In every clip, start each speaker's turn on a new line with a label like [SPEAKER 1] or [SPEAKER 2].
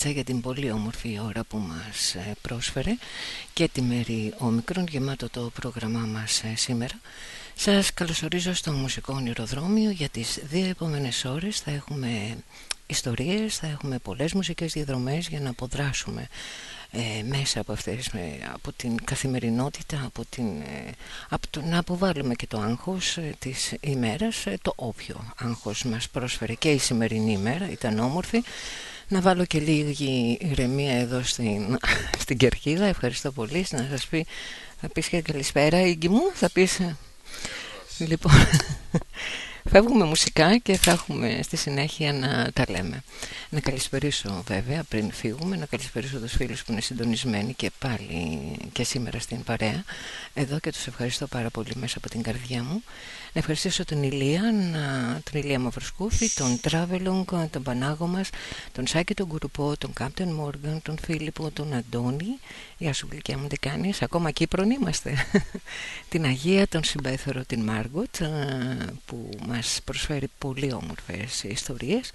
[SPEAKER 1] Την Αλκιονίτσα για την πολύ όμορφη ώρα που μας ε, πρόσφερε και τη μέρη όμικρον γεμάτο το πρόγραμμά μας ε, σήμερα. Σας καλωσορίζω στο μουσικό ονειροδρόμιο για τις δύο επόμενες ώρες θα έχουμε ιστορίες, θα έχουμε πολλές μουσικές διαδρομές για να αποδράσουμε ε, μέσα από αυτές από την καθημερινότητα από την, από το, να αποβάλουμε και το άγχος της ημέρας το όποιο άγχος μας πρόσφερε και η σημερινή ημέρα ήταν όμορφη να βάλω και λίγη ηρεμία εδώ στην, στην κερκίδα. Ευχαριστώ πολύ. Να σας πει, θα πεις και καλησπέρα, Ίγκη μου. Θα πεις... Λοιπόν, Φεύγουμε μουσικά και θα έχουμε στη συνέχεια να τα λέμε. Να καλησπερίσω βέβαια πριν φύγουμε, να καλησπερίσω τους φίλους που είναι συντονισμένοι και πάλι και σήμερα στην παρέα. Εδώ και τους ευχαριστώ πάρα πολύ μέσα από την καρδιά μου. Να ευχαριστήσω τον Ηλία, τον Ηλία Μαυροσκούφη, τον Τράβελονγκ, τον Πανάγο μας, τον Σάκη τον Κουρουπό, τον Κάπτεν Μόργαν, τον Φίλιππο, τον Αντώνη. Γεια σου γλυκιά μου τι κάνεις, ακόμα Κύπρον είμαστε. την Αγία, τον Συμπέθερο, την Μάργοτ που μας προσφέρει πολύ όμορφες ιστορίες.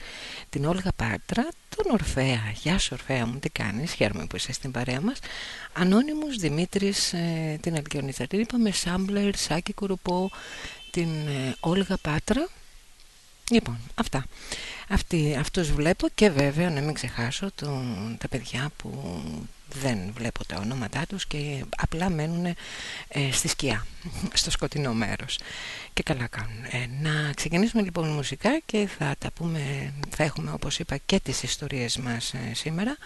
[SPEAKER 1] Την Όλγα Πάτρα, τον Ορφέα. Γεια σου Ορφέα μου τι κάνεις, χαίρομαι που είσαι στην παρέα μας. Ανώνυμος Δημήτρης, ε, την Αλκιονίτσα. Την είπαμε Σάμπλερ, Σάκη Κουρουπό, την ε, Όλγα Πάτρα Λοιπόν, αυτά. Αυτή, αυτούς βλέπω και βέβαια να μην ξεχάσω το, τα παιδιά που δεν βλέπω τα ονόματά τους και απλά μένουν ε, στη σκιά, στο σκοτεινό μέρος. Και καλά κάνουν. Ε, να ξεκινήσουμε λοιπόν μουσικά και θα τα πούμε, θα έχουμε όπως είπα και τις ιστορίες μας σήμερα.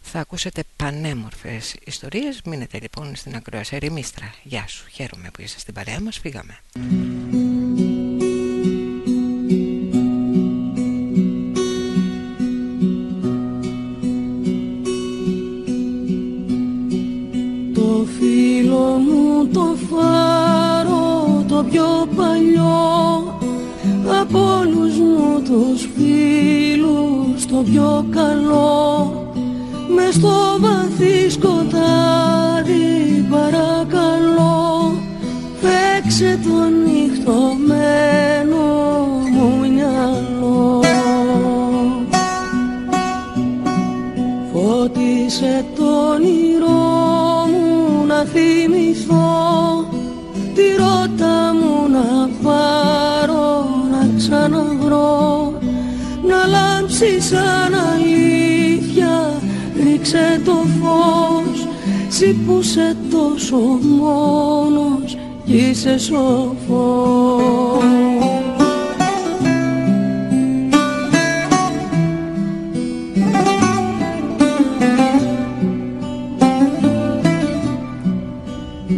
[SPEAKER 1] Θα ακούσετε πανέμορφες ιστορίες. Μείνετε λοιπόν στην ακρόαση. Ερημίστρα, γεια σου. Χαίρομαι που είσαι στην παρέα μας. Φύγαμε.
[SPEAKER 2] Πιο καλό μες στο βαθύ
[SPEAKER 1] Εσύ που είσαι τόσο μόνος κι είσαι σοφός.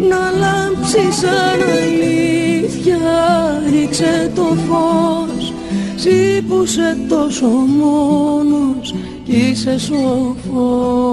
[SPEAKER 1] Να λάμψεις σαν αλήθεια ρίξε το φως. Σύπουσε τόσο μόνος κι είσαι σοφός.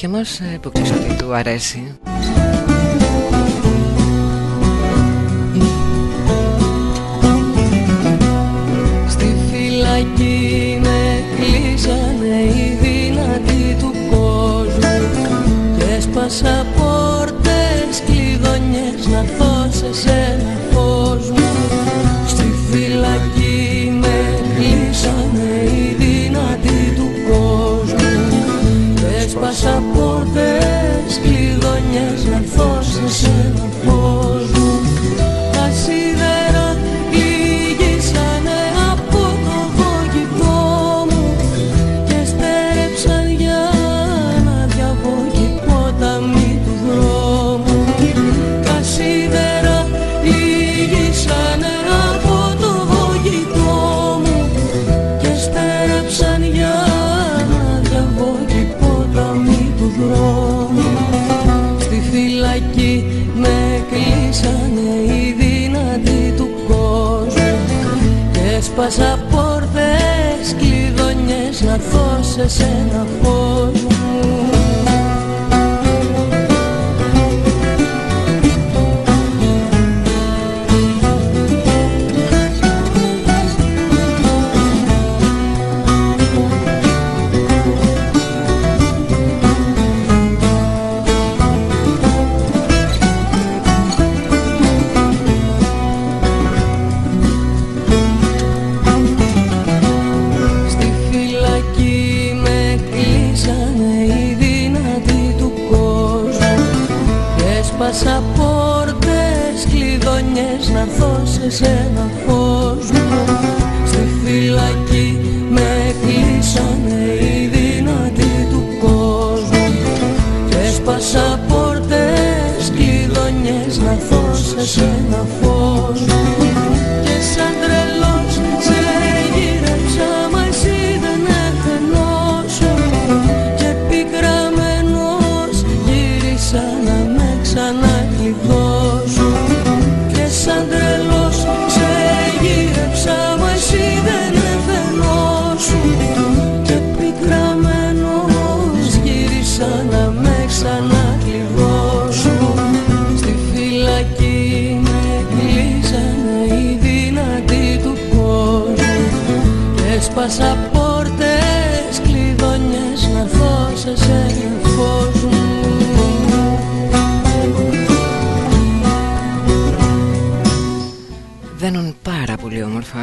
[SPEAKER 1] Cogemos eh,
[SPEAKER 3] porque es tú. ¿eh?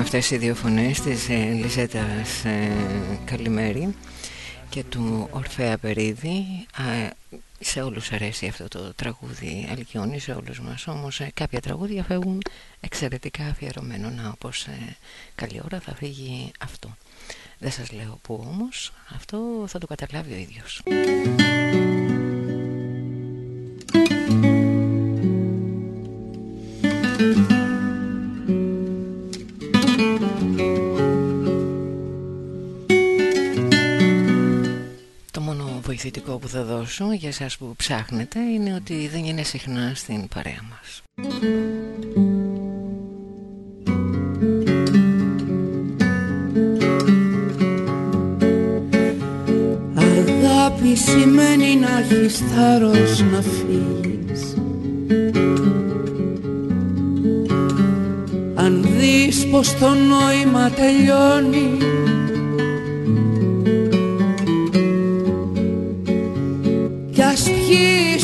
[SPEAKER 3] αυτές οι δύο φωνές της ε, Λιζέτας ε, Καλημέρη και του Ορφέα Περίδη. Σε όλους αρέσει αυτό το τραγούδι αλκιώνει σε όλους μας όμως ε, κάποια τραγούδια φεύγουν εξαιρετικά αφιερωμένα όπως ε, καλή ώρα θα φύγει αυτό δεν σας λέω που όμως αυτό θα το καταλάβει ο ίδιος.
[SPEAKER 1] Που θα δώσω για εσάς που ψάχνετε είναι ότι δεν είναι συχνά στην παρέα μας.
[SPEAKER 2] Αγάπη σημαίνει να έχεις θάρρος να φύγεις Αν δεις πως το νόημα τελειώνει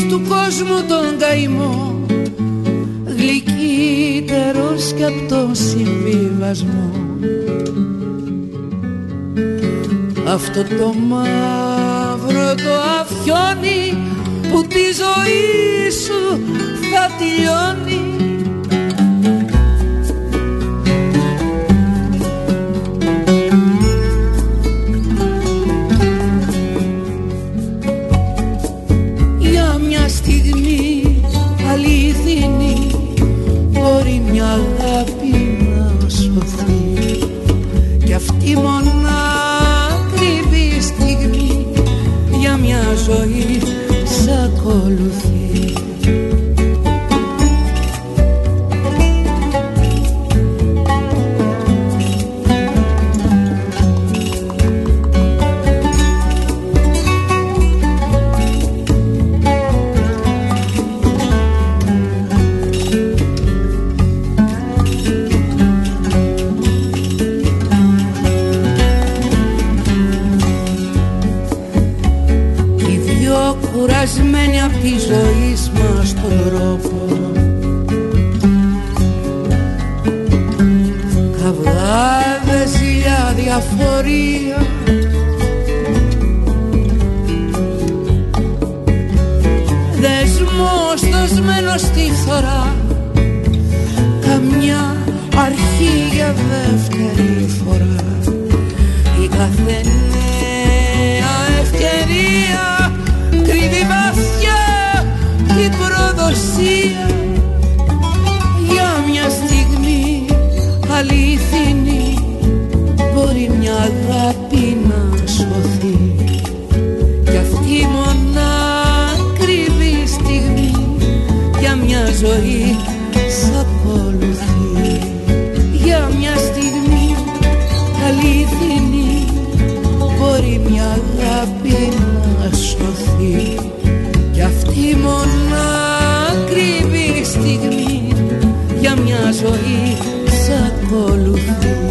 [SPEAKER 2] του κόσμου τον καημό. Γλυκύτερος κι απ' το συμβιβασμό. Αυτό το μαύρο το αφιόνι που τη ζωή σου θα τελειώνει η μονάκριβη στιγμή για μια ζωή σ' ακολουθεί. αδιαφορία Δεσμός δοσμένο στη φθορά Καμιά αρχή για δεύτερη φορά. Η καθενέα ευκαιρία Κρύβει βαθιά την προδοσία. αγάπη να σωθεί. Κι αυτή η μονάκριβη στιγμή για μια ζωή σ' ακολουθεί. Για μια στιγμή αληθινή μπορεί μια αγάπη να σωθεί. Κι αυτή η μονάκριβη στιγμή για μια ζωή σ' ακολουθεί.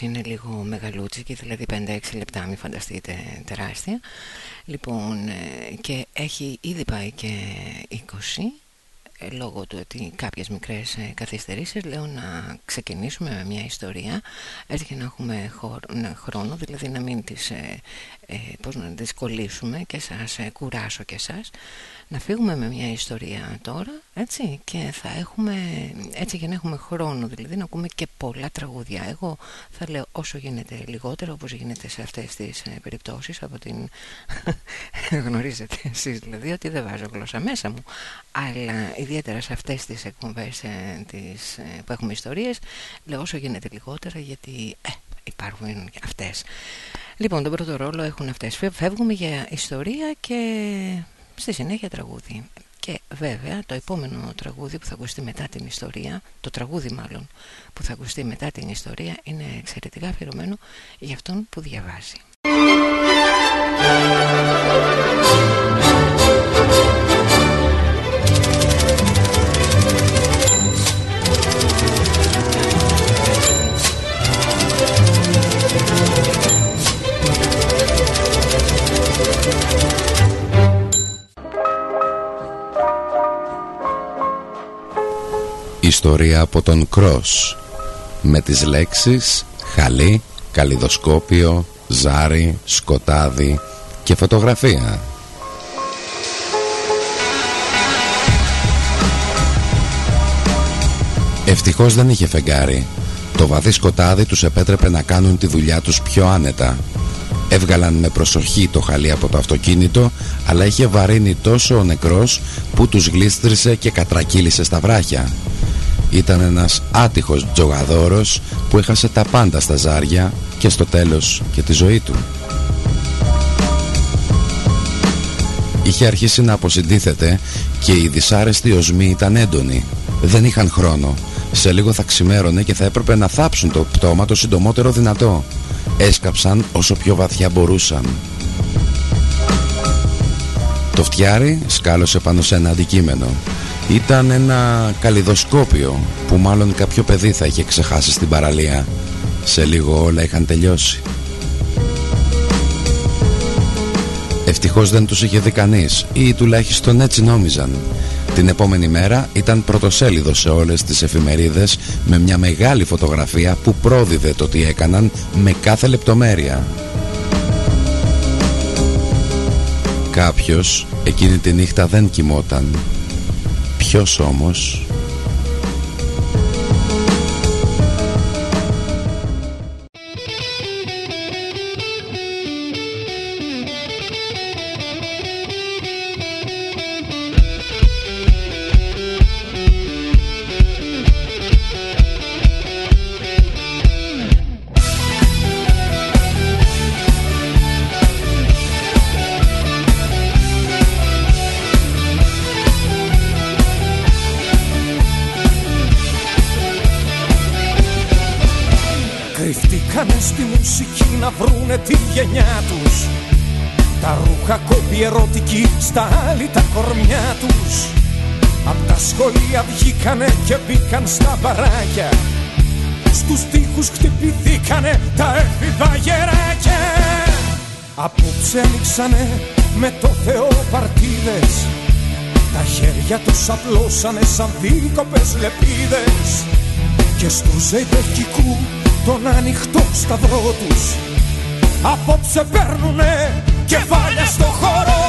[SPEAKER 1] Είναι λίγο μεγαλούτσικη, δηλαδή 5-6 λεπτά, μην φανταστείτε τεράστια. Λοιπόν, ε, και έχει ήδη πάει και 20 ε, λόγω του ότι κάποιες μικρές ε, καθυστερήσεις λέω να ξεκινήσουμε με μια ιστορία έτσι και να έχουμε χρόνο δηλαδή να μην τις, ε, πώς να τις κολλήσουμε και σας κουράσω και σας να φύγουμε με μια ιστορία τώρα έτσι και θα έχουμε έτσι για να έχουμε χρόνο δηλαδή να ακούμε και πολλά τραγούδια. Εγώ θα λέω όσο γίνεται λιγότερο όπως γίνεται σε αυτές τις ε, περιπτώσεις από την γνωρίζετε εσείς δηλαδή ότι δεν βάζω γλώσσα μέσα μου. Αλλά ιδιαίτερα σε αυτές τις εκπομπές ε, τις, ε, που έχουμε ιστορίες λέω όσο γίνεται λιγότερα γιατί ε, υπάρχουν και αυτές. Λοιπόν τον πρώτο ρόλο έχουν αυτές. Φεύγουμε για ιστορία και στη συνέχεια τραγούδι. Και βέβαια το επόμενο τραγούδι που θα ακουστεί μετά την ιστορία, το τραγούδι μάλλον που θα ακουστεί μετά την ιστορία είναι εξαιρετικά αφιερωμένο για αυτόν που διαβάζει.
[SPEAKER 4] Ιστορία από τον Κρός με τις λέξεις χαλί, καλλιδοσκόπιο, ζάρι, σκοτάδι και φωτογραφία. Ευτυχώς δεν είχε φεγγάρι Το βαθύ σκοτάδι τους επέτρεπε να κάνουν τη δουλειά τους πιο άνετα. Έβγαλαν με προσοχή το χαλί από το αυτοκίνητο αλλά είχε βαρύνει τόσο ο νεκρός που τους γλίστρισε και κατρακύλησε στα βράχια. Ήταν ένας άτυχος τζογαδόρος που έχασε τα πάντα στα ζάρια και στο τέλος και τη ζωή του. Είχε αρχίσει να αποσυντήθεται και η δυσάρεστη οσμή ήταν έντονη. Δεν είχαν χρόνο. Σε λίγο θα ξημέρωνε και θα έπρεπε να θάψουν το πτώμα το συντομότερο δυνατό. Έσκαψαν όσο πιο βαθιά μπορούσαν. Το φτιάρι σκάλωσε πάνω σε ένα αντικείμενο. Ήταν ένα καλλιδοσκόπιο που μάλλον κάποιο παιδί θα είχε ξεχάσει στην παραλία. Σε λίγο όλα είχαν τελειώσει. Ευτυχώς δεν τους είχε δει κανείς ή τουλάχιστον έτσι νόμιζαν. Την επόμενη μέρα ήταν πρωτοσέλιδος σε όλες τις εφημερίδες με μια μεγάλη φωτογραφία που πρόδιδε το τι έκαναν με κάθε λεπτομέρεια. Κάποιος εκείνη τη νύχτα δεν κοιμόταν. Ποιος όμως...
[SPEAKER 5] Απόψε ανοίξανε με το Θεό παρτίδες Τα χέρια τους απλώσανε σαν δίκοπες λεπίδες. Και στους ζεϊπευκικού τον ανοιχτό σταυρό τους. Απόψε παίρνουνε κεφάλια στο χώρο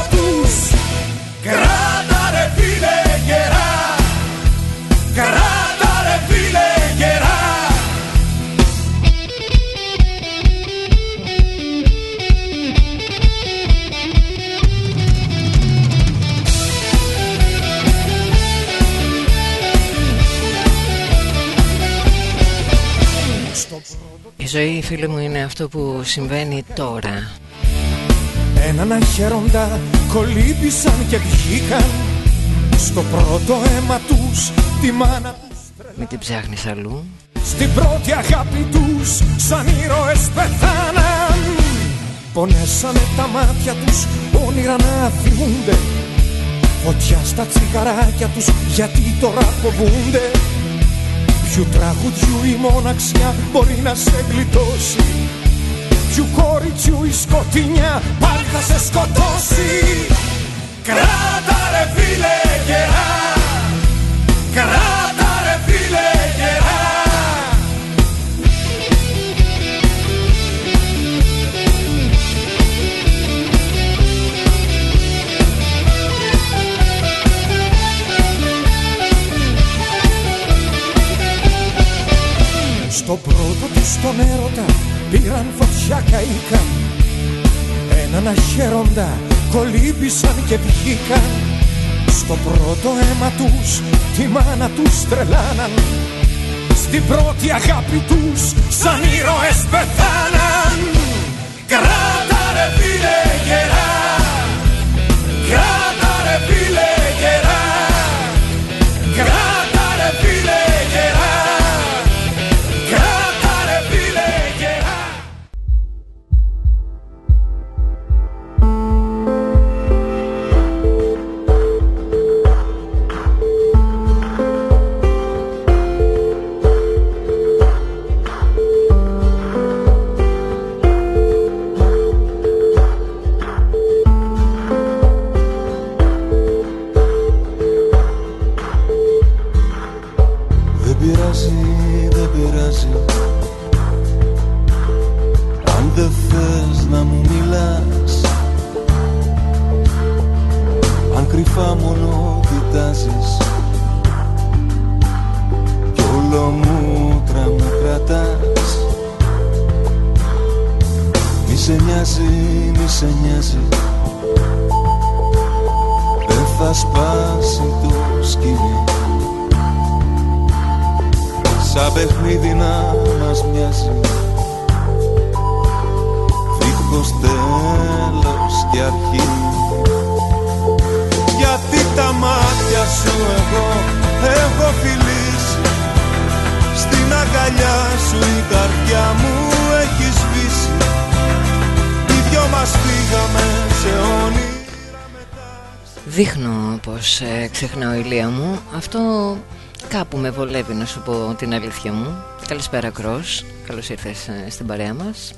[SPEAKER 1] ζωή φίλε μου είναι αυτό που συμβαίνει τώρα.
[SPEAKER 5] Έναν αχαίροντα κολύμπησαν και βγήκαν. Στο πρώτο αίμα τους τη μάνα τους
[SPEAKER 1] Μην την ψάχνεις αλλού.
[SPEAKER 5] Στην πρώτη αγάπη τους σαν ήρωες πεθάναν. Πονέσανε τα μάτια τους όνειρα να θυμούνται Φωτιά στα τσιγαράκια τους γιατί τώρα φοβούνται Ποιου τραγουδιού η μοναξιά μπορεί να σε γλιτώσει. Ποιου κοριτσιού η σκοτεινιά πάλι θα σε σκοτώσει. Κράτα αχαίροντα κολύμπησαν και βγήκαν. Στο πρώτο αίμα τους τη μάνα τους τρελάναν. Στην πρώτη αγάπη τους σαν ήρωες πεθάναν. Κράτα ρε φίλε
[SPEAKER 1] την αλήθεια μου. Καλησπέρα Κρός Καλώς ήρθες ε, στην παρέα μας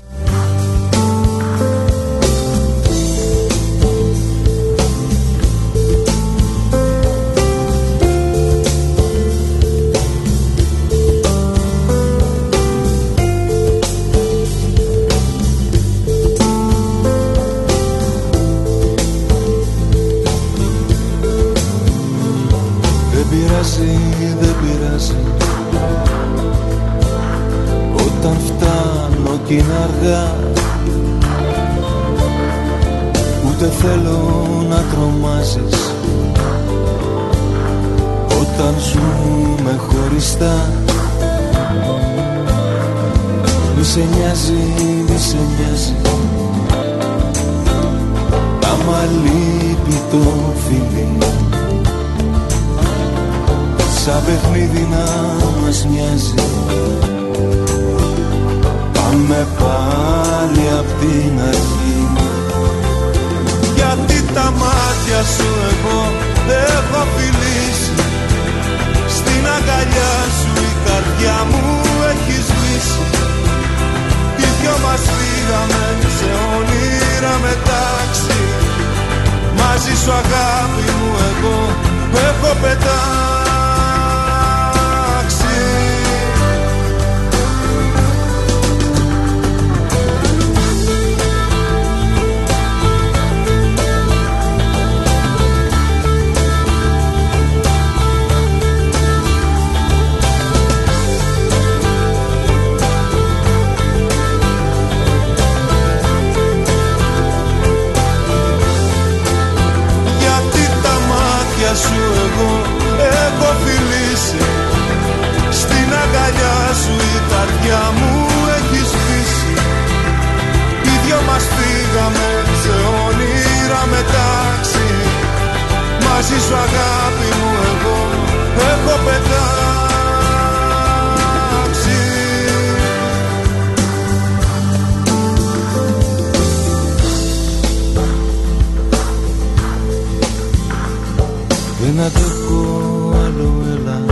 [SPEAKER 6] Δεν αντέχω άλλο έλα.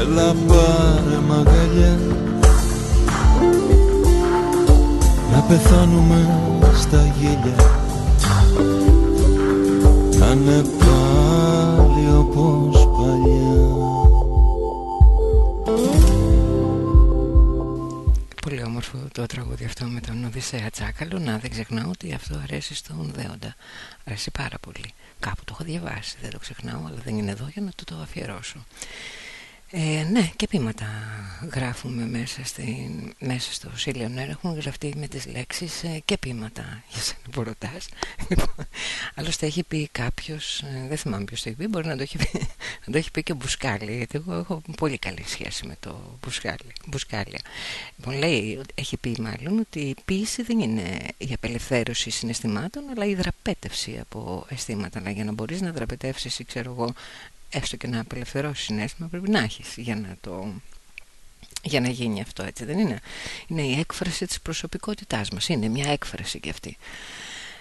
[SPEAKER 6] Έλα πάρε μαγαλιά Να πεθάνουμε στα γέλια. Να είναι πάλι όπως
[SPEAKER 1] το τραγούδι αυτό με τον Οδυσσέα Τσάκαλο Να δεν ξεχνάω ότι αυτό αρέσει στον Δέοντα. Αρέσει πάρα πολύ. Κάπου το έχω διαβάσει, δεν το ξεχνάω Αλλά δεν είναι εδώ για να το, το αφιερώσω ε, ναι, και πείματα γράφουμε μέσα, στην, μέσα στο Σίλιονέρ Έχουν γραφτεί με τις λέξεις ε, και πείματα Για σένα που ρωτάς. Λοιπόν, Άλλωστε έχει πει κάποιος ε, Δεν θυμάμαι ποιος το έχει πει Μπορεί να το έχει πει, να το έχει πει και Μπουσκάλι Γιατί εγώ έχω πολύ καλή σχέση με το Μπουσκάλι, Μπουσκάλια. Λοιπόν λέει, έχει πει μάλλον Ότι η ποίηση δεν είναι η απελευθέρωση συναισθημάτων Αλλά η δραπέτευση από αισθήματα. Αλλά για να μπορείς να δραπετεύσεις Ξέρω εγώ έστω και να απελευθερώσει συνέστημα πρέπει να έχεις για να το για να γίνει αυτό έτσι δεν είναι. Είναι η έκφραση της προσωπικότητάς μας. Είναι μια έκφραση και αυτή.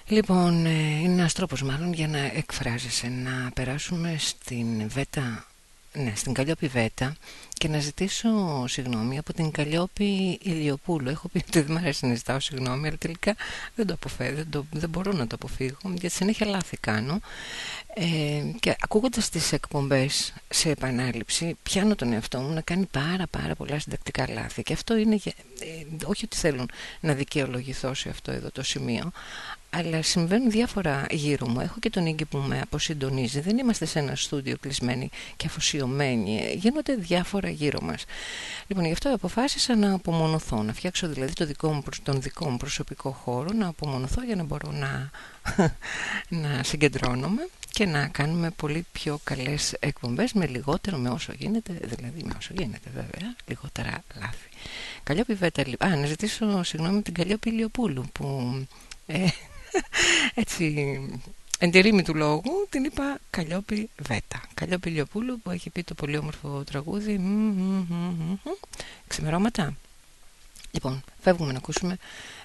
[SPEAKER 1] Λοιπόν ε, είναι ένας τρόπος μάλλον για να εκφράζεσαι. Να περάσουμε στην βέτα ναι, στην Καλλιόπη Βέτα και να ζητήσω συγγνώμη από την Καλλιόπη Ηλιοπούλου. Έχω πει ότι δεν μου αρέσει να ζητάω συγγνώμη, αλλά τελικά δεν το αποφεύγω, δεν, το, δεν μπορώ να το αποφύγω, γιατί συνέχεια λάθη κάνω. Ε, και ακούγοντας τις εκπομπές σε επανάληψη, πιάνω τον εαυτό μου να κάνει πάρα πάρα πολλά συντακτικά λάθη. Και αυτό είναι, ε, όχι ότι θέλουν να δικαιολογηθώ σε αυτό εδώ το σημείο, αλλά συμβαίνουν διάφορα γύρω μου. Έχω και τον Ίγκη που με αποσυντονίζει. Δεν είμαστε σε ένα στούντιο κλεισμένοι και αφοσιωμένοι. Γίνονται διάφορα
[SPEAKER 7] γύρω μας. Λοιπόν, γι' αυτό αποφάσισα να απομονωθώ, να φτιάξω δηλαδή το δικό μου, τον δικό μου προσωπικό χώρο, να απομονωθώ για να μπορώ να, να συγκεντρώνομαι και να κάνουμε πολύ πιο καλές εκπομπές με λιγότερο, με όσο γίνεται, δηλαδή με όσο γίνεται βέβαια, λιγότερα λάθη. Καλλιόπη Βέτα, α, να ζητήσω συγγνώμη την Καλλιόπη Λιοπούλου που ε, έτσι εν τη ρήμη του λόγου την είπα Καλλιόπη Βέτα. Καλλιόπη Λιοπούλου που έχει πει το πολύ όμορφο τραγούδι ξημερώματα. Λοιπόν, φεύγουμε να ακούσουμε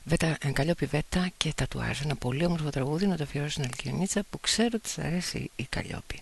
[SPEAKER 7] Βέτα, Καλλιόπη Βέτα και Τατουάζ. Ένα πολύ όμορφο τραγούδι να το αφιερώσω στην Αλκιονίτσα που ξέρω ότι της αρέσει η Καλλιόπη.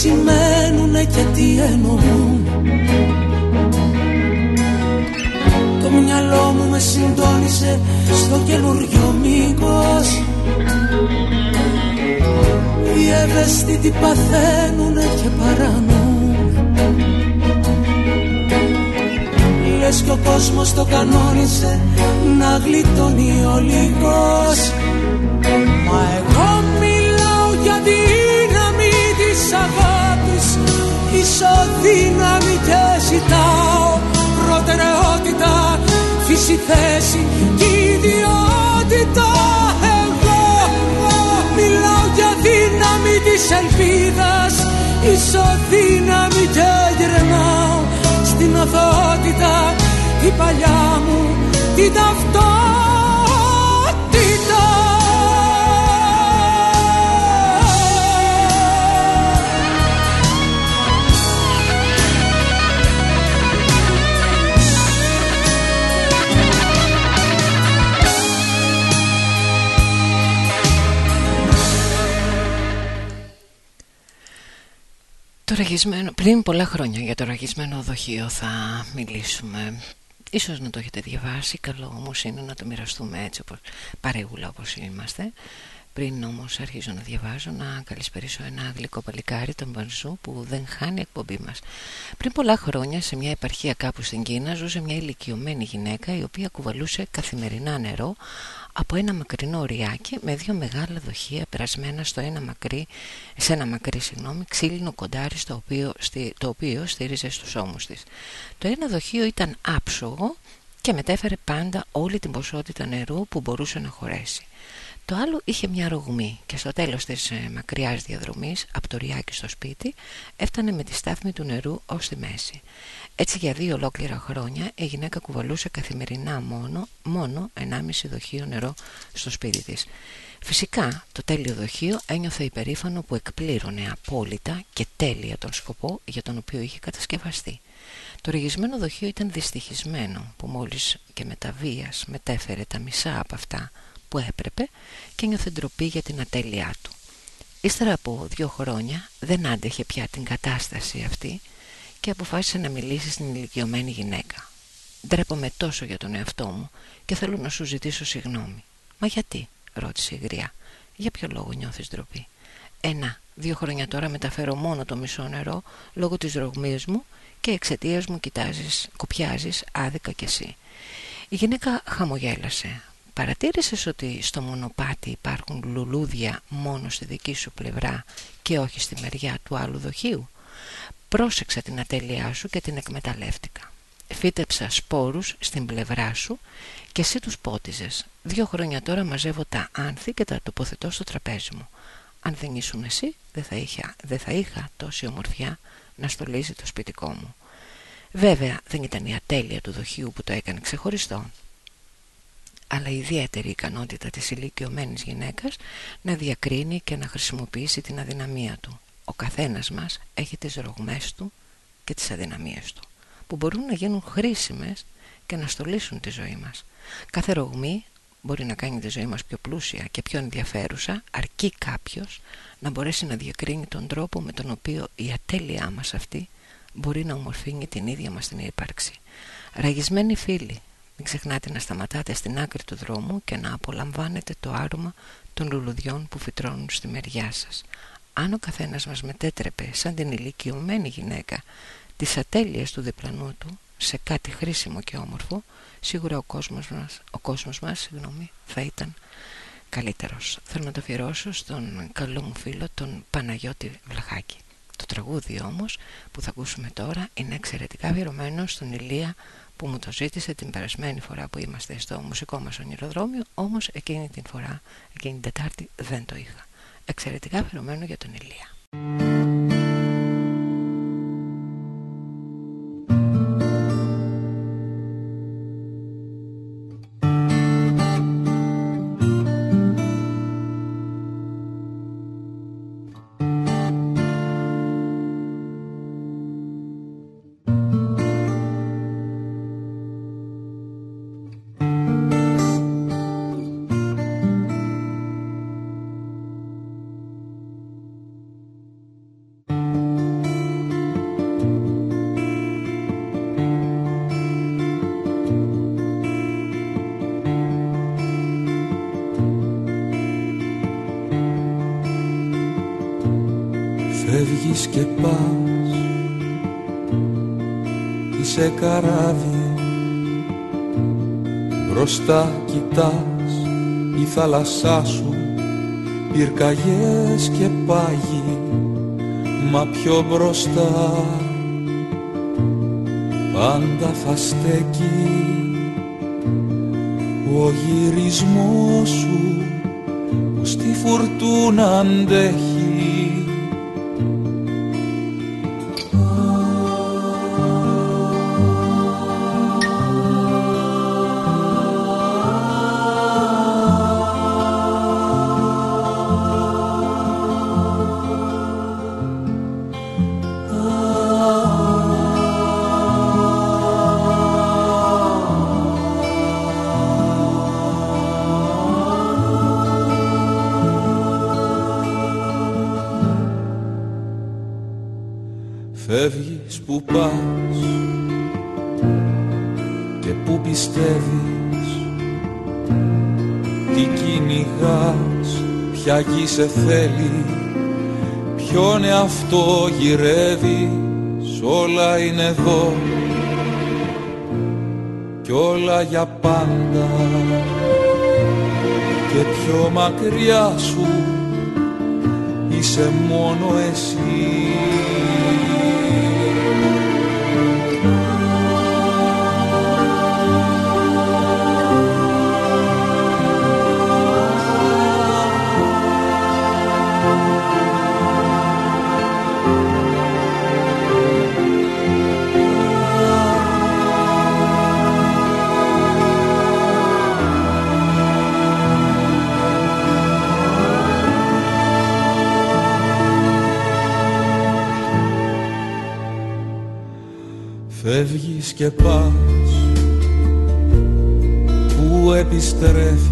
[SPEAKER 8] Σημαίνουνε και τι εννοούν. Το μυαλό μου με συντόνισε στο καινούριο μήκος. Οι ευαίσθητοι παθαίνουνε και παρανούν Λες και ο κόσμος το κανόνισε να γλιτώνει ο λίγος Μα εγώ μιλάω για δύναμη της αγάπης Ισοδύναμη και ζητάω προτεραιότητα Φύση θέση και ιδιότητα. Εγώ μιλάω για δύναμη της ελπίδας Ισοδύναμη και γυρνάω στην αθότητα η παλιά μου την ταυτότητα
[SPEAKER 1] ραγισμένο, πριν πολλά χρόνια για το ραγισμένο δοχείο θα μιλήσουμε. Ίσως να το έχετε διαβάσει, καλό όμως είναι να το μοιραστούμε έτσι όπως παρεούλα όπως είμαστε. Πριν όμως αρχίζω να διαβάζω να καλησπερίσω ένα γλυκό παλικάρι τον Μπανζού που δεν χάνει εκπομπή μας. Πριν πολλά χρόνια σε μια επαρχία κάπου στην Κίνα ζούσε μια ηλικιωμένη γυναίκα η οποία κουβαλούσε καθημερινά νερό από ένα μακρινό ριάκι με δύο μεγάλα δοχεία περασμένα στο ένα μακρύ, σε ένα μακρύ συγγνώμη, ξύλινο κοντάρι στο οποίο, το οποίο στήριζε στους ώμους της. Το ένα δοχείο ήταν άψογο και μετέφερε πάντα όλη την ποσότητα νερού που μπορούσε να χωρέσει. Το άλλο είχε μια ρογμή και στο τέλος της ε, μακριάς διαδρομής από το ριάκι στο σπίτι έφτανε με τη στάθμη του νερού ως τη μέση. Έτσι για δύο ολόκληρα χρόνια η γυναίκα κουβαλούσε καθημερινά μόνο, μόνο 1,5 δοχείο νερό στο σπίτι της. Φυσικά το τέλειο δοχείο ένιωθε υπερήφανο που εκπλήρωνε απόλυτα και τέλεια τον σκοπό για τον οποίο είχε κατασκευαστεί. Το ρηγισμένο δοχείο ήταν δυστυχισμένο που μόλις και με τα βίας μετέφερε τα μισά από αυτά που έπρεπε και ένιωθε ντροπή για την ατέλειά του. Ύστερα από δύο χρόνια δεν άντεχε πια την κατάσταση αυτή και αποφάσισε να μιλήσει στην ηλικιωμένη γυναίκα. Ντρέπομαι τόσο για τον εαυτό μου και θέλω να σου ζητήσω συγγνώμη. Μα γιατί, ρώτησε η γριά. Για ποιο λόγο νιώθεις ντροπή; Ένα, δύο χρόνια τώρα μεταφέρω μόνο το μισό νερό λόγω της ρογμής μου και εξαιτίας μου κοιτάζεις, κοπιάζεις άδικα κι εσύ. Η γυναίκα χαμογέλασε. Παρατήρησες ότι στο μονοπάτι υπάρχουν λουλούδια μόνο στη δική σου πλευρά και όχι στη μεριά του άλλου δοχείου; Πρόσεξα την ατέλειά σου και την εκμεταλλεύτηκα. Φύτεψα σπόρους στην πλευρά σου και εσύ τους πότιζες. Δύο χρόνια τώρα μαζεύω τα άνθη και τα τοποθετώ στο τραπέζι μου. Αν δεν ήσουν εσύ, δεν θα είχα, δεν θα είχα τόση ομορφιά να στολίζει το σπιτικό μου. Βέβαια δεν ήταν η ατέλεια του δοχείου που το έκανε ξεχωριστό αλλά η ιδιαίτερη ικανότητα της ηλικιωμένης γυναίκας να διακρίνει και να χρησιμοποιήσει την αδυναμία του. Ο καθένας μας έχει τις ρογμές του και τις αδυναμίες του που μπορούν να γίνουν χρήσιμες και να στολίσουν τη ζωή μας. Κάθε ρογμή μπορεί να κάνει τη ζωή μας πιο πλούσια και πιο ενδιαφέρουσα αρκεί κάποιος να μπορέσει να διακρίνει τον τρόπο με τον οποίο η ατέλειά μας αυτή μπορεί να ομορφύνει την ίδια μας την ύπαρξη. Ραγισμένοι φίλοι, μην ξεχνάτε να σταματάτε στην άκρη του δρόμου και να απολαμβάνετε το άρωμα των λουλουδιών που φυτρώνουν στη μεριά σας. Αν ο καθένας μας μετέτρεπε σαν την ηλικιωμένη γυναίκα τις ατέλειες του διπλανού του σε κάτι χρήσιμο και όμορφο, σίγουρα ο κόσμος μας, ο κόσμος μας συγγνώμη, θα ήταν καλύτερος. Θέλω να το αφιερώσω στον καλό μου φίλο, τον Παναγιώτη Βλαχάκη. Το τραγούδι όμως που θα ακούσουμε τώρα είναι εξαιρετικά αφιερωμένο στον Ηλία που μου το ζήτησε την περασμένη φορά που είμαστε στο μουσικό μας ονειροδρόμιο όμως εκείνη την φορά, εκείνη την Τετάρτη δεν το είχα εξαιρετικά αφιερωμένο για τον Ηλία
[SPEAKER 9] θάλασσά σου Πυρκαγιές και πάγι Μα πιο μπροστά. Πάντα θα στέκει Ο γυρισμός σου Που στη φουρτούνα αντέχει σε θέλει. Ποιον εαυτό γυρεύεις όλα είναι εδώ. Κι όλα για πάντα. Και πιο μακριά σου είσαι μόνο εσύ και πας Πού επιστρέφεις.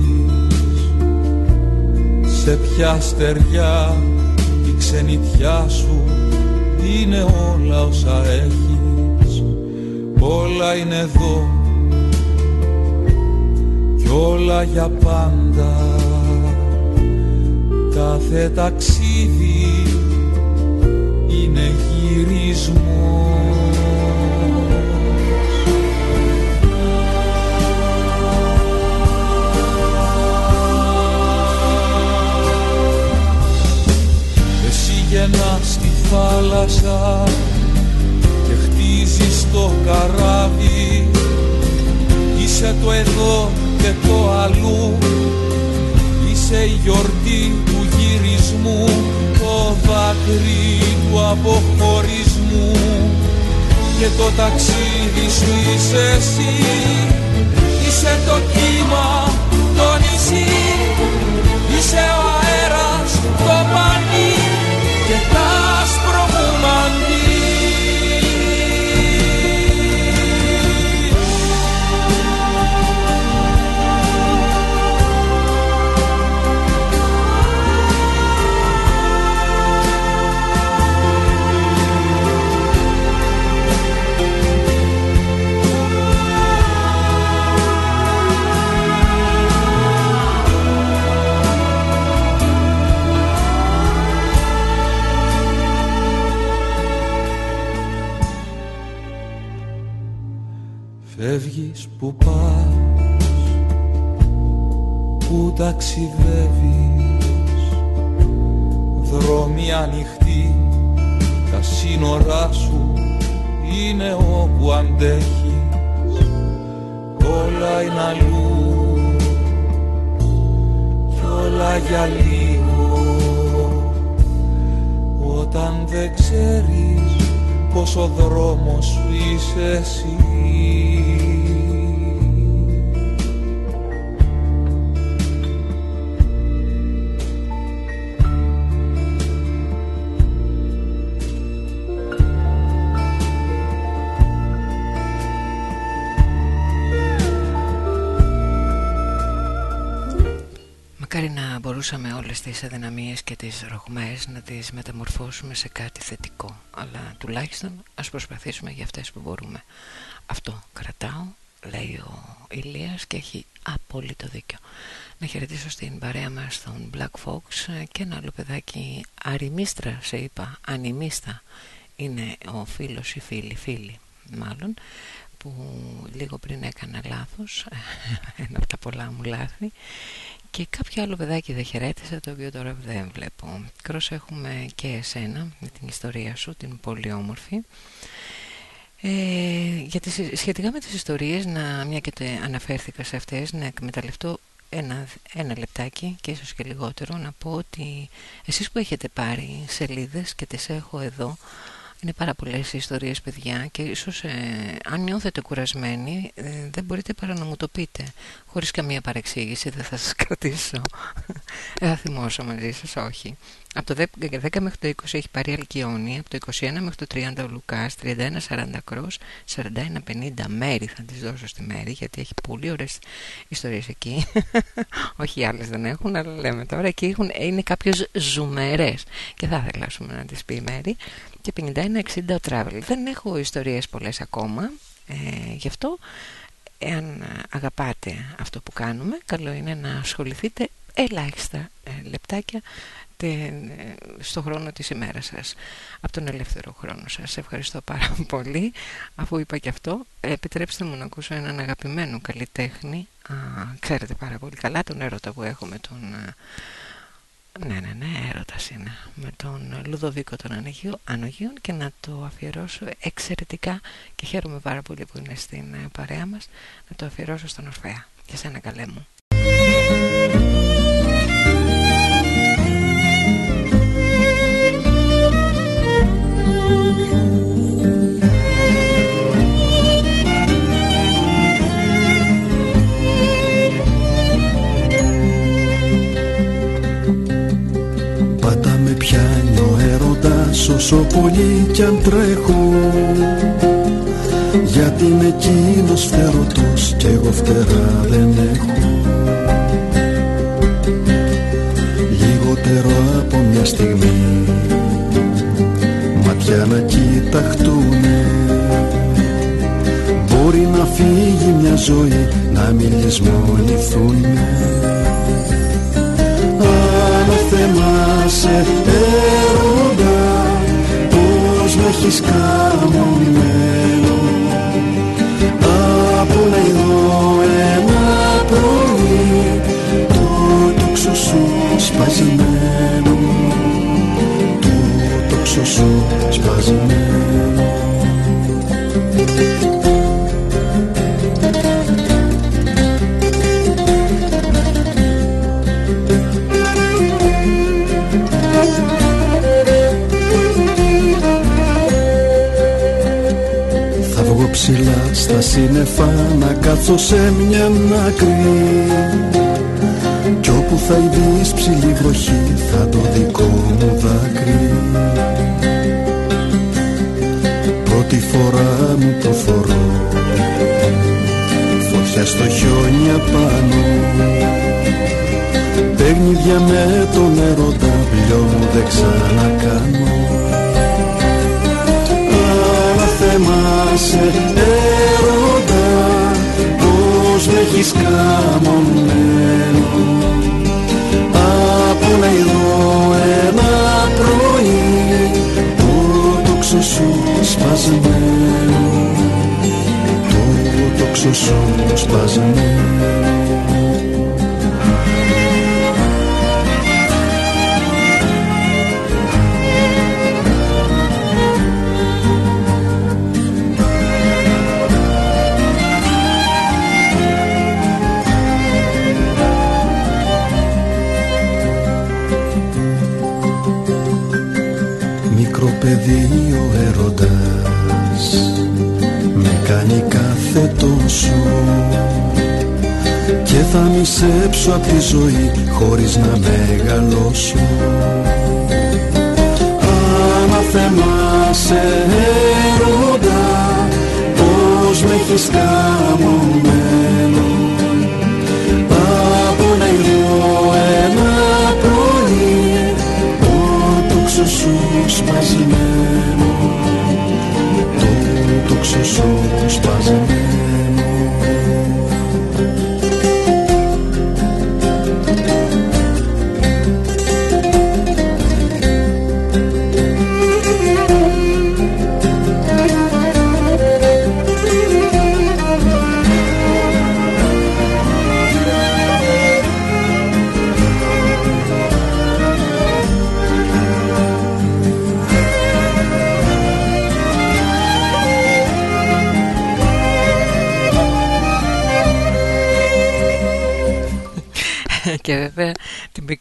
[SPEAKER 9] Σε ποια στεριά Η ξενιτιά σου Είναι όλα όσα έχεις. Όλα είναι εδώ Κι όλα για πάντα. Κάθε ταξίδι Είναι γυρισμό πήγαινα στη θάλασσα και χτίζεις το καράβι. Είσαι το εδώ και το αλλού. Είσαι η γιορτή του γυρισμού Το δάκρυ του αποχωρισμού. Και το ταξίδι σου είσαι εσύ. Είσαι το κύμα, το νησί. Είσαι ο που πας που ταξιδεύεις. Δρόμοι ανοιχτοί τα σύνορά σου είναι όπου αντέχεις. Όλα είναι αλλού κι όλα για λίγο. Όταν δεν ξέρεις πως ο δρόμος σου είσαι εσύ
[SPEAKER 1] τις αδυναμίες και τις ρογμές να τις μεταμορφώσουμε σε κάτι θετικό. Αλλά τουλάχιστον ας προσπαθήσουμε για αυτές που μπορούμε. Αυτό κρατάω λέει ο Ηλίας και έχει απόλυτο δίκιο. Να χαιρετήσω στην παρέα μας τον Black Fox και ένα άλλο παιδάκι Αριμίστρα σε είπα, Ανιμίστα είναι ο φίλος ή φίλη, φίλη μάλλον που λίγο πριν έκανα λάθος ένα από τα πολλά μου λάθη και κάποιο άλλο παιδάκι δεν χαιρέτησα το οποίο τώρα δεν βλέπω. Κρός έχουμε και εσένα με την ιστορία σου, την πολύ όμορφη. Ε, γιατί σχετικά με τις ιστορίες, να, μια και το αναφέρθηκα σε αυτές, να εκμεταλλευτώ ένα, ένα λεπτάκι και ίσως και λιγότερο να πω ότι εσείς που έχετε πάρει σελίδες και τις έχω εδώ είναι πάρα πολλές ιστορίες παιδιά και ίσως ε, αν νιώθετε κουρασμένοι ε, δεν μπορείτε παρά να μου το πείτε χωρίς καμία παρεξήγηση δεν θα σας κρατήσω δεν θα θυμώσω μαζί σας όχι από το 10 μέχρι το 20 έχει πάρει Αλκιόνι, από το 21 μέχρι το 30 ο Λουκάς, 31-40 Κρός, 41-50 μέρη θα τις δώσω στη μέρη γιατί έχει πολύ ωραίες ιστορίες εκεί. Όχι οι άλλες δεν έχουν, αλλά λέμε τώρα εκεί έχουν, είναι κάποιες ζουμερές και θα ήθελα να τις πει η μέρη. Και 51-60 ο Travel. Δεν έχω ιστορίες πολλές ακόμα, ε, γι' αυτό εάν αγαπάτε αυτό που κάνουμε, καλό είναι να ασχοληθείτε ελάχιστα ε, λεπτάκια στο χρόνο της ημέρας σας από τον ελεύθερο χρόνο σας. Ευχαριστώ πάρα πολύ. Αφού είπα και αυτό επιτρέψτε μου να ακούσω έναν αγαπημένο καλλιτέχνη. Α, ξέρετε πάρα πολύ καλά τον έρωτα που έχω με τον ναι ναι ναι έρωτας είναι. Με τον Λουδοβίκο των Ανογίων και να το αφιερώσω εξαιρετικά και χαίρομαι πάρα πολύ που είναι στην ε, παρέα μας να το αφιερώσω στον Ορφέα για σένα καλέ μου
[SPEAKER 10] έρωτας όσο πολύ κι αν τρέχω. Γιατί είναι εκείνος φτερωτός κι εγώ φτερά δεν έχω. Λιγότερο από μια στιγμή ματιά να κοιταχτούνε. Μπορεί να φύγει μια ζωή να μην λησμονηθούνε. Θέμα σε έρωτα πως με έχεις καμωμένο. Από να ειδώ ένα πρωί το τόξο σου σπασμένο το τόξο σου σπασμένο ψηλά στα σύννεφα να κάτσω σε μια άκρη. Κι όπου θα ειδείς ψηλή βροχή θα το δικό μου δάκρυ. Πρώτη φορά μου το φορώ Φωτιά στο χιόνι απάνω. Παιχνίδια με τον έρωτα πλειό μου δεν ξανακάνω σε έρωτα πως με έχεις καμωμένο. Από να ειδώ ένα πρωί το τόξο σου σπασμένο το τόξο σου σπασμένο παιδί ο έρωτας με κάνει κάθε τόσο και θα μισέψω απ' τη ζωή χωρίς να μεγαλώσω. Άμα θεμάσαι έρωτα πως με έχεις καμωμένο τόξο σου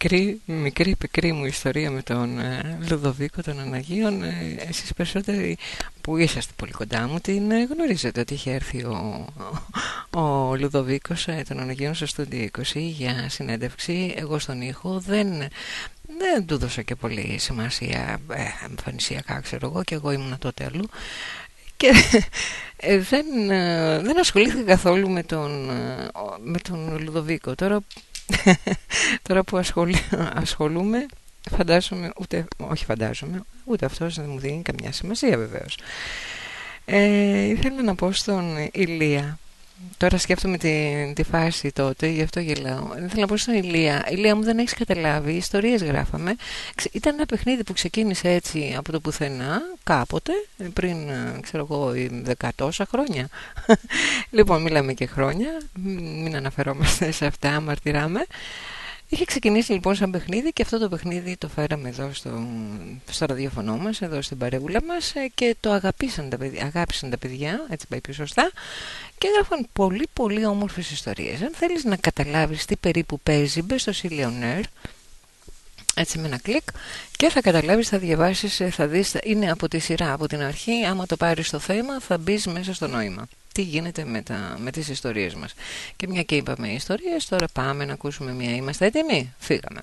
[SPEAKER 1] μικρή, μικρή, μικρή μου ιστορία με τον ε, Λουδοβίκο των Αναγίων ε, εσείς περισσότεροι που είσαστε πολύ κοντά μου την ε, γνωρίζετε ότι είχε έρθει ο, ο, ο Λουδοβίκος ε, των Αναγίων στο στούντιο 20 για συνέντευξη. Εγώ στον ήχο δεν, δεν του δώσα και πολύ σημασία ε, εμφανισιακά ξέρω εγώ και εγώ ήμουν τότε αλλού. Και ε, δεν, ε, δεν ασχολήθηκα καθόλου με τον, ε, με τον Λουδοβίκο. Τώρα, τώρα που ασχολεί, ασχολούμαι, φαντάζομαι, ούτε, όχι φαντάζομαι, ούτε αυτός δεν μου δίνει καμιά σημασία βεβαίως. Ε, ήθελα να πω στον Ηλία Τώρα σκέφτομαι τη, τη φάση τότε, γι' αυτό γελάω. Δεν θέλω να πω στην Ηλία. Ηλία μου δεν έχεις καταλάβει, ιστορίες γράφαμε. Ήταν ένα παιχνίδι που ξεκίνησε έτσι από το πουθενά, κάποτε, πριν, ξέρω εγώ, δεκατόσα χρόνια. λοιπόν, μιλάμε και χρόνια, μην αναφερόμαστε σε αυτά, αμαρτυράμε. Είχε ξεκινήσει λοιπόν σαν παιχνίδι και αυτό το παιχνίδι το φέραμε εδώ στο, στο ραδιοφωνό μας, εδώ στην παρεούλα μας ε, και το αγάπησαν τα παιδιά, αγάπησαν τα παιδιά έτσι πάει πιο σωστά και έγραφαν πολύ πολύ όμορφες ιστορίες. Αν θέλεις να καταλάβεις τι περίπου παίζει, μπες στο Σιλιονέρ, έτσι με ένα κλικ και θα καταλάβεις, θα διαβάσεις, ε, θα δεις, είναι από τη σειρά, από την αρχή, άμα το πάρεις το θέμα θα μπεις μέσα στο νόημα. Τι γίνεται με, τα, με τις ιστορίες μας. Και μια και είπαμε ιστορίες, τώρα πάμε να ακούσουμε μια. Είμαστε έτοιμοι; Φύγαμε.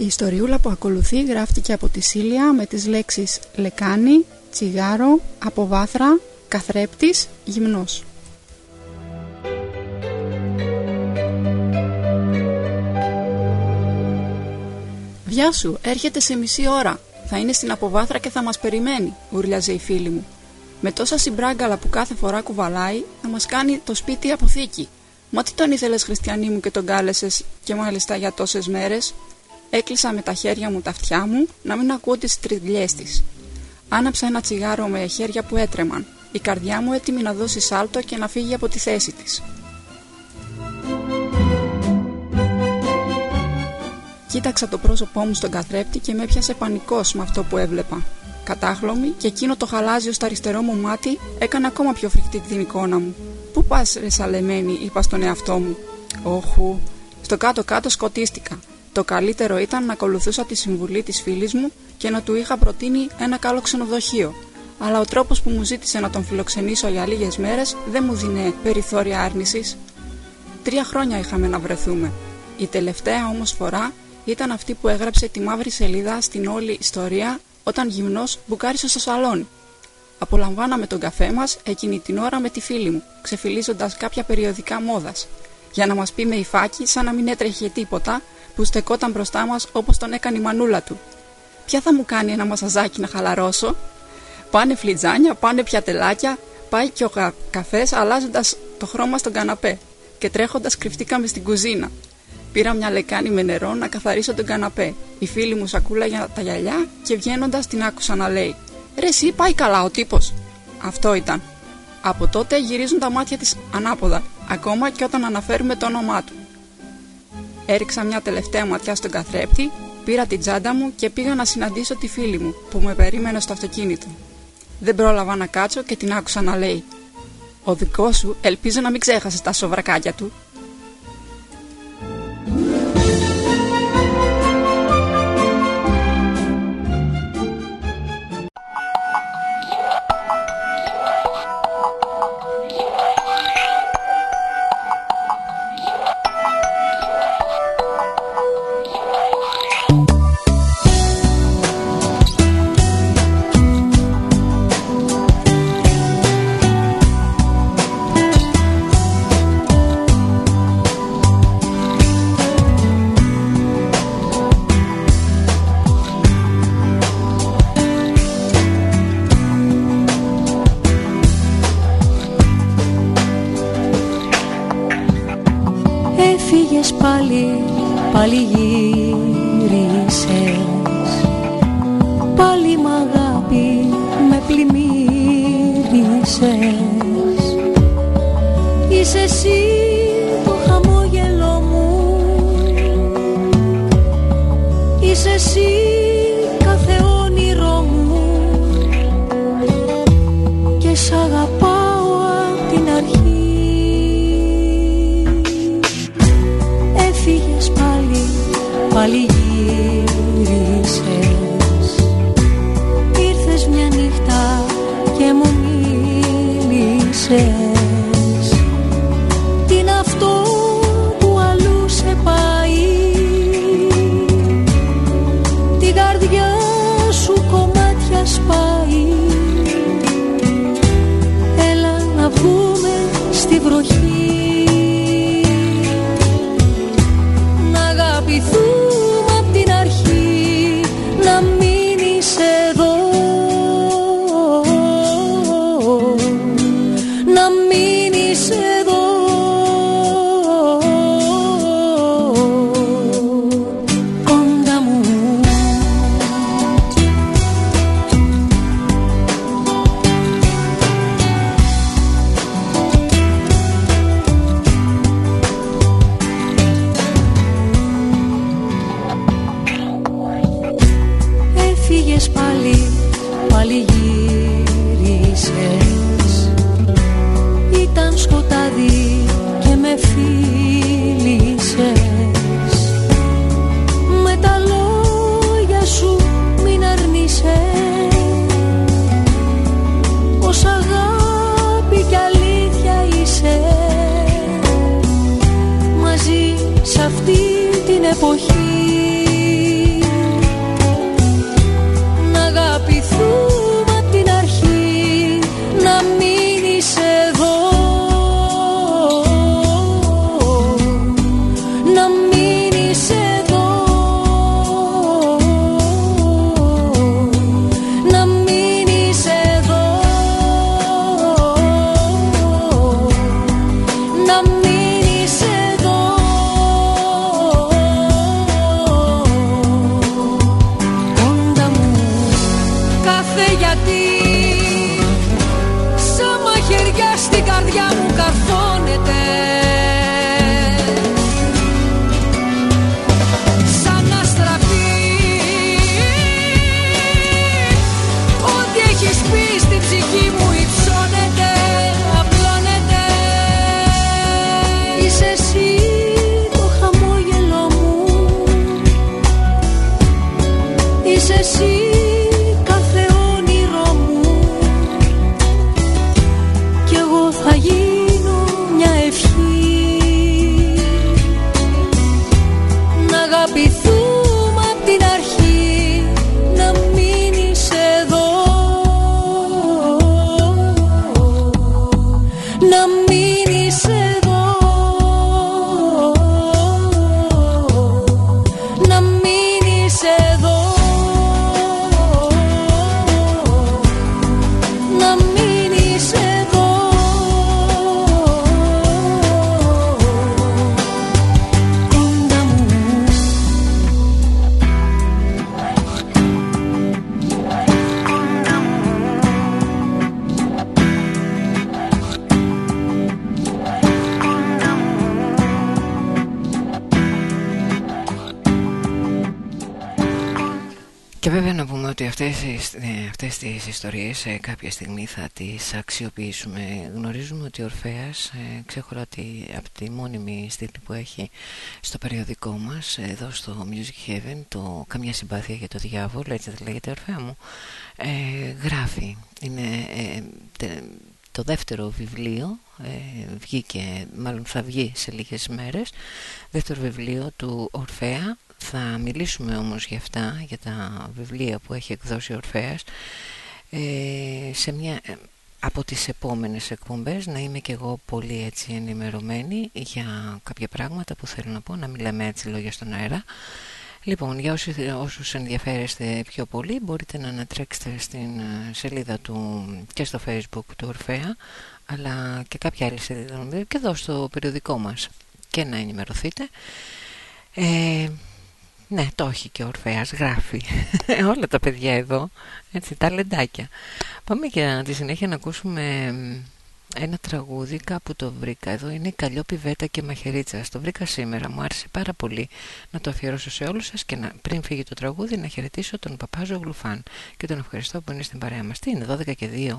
[SPEAKER 11] Η ιστοριούλα που ακολουθεί γράφτηκε από τη Σίλια με τις λέξεις λεκάνη, τσιγάρο, αποβάθρα, καθρέπτης, γυμνός. «Γεια σου, έρχεται σε μισή ώρα. Θα είναι στην αποβάθρα και θα μας περιμένει», ούρλιαζε η φίλη μου. «Με τόσα συμπράγκαλα που κάθε φορά κουβαλάει, θα μας κάνει το σπίτι αποθήκη. Μα τι τον ήθελες χριστιανή μου και τον κάλεσες και μάλιστα για τόσες μέρες», Έκλεισα με τα χέρια μου τα αυτιά μου να μην ακούω τις τριγλιές της. Άναψα ένα τσιγάρο με χέρια που έτρεμαν. Η καρδιά μου έτοιμη να δώσει σάλτο και να φύγει από τη θέση της. Κοίταξα το πρόσωπό μου στον καθρέπτη και με έπιασε πανικός με αυτό που έβλεπα. Κατάχλωμη και εκείνο το χαλάζιο στο αριστερό μου μάτι έκανε ακόμα πιο φρικτή την εικόνα μου. Πού πας ρε σαλεμένη, είπα στον εαυτό μου. Όχου, στο κάτω-κάτω σκοτίστηκα. Το καλύτερο ήταν να ακολουθούσα τη συμβουλή της φίλης μου και να του είχα προτείνει ένα καλό ξενοδοχείο. Αλλά ο τρόπος που μου ζήτησε να τον φιλοξενήσω για λίγες μέρες δεν μου δίνε περιθώρια άρνησης. Τρία χρόνια είχαμε να βρεθούμε. Η τελευταία όμως φορά ήταν αυτή που έγραψε τη μαύρη σελίδα στην όλη ιστορία όταν γυμνός μπουκάρισε στο σαλόνι. Απολαμβάναμε τον καφέ μας εκείνη την ώρα με τη φίλη μου, ξεφυλίζοντας κάποια περιοδικά μόδας. Για να μας πει με υφάκι σαν να μην έτρεχε τίποτα που στεκόταν μπροστά μας όπως τον έκανε η μανούλα του. Ποια θα μου κάνει ένα μασαζάκι να χαλαρώσω; Πάνε φλιτζάνια, πάνε πιατελάκια, πάει και ο κα... καφές αλλάζοντας το χρώμα στον καναπέ και τρέχοντας κρυφτήκαμε στην κουζίνα. Πήρα μια λεκάνη με νερό να καθαρίσω τον καναπέ. Η φίλη μου σακούλα για τα γυαλιά και βγαίνοντας την άκουσα να λέει: Ρε, εσύ πάει καλά ο τύπος. Αυτό ήταν. Από τότε γυρίζουν τα μάτια της ανάποδα, ακόμα και όταν αναφέρουμε το όνομά του. Έριξα μια τελευταία ματιά στον καθρέπτη, πήρα την τσάντα μου και πήγα να συναντήσω τη φίλη μου που με περίμενε στο αυτοκίνητο. Δεν πρόλαβα να κάτσω και την άκουσα να λέει «Ο δικός σου ελπίζω να μην ξέχασες τα σοβρακάκια του».
[SPEAKER 12] see αξιοποιήσουμε. Γνωρίζουμε ότι ο Ορφέας ε, ξέχωρα ότι από τη μόνιμη στήλη που έχει στο περιοδικό μας εδώ στο Music Heaven το «Καμιά συμπάθεια για το διάβολο» έτσι δεν λέγεται Ορφέα μου ε, γράφει. Είναι ε, το δεύτερο βιβλίο ε, βγήκε, μάλλον θα βγει σε λίγες μέρες δεύτερο βιβλίο του Ορφέα. Θα μιλήσουμε όμως για αυτά, για τα βιβλία που έχει εκδώσει ο Ορφέας ε, σε μια, ε, από τις επόμενες εκπομπές να είμαι και εγώ πολύ έτσι ενημερωμένη για κάποια πράγματα που θέλω να πω, να μιλάμε έτσι λόγια στον αέρα. Λοιπόν, για όσους, όσους ενδιαφέρεστε πιο πολύ μπορείτε να ανατρέξετε στην ε, σελίδα του και στο facebook του Ορφέα αλλά και κάποια άλλη σελίδα και εδώ στο περιοδικό μας και να ενημερωθείτε. Ε, ναι, το έχει και ο Ορφέας, γράφει. Όλα τα παιδιά εδώ, έτσι, τα λεντάκια. Πάμε και τη συνέχεια να ακούσουμε
[SPEAKER 1] ένα τραγούδι. Κάπου το βρήκα εδώ. Είναι η Καλλιόπη Βέτα και Μαχαιρίτσα. Το βρήκα σήμερα. Μου άρεσε πάρα πολύ να το αφιερώσω σε όλους σας και να, πριν φύγει το τραγούδι να χαιρετήσω τον Παπάζο Γλουφάν και τον ευχαριστώ που είναι στην παρέα μας. Τι είναι 12 και 2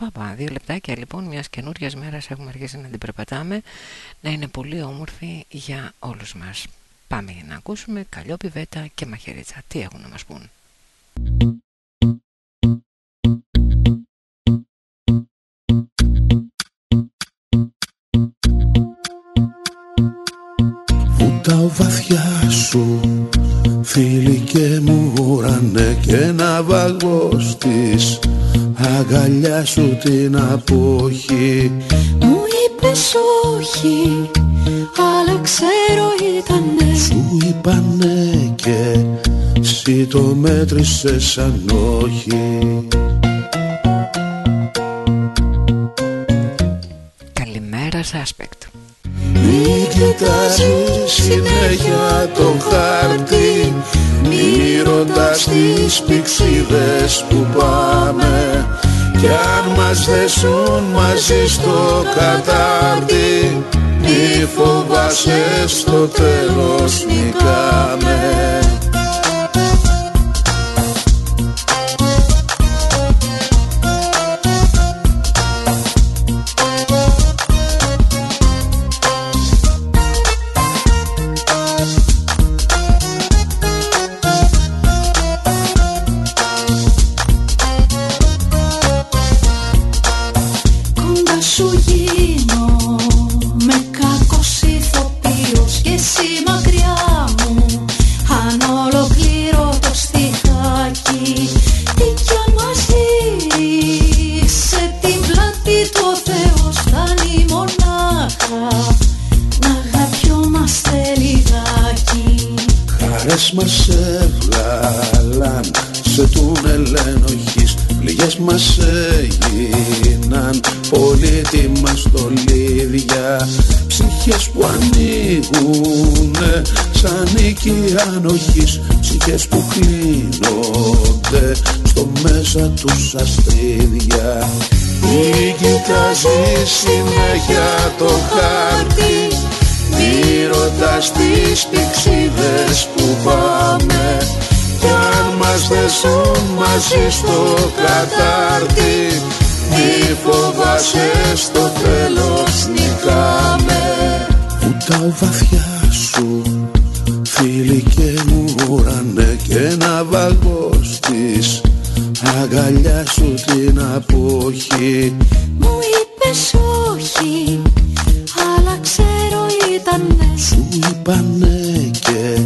[SPEAKER 1] Παπα, δύο λεπτάκια λοιπόν μιας καινούρια μέρας έχουμε αρχίσει να την περπατάμε. Να είναι πολύ όμορφη για όλους μας πάμε για να ακούσουμε Καλλιόπη Βέτα και Μαχαιρίτσα τι έχουν να μας πούν;
[SPEAKER 7] Βουτάω βαθιά σου φίλοι και μου ουρανέ και να βαγώ στις αγκαλιά σου την αποχή.
[SPEAKER 13] Μου είπες όχι αλλά ξέρω ήτανε.
[SPEAKER 7] Σου είπανε και εσύ το μέτρησες σαν όχι.
[SPEAKER 1] Καλημέρα Σάσπεκτ
[SPEAKER 7] Μη κοιτάζεις συνέχεια το χάρτη Μη ρωτάς τις πηξίδες που πάμε Κι αν μας δέσουν μαζί στο κατάρτι Μη φοβάσαι στο τέλος νικάμε δέσουν μαζί στο κατάρτι Μη φοβάσαι στο τέλος νικάμε. Βουτάω βαθιά σου φίλοι και μου ουρανέ Και να βαγώ στις αγκαλιά σου την αποχή.
[SPEAKER 13] Μου είπες όχι αλλά ξέρω ήτανε.
[SPEAKER 7] Σου είπανε και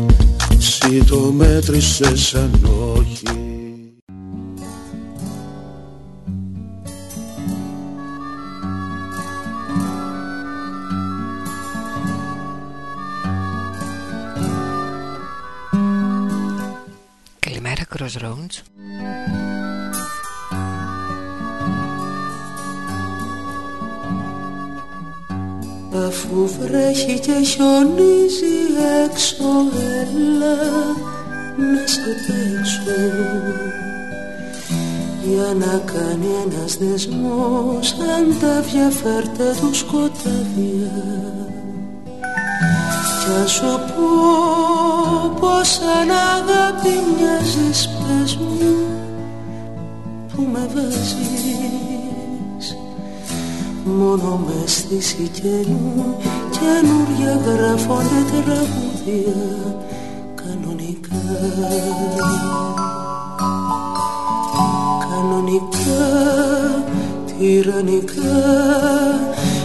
[SPEAKER 7] εσύ το μέτρησες σαν όχι
[SPEAKER 1] Καλημέρα Crossroads
[SPEAKER 8] Αφού βρέχει και χιονίζει έξω έλα να σε παίξω για να κάνει ένας δεσμός αν τα φέρτε τους σκοτάδια κι ας σου πω πως σαν αγάπη μοιάζεις πες μου που με βάζεις. Μόνο μες στη σικένου καινούρια γράφονται τραγούδια κανονικά. Κανονικά τυραννικά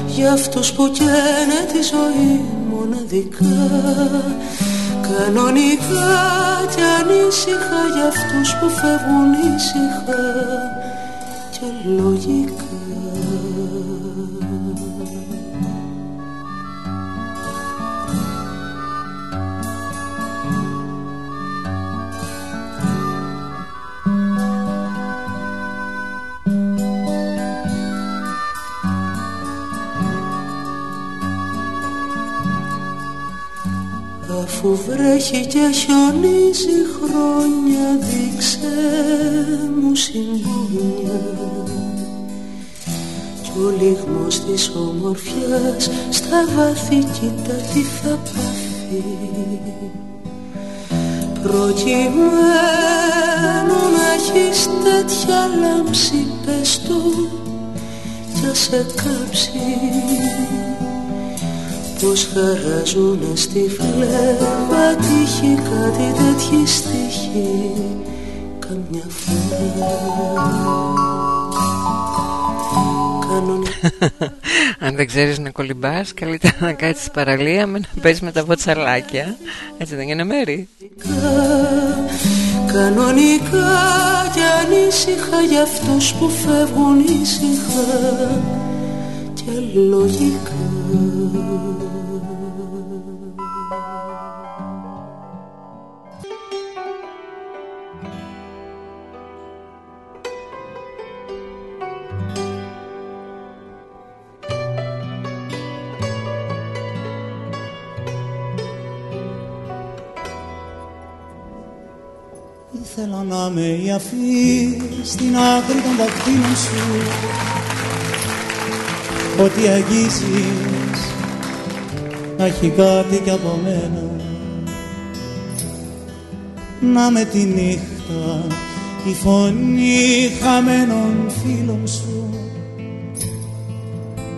[SPEAKER 8] για αυτούς που καίνε τη ζωή μοναδικά. Κανονικά και ανήσυχα για αυτούς που φεύγουν ήσυχα και λογικά Αφού βρέχει και χιονίζει χρόνια δείξε μου συμπόνια κι ο λιγμός της ομορφιάς στα βάθη κοίτα τι θα πάθει. Προκειμένου να έχεις τέτοια λάμψη πες του κι σε κάψει πως χαράζουνε στη φλέβα. Τύχει κάτι τέτοιοι στοιχεί καμιά φορά.
[SPEAKER 1] Αν δεν ξέρεις να κολυμπάς Καλύτερα να κάτσεις παραλία Με να παίζεις με τα βοτσαλάκια. Έτσι δεν είναι μέρη
[SPEAKER 8] Κανονικά. Και ανήσυχα Για αυτούς που φεύγουν ήσυχα. Και λογικά
[SPEAKER 14] Ήθελα να με η αφή στην άκρη των δακτύλων σου Ότι αγγίζεις να έχει κάτι κι από μένα. Να με τη νύχτα η φωνή χαμένων φίλων σου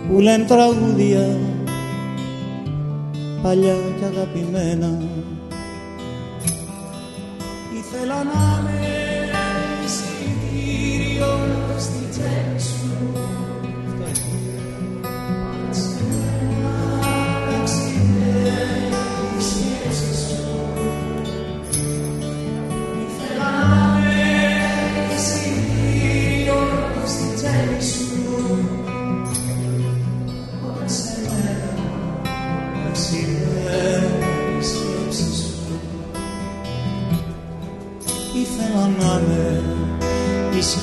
[SPEAKER 14] που λένε τραγούδια παλιά και αγαπημένα. Θέλω να με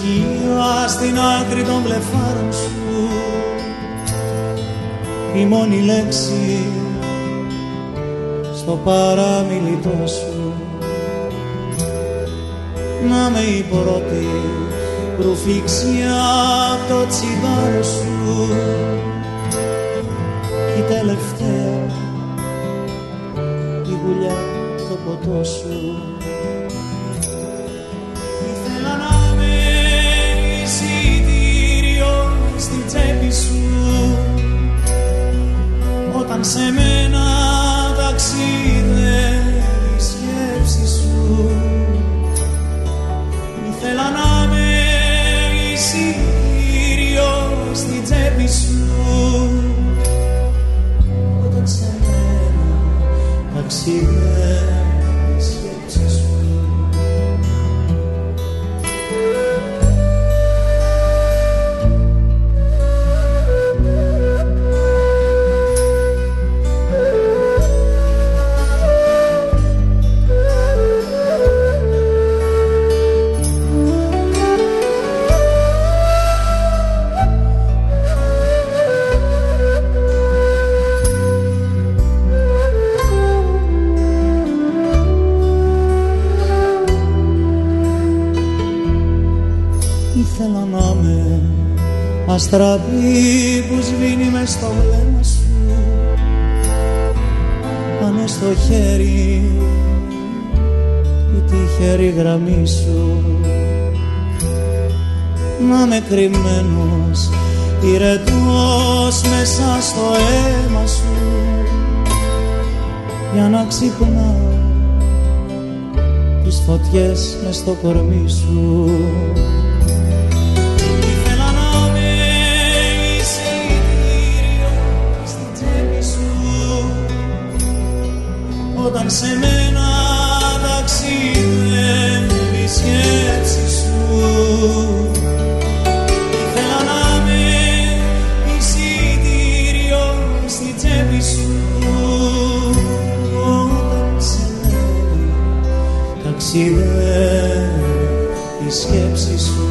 [SPEAKER 14] σκιά στην άκρη των βλεφάρων σου. Η μόνη λέξη στο παραμιλητό σου. Να με η πρώτη ρουφήξια το τσιγάρο σου. Η τελευταία η γουλιά το ποτό σου όταν σε μένα ταξίδευε η σκέψη σου. Ήθελα να με εισιτήριο στην τσέπη σου. Όταν σε μένα ταξίδευε αστραπή που σβήνει μες στο βλέμμα σου πάνω στο χέρι η τυχερή γραμμή σου. Να με κρυμμένος πυρετός μέσα στο αίμα σου για να ξυπνάω τις φωτιές μες στο κορμί σου όταν σε μένα ταξιδεύεις η σκέψη σου. Ήθελα να με εισιτήριο στη τσέπη σου. Όταν σε μένα ταξιδεύεις η σκέψη σου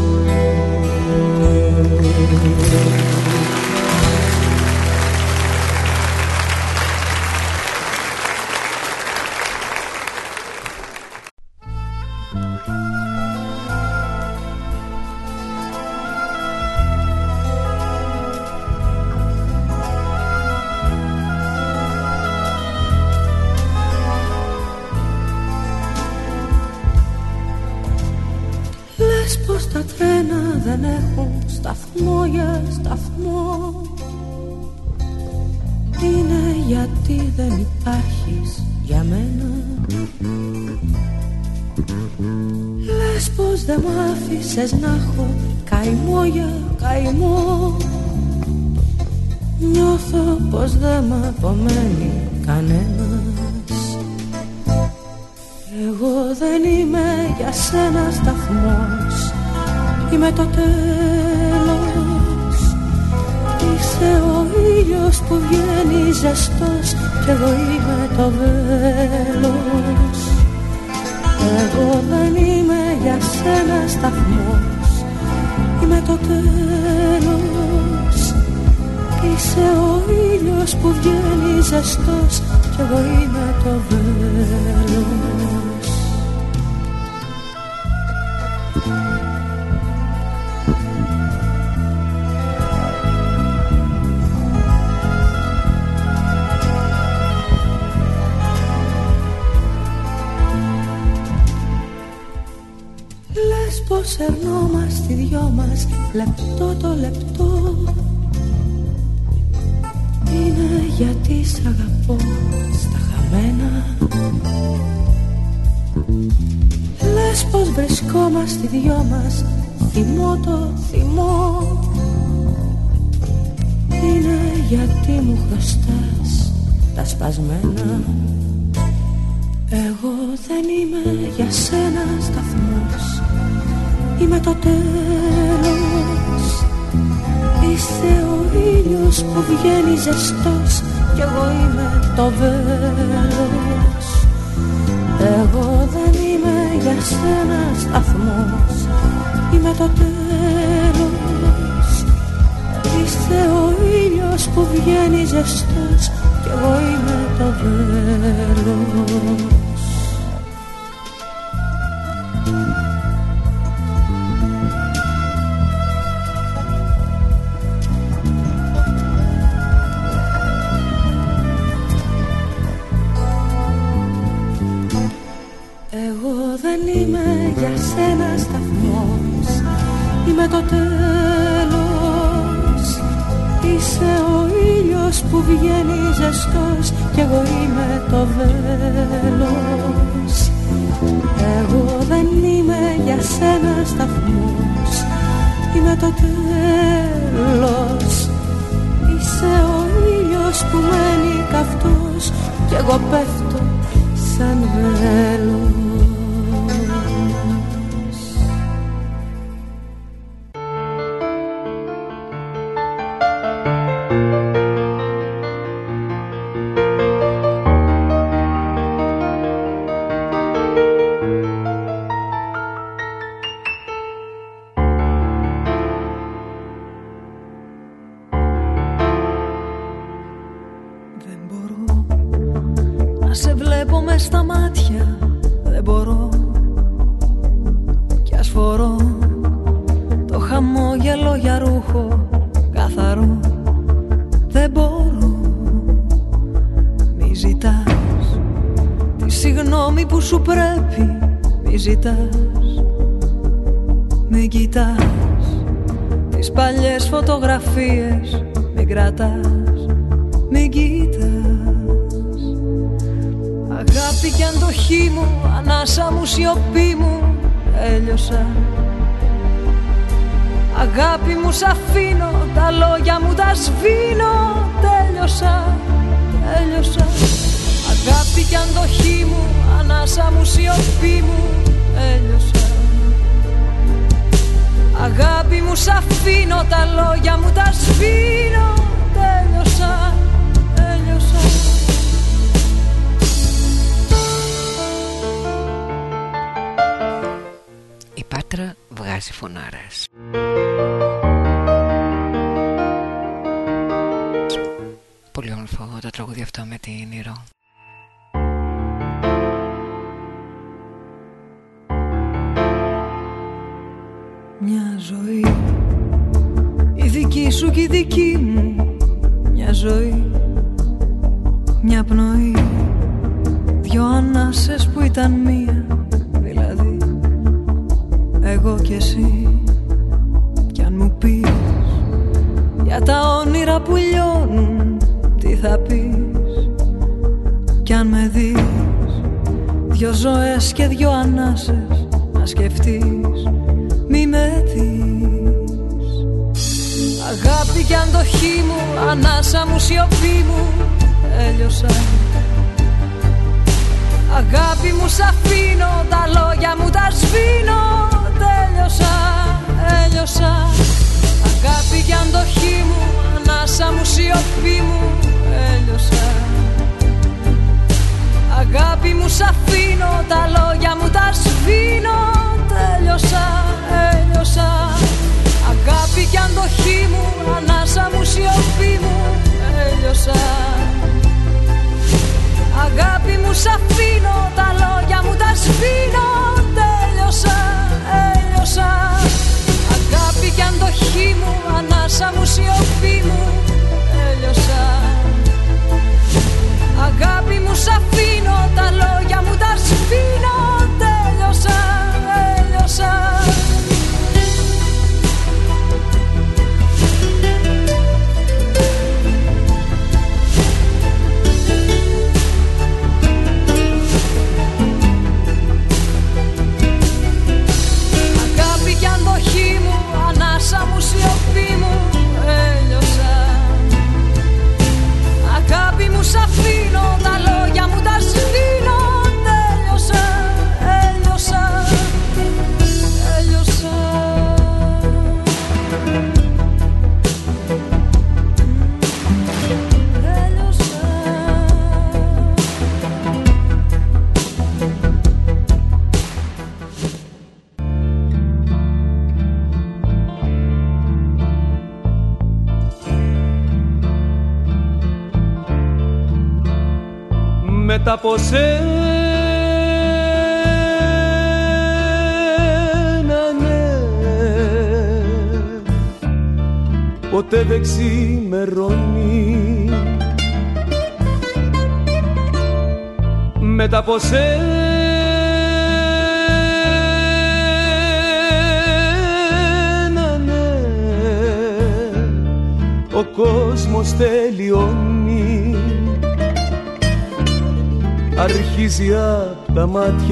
[SPEAKER 3] άφησες να έχω καημό για καημό. Νιώθω πως δεν μ' απομένει κανένας. Εγώ δεν είμαι για σένα σταθμός. Είμαι το τέλος. Είσαι ο ήλιος που βγαίνει ζεστός. Κι εγώ είμαι το βέλος Εγώ δεν είμαι για σένα σταθμός. Είμαι το τέλος. Είσαι ο ήλιος που βγαίνει ζεστός. Κι εγώ είμαι το βέλος Λες πως ερνόμαστε οι δυο μας λεπτό το λεπτό. Είναι γιατί σ' αγαπώ στα χαμένα. Λες πως βρισκόμαστε οι δυο μας θυμό το θυμό Είναι γιατί μου χρωστάς τα σπασμένα. Εγώ δεν είμαι για σένα σταθμός Είμαι το τέλος. Είσαι ο ήλιος που βγαίνει ζεστός. Κι εγώ είμαι το βέλος. Εγώ δεν είμαι για σένα σταθμός. Είμαι το τέλος. Είσαι ο ήλιος που βγαίνει ζεστός. Κι εγώ είμαι το βέλος σένα σταθμός. Είμαι το τέλος. Είσαι ο ήλιος που βγαίνει ζεστός Κι εγώ είμαι το βέλος. Εγώ δεν είμαι για σένα σταθμός. Είμαι το τέλος. Είσαι ο ήλιος που μένει καυτός Κι εγώ πέφτω
[SPEAKER 12] συγγνώμη που σου πρέπει Μη ζητάς. Μη κοιτάς τις παλιές φωτογραφίες Μην κρατάς. Μην κοιτάς. Αγάπη κι αντοχή μου Ανάσα μου σιωπή μου Έλειωσα. Αγάπη μου σ' αφήνω Τα λόγια μου τα σβήνω Τέλειωσα Τέλειωσα. Αγάπη κι αντοχή μου Ανάσα μου σιωπή μου Έλειωσα Αγάπη μου σ' αφήνω Τα λόγια μου τα σβήνω Τέλειωσα Τέλειωσα
[SPEAKER 1] Η Πάτρα βγάζει φωνάρας.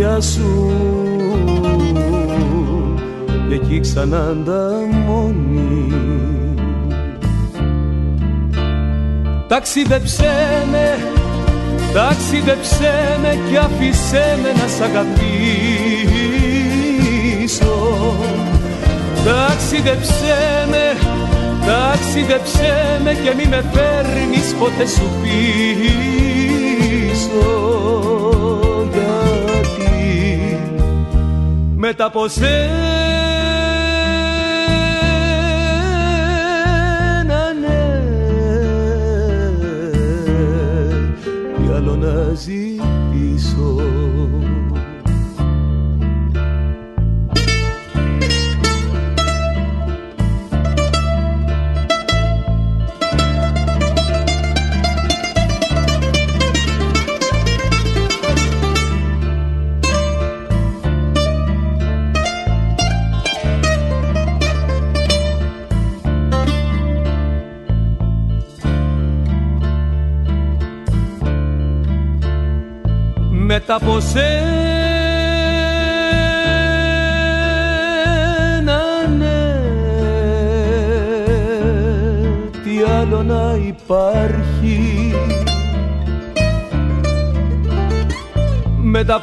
[SPEAKER 9] μάτια σου. Και εκεί ξανά μόνη Ταξίδεψέ με, ταξίδεψέ με και άφησέ με να σ' αγαπήσω. Ταξίδεψέ με, ταξίδεψέ με και μη με φέρνεις ποτέ σου πίσω. μετά από σένα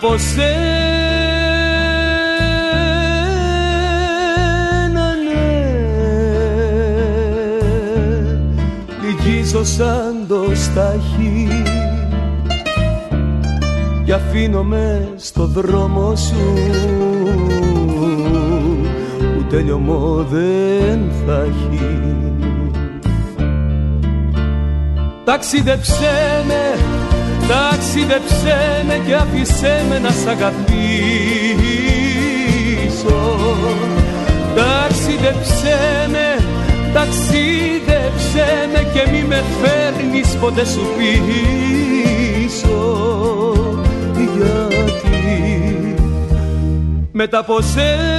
[SPEAKER 9] από σένα ναι. Λυγίζω σαν το στάχι και αφήνομαι στο δρόμο σου. Που τελειωμό δεν θα έχει. Ταξιδέψέ με Ταξίδεψέ με και άφησέ με να σ' αγαπήσω. Ταξίδεψέ με, ταξίδεψέ με και μη με φέρνεις ποτέ σου πίσω. Γιατί μετά από σένα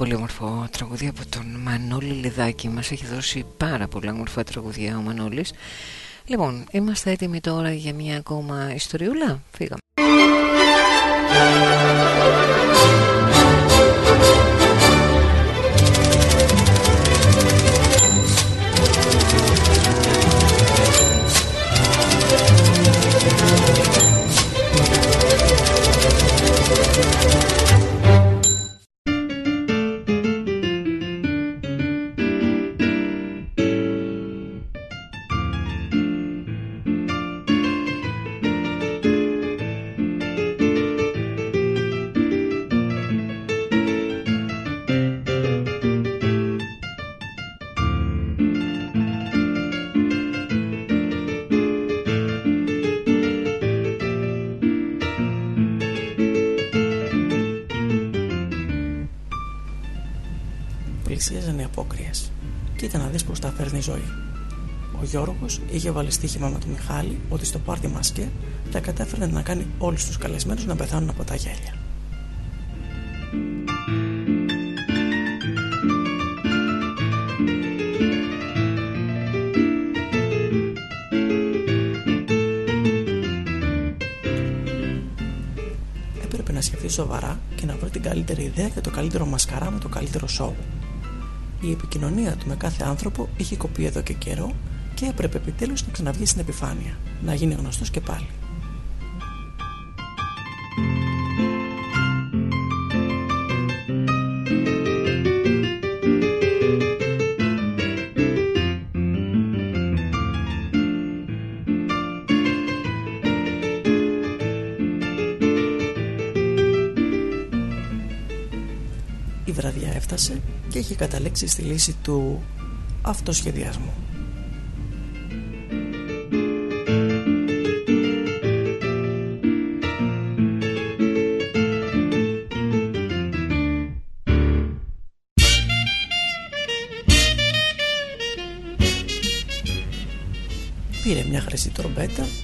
[SPEAKER 1] πολύ όμορφο τραγουδί από τον Μανώλη Λιδάκη. Μας έχει δώσει πάρα πολλά όμορφα τραγουδιά ο Μανώλης. Λοιπόν, είμαστε έτοιμοι τώρα για μια ακόμα ιστοριούλα. Φύγαμε
[SPEAKER 15] είχε βάλει στοίχημα με τον Μιχάλη ότι στο πάρτι μασκέ θα κατέφερε να κάνει όλους τους καλεσμένους να πεθάνουν από τα γέλια. Έπρεπε να σκεφτεί σοβαρά και να βρει την καλύτερη ιδέα για το καλύτερο μασκαρά με το καλύτερο σόου. Η επικοινωνία του με κάθε άνθρωπο είχε κοπεί εδώ και καιρό και έπρεπε επιτέλους να ξαναβγεί στην επιφάνεια, να γίνει γνωστός και πάλι. Η βραδιά έφτασε και είχε καταλήξει στη λύση του αυτοσχεδιασμού.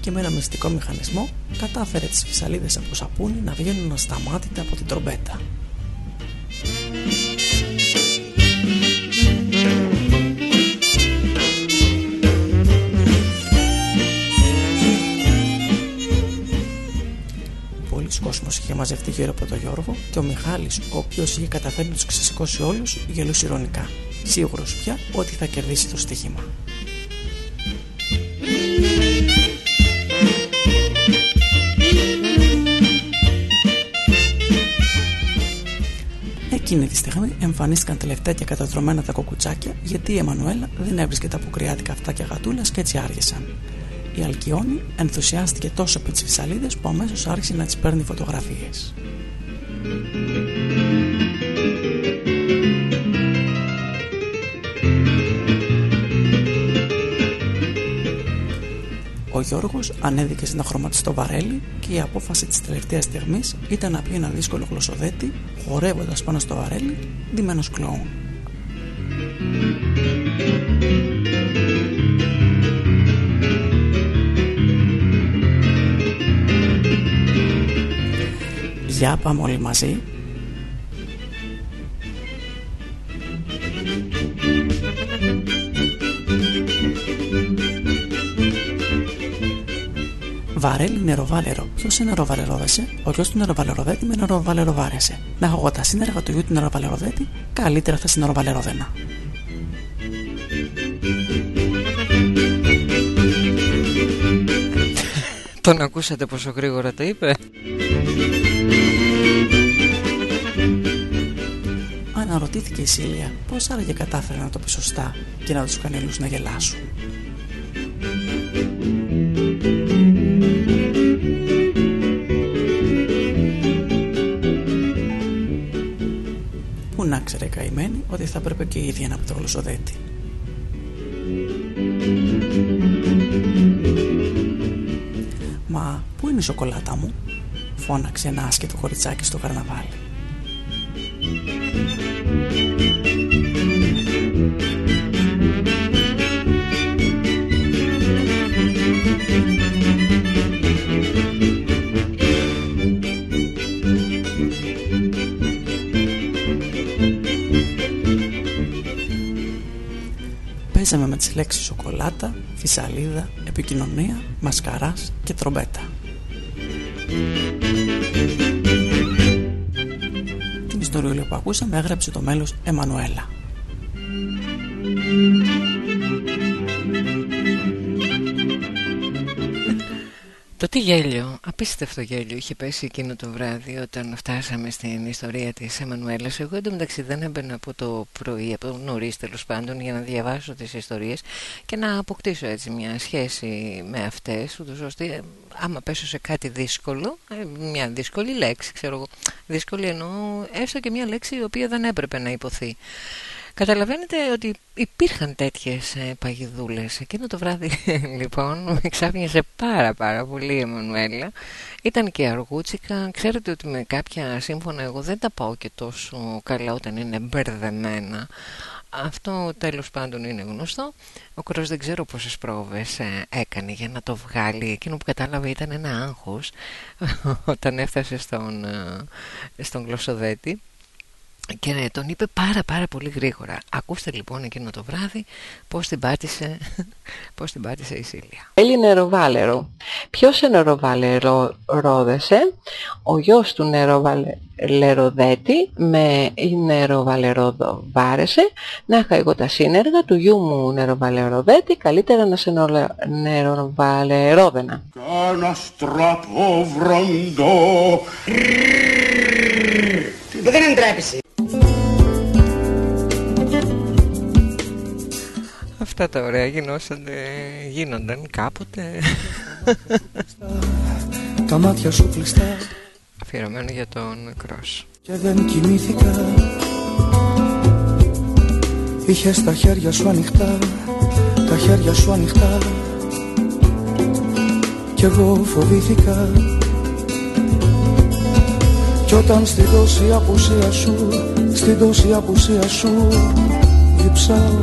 [SPEAKER 15] Και με ένα μυστικό μηχανισμό κατάφερε τις φυσαλίδες από σαπούνι να βγαίνουν ασταμάτητα από την τρομπέτα. Πολλοί κόσμος είχε μαζευτεί γύρω από τον Γιώργο και ο Μιχάλης, ο οποίος είχε καταφέρει να τους ξεσηκώσει όλους, γελούσε ηρωνικά, σίγουρος πια ότι θα κερδίσει το στοίχημα. Εκείνη τη στιγμή εμφανίστηκαν τελευταία και καταδρομένα τα κοκουτσάκια γιατί η Εμμανουέλα δεν έβρισκε τα αποκριάτικα αυτά και γατούλας και έτσι άργησαν. Η Αλκιόνη ενθουσιάστηκε τόσο από τις φυσαλίδες που αμέσως άρχισε να τις παίρνει φωτογραφίες. Γιώργος ανέδικε στην αχρωματιστό βαρέλι και η απόφαση της τελευταίας στιγμής ήταν να πει ένα δύσκολο γλωσσοδέτη χορεύοντας πάνω στο βαρέλι ντυμένος κλόουν. Για πάμε όλοι μαζί Βαρέλι νεροβάλερο. Ποιος σε νεροβαλερόδεσε, ο γιος του νεροβαλεροδέτη με νεροβαλεροβάρεσε. Να έχω εγώ τα σύνεργα του γιου του νεροβαλεροδέτη, καλύτερα θα συνεροβαλερόδενα.
[SPEAKER 1] Τον ακούσατε πόσο γρήγορα το είπε.
[SPEAKER 15] Αναρωτήθηκε η Σίλια πώς άραγε κατάφερε να το πει σωστά και να τους κάνει να γελάσουν. Να ξέρε καημένη ότι θα έπρεπε και η ίδια να πει το γλωσσοδέτη. Μα πού είναι η σοκολάτα μου, φώναξε ένα άσχετο κοριτσάκι στο καρναβάλι. Λέξεις σοκολάτα, φυσαλίδα, επικοινωνία, μασκαράς και τρομπέτα. Την ιστορία που ακούσαμε έγραψε το μέλος Εμμανουέλα.
[SPEAKER 1] Το τι γέλιο, απίστευτο γέλιο είχε πέσει εκείνο το βράδυ όταν φτάσαμε στην ιστορία της Εμμανουέλας. Εγώ εντωμεταξύ δεν έμπαινα από το πρωί, από νωρίς τέλος πάντων για να διαβάσω τις ιστορίες και να αποκτήσω έτσι μια σχέση με αυτές, ούτως ώστε άμα πέσω σε κάτι δύσκολο, ε, μια δύσκολη λέξη ξέρω εγώ, δύσκολη εννοώ έστω και μια λέξη η οποία δεν έπρεπε να υποθεί. Καταλαβαίνετε ότι υπήρχαν τέτοιες ε, παγιδούλες. Εκείνο το βράδυ λοιπόν με ξάφνιασε πάρα πάρα πολύ η Εμμανουέλα. Ήταν και αργούτσικα. Ξέρετε ότι με κάποια σύμφωνα εγώ δεν τα πάω και τόσο καλά όταν είναι μπερδεμένα. Αυτό τέλος πάντων είναι γνωστό. Ο Κρός δεν ξέρω πόσες πρόβες ε, έκανε για να το βγάλει. Εκείνο που κατάλαβε ήταν ένα άγχος όταν έφτασε στον, ε, στον γλωσσοδέτη και τον είπε πάρα πάρα πολύ γρήγορα. Ακούστε λοιπόν εκείνο το βράδυ πως την πάτησε, πώς την πάτησε η Σίλια.
[SPEAKER 16] Έλλη νεροβάλερο ποιος νεροβαλερόδεσε ο γιος του νεροβαλεροδέτη με νεροβαλερόδο βάρεσε να είχα εγώ τα σύνεργα του γιού μου νεροβαλεροδέτη καλύτερα να σε νεροβαλερόδενα
[SPEAKER 17] Κάνας στραπό βροντό
[SPEAKER 18] δεν εντρέπεσαι
[SPEAKER 1] Αυτά τα ωραία γινόσαν, γίνονταν κάποτε.
[SPEAKER 10] Τα μάτια σου κλειστά.
[SPEAKER 1] Αφιερωμένο για τον Κρός.
[SPEAKER 10] Και δεν κοιμήθηκα. Είχες τα χέρια σου ανοιχτά Τα χέρια σου ανοιχτά. Κι εγώ φοβήθηκα. Κι όταν στην τόση απουσία σου Στην τόση απουσία σου Διψάω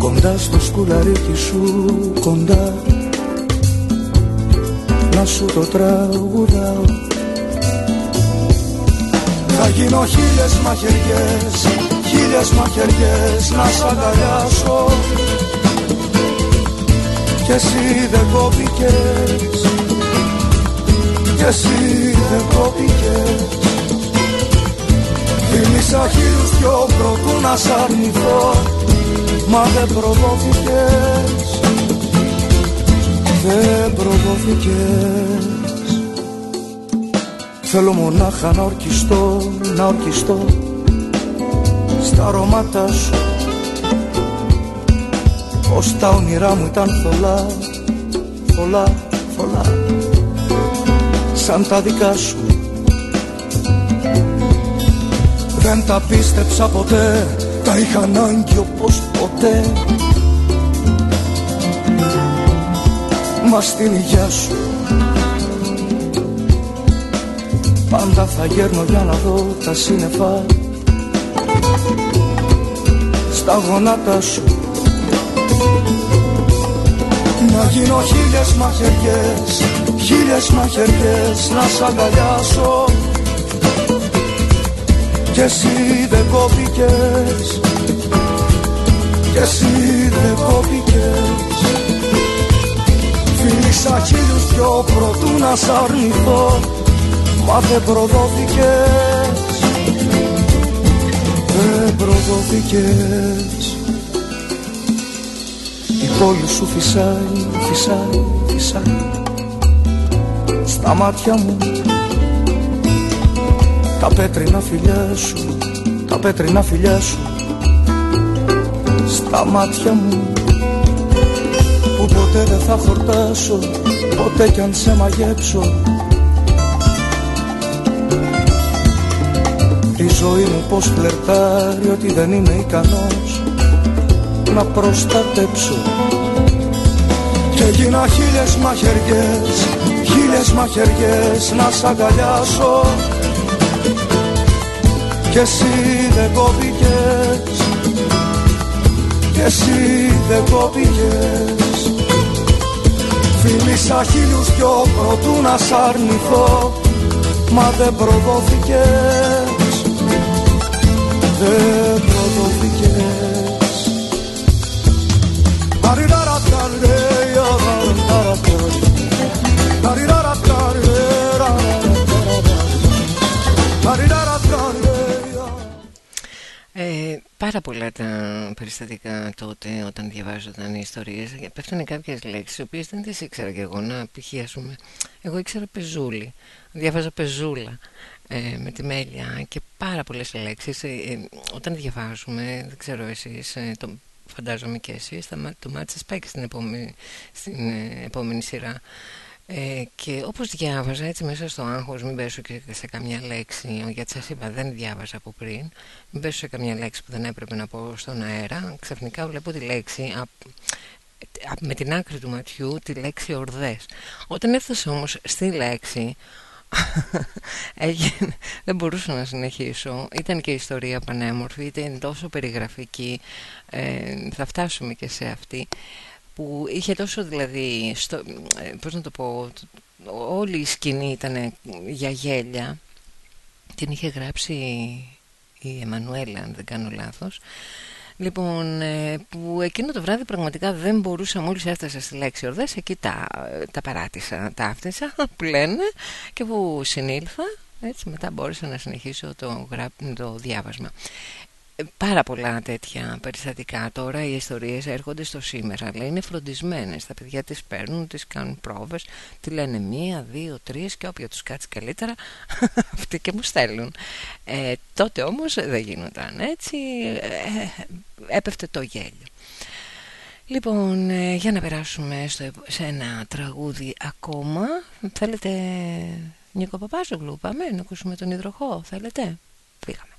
[SPEAKER 10] Κοντά στο σκουλαρίκι σου κοντά. Να σου το τραγουδάω. Θα γίνω χίλιες μαχαιριές Χίλιες μαχαιριές να σ' αγκαλιάσω. Κι εσύ δεν κόπηκες Κι εσύ δεν κόπηκες. Φίλησα χίλιους δυο προτού να σ' αρνηθώ Μα δεν προδόθηκες. Δεν προδόθηκες. Θέλω μονάχα να ορκιστώ Να ορκιστώ Στα αρώματά σου. Πως τα όνειρά μου ήταν θολά Θολά, θολά. Σαν τα δικά σου. Δεν τα πίστεψα ποτέ. Τα είχα ανάγκη όπως ποτέ. Μα στην υγειά σου Πάντα θα γέρνω για να δω τα σύννεφα. Στα γονάτα σου Να γίνω χίλιες μαχαιριές Χίλιες μαχαιριές να σ' αγκαλιάσω. Κι εσύ δεν κόπηκες Κι εσύ δεν κόπηκες Φίλησα χίλιους δυο προτού να σ' αρνηθώ Μα δεν προδόθηκες. Δεν προδόθηκες. Η πόλη σου φυσάει, φυσάει, φυσάει. Στα μάτια μου. Τα πέτρινα φιλιά σου, τα πέτρινα φιλιά σου Στα μάτια μου. Που ποτέ δεν θα χορτάσω Ποτέ κι αν σε μαγέψω. Η ζωή μου πως φλερτάρει Ότι δεν είμαι ικανός Να προστατέψω. Και έγινα χίλιες μαχαιριές Χίλιες μαχαιριές να σ' αγκαλιάσω. Κι εσύ δεν κόπηκες κι εσύ δεν κόπηκες Φίλησα χίλιους δυο προτού να σ' αρνηθώ Μα δεν προδόθηκες. Δεν προδόθηκες.
[SPEAKER 1] Μαριραρα πάρα πολλά τα περιστατικά τότε όταν διαβάζονταν οι ιστορίες. Πέφτουν κάποιες λέξεις οι οποίες δεν τις ήξερα και εγώ. Να πηχιάσουμε εγώ ήξερα πεζούλη. Διάβαζα πεζούλα ε, με τη μέλια και πάρα πολλές λέξεις. Ε, ε, όταν διαβάζουμε δεν ξέρω εσείς ε, το, φαντάζομαι και εσείς το μάτι σας πάει και στην επόμενη, στην επόμενη σειρά ε, και όπως διάβαζα έτσι μέσα στο άγχος μην πέσω και σε καμιά λέξη γιατί σας είπα δεν διάβαζα από πριν μην πέσω σε καμιά λέξη που δεν έπρεπε να πω στον αέρα ξαφνικά βλέπω τη λέξη με την άκρη του ματιού τη λέξη ορδές όταν έφτασε όμως στη λέξη Έγινε, δεν μπορούσα να συνεχίσω. Ήταν και η ιστορία πανέμορφη ήταν τόσο περιγραφική ε, θα φτάσουμε και σε αυτή που είχε τόσο δηλαδή στο, ε, πώς να το πω όλη η σκηνή ήταν για γέλια. Την είχε γράψει η Εμμανουέλα αν δεν κάνω λάθος. Λοιπόν, ε, που εκείνο το βράδυ πραγματικά δεν μπορούσα μόλις έφτασα στη λέξη ορδές Εκεί τα, τα παράτησα, τα άφτισα που λένε Και που συνήλθα. Έτσι μετά μπόρεσα να συνεχίσω το, το διάβασμα πάρα πολλά τέτοια περιστατικά τώρα οι ιστορίες έρχονται στο σήμερα αλλά είναι φροντισμένες. Τα παιδιά τις παίρνουν, τις κάνουν πρόβες τη λένε μία, δύο, τρεις και όποια τους κάτσει καλύτερα αυτοί και μου στέλνουν. Ε, τότε όμως δεν γίνονταν έτσι ε, έπεφτε το γέλιο. Λοιπόν, ε, για να περάσουμε στο, σε ένα τραγούδι ακόμα. Θέλετε Νίκο Παπάζογλου, πάμε να ακούσουμε τον υδροχό, θέλετε; Φύγαμε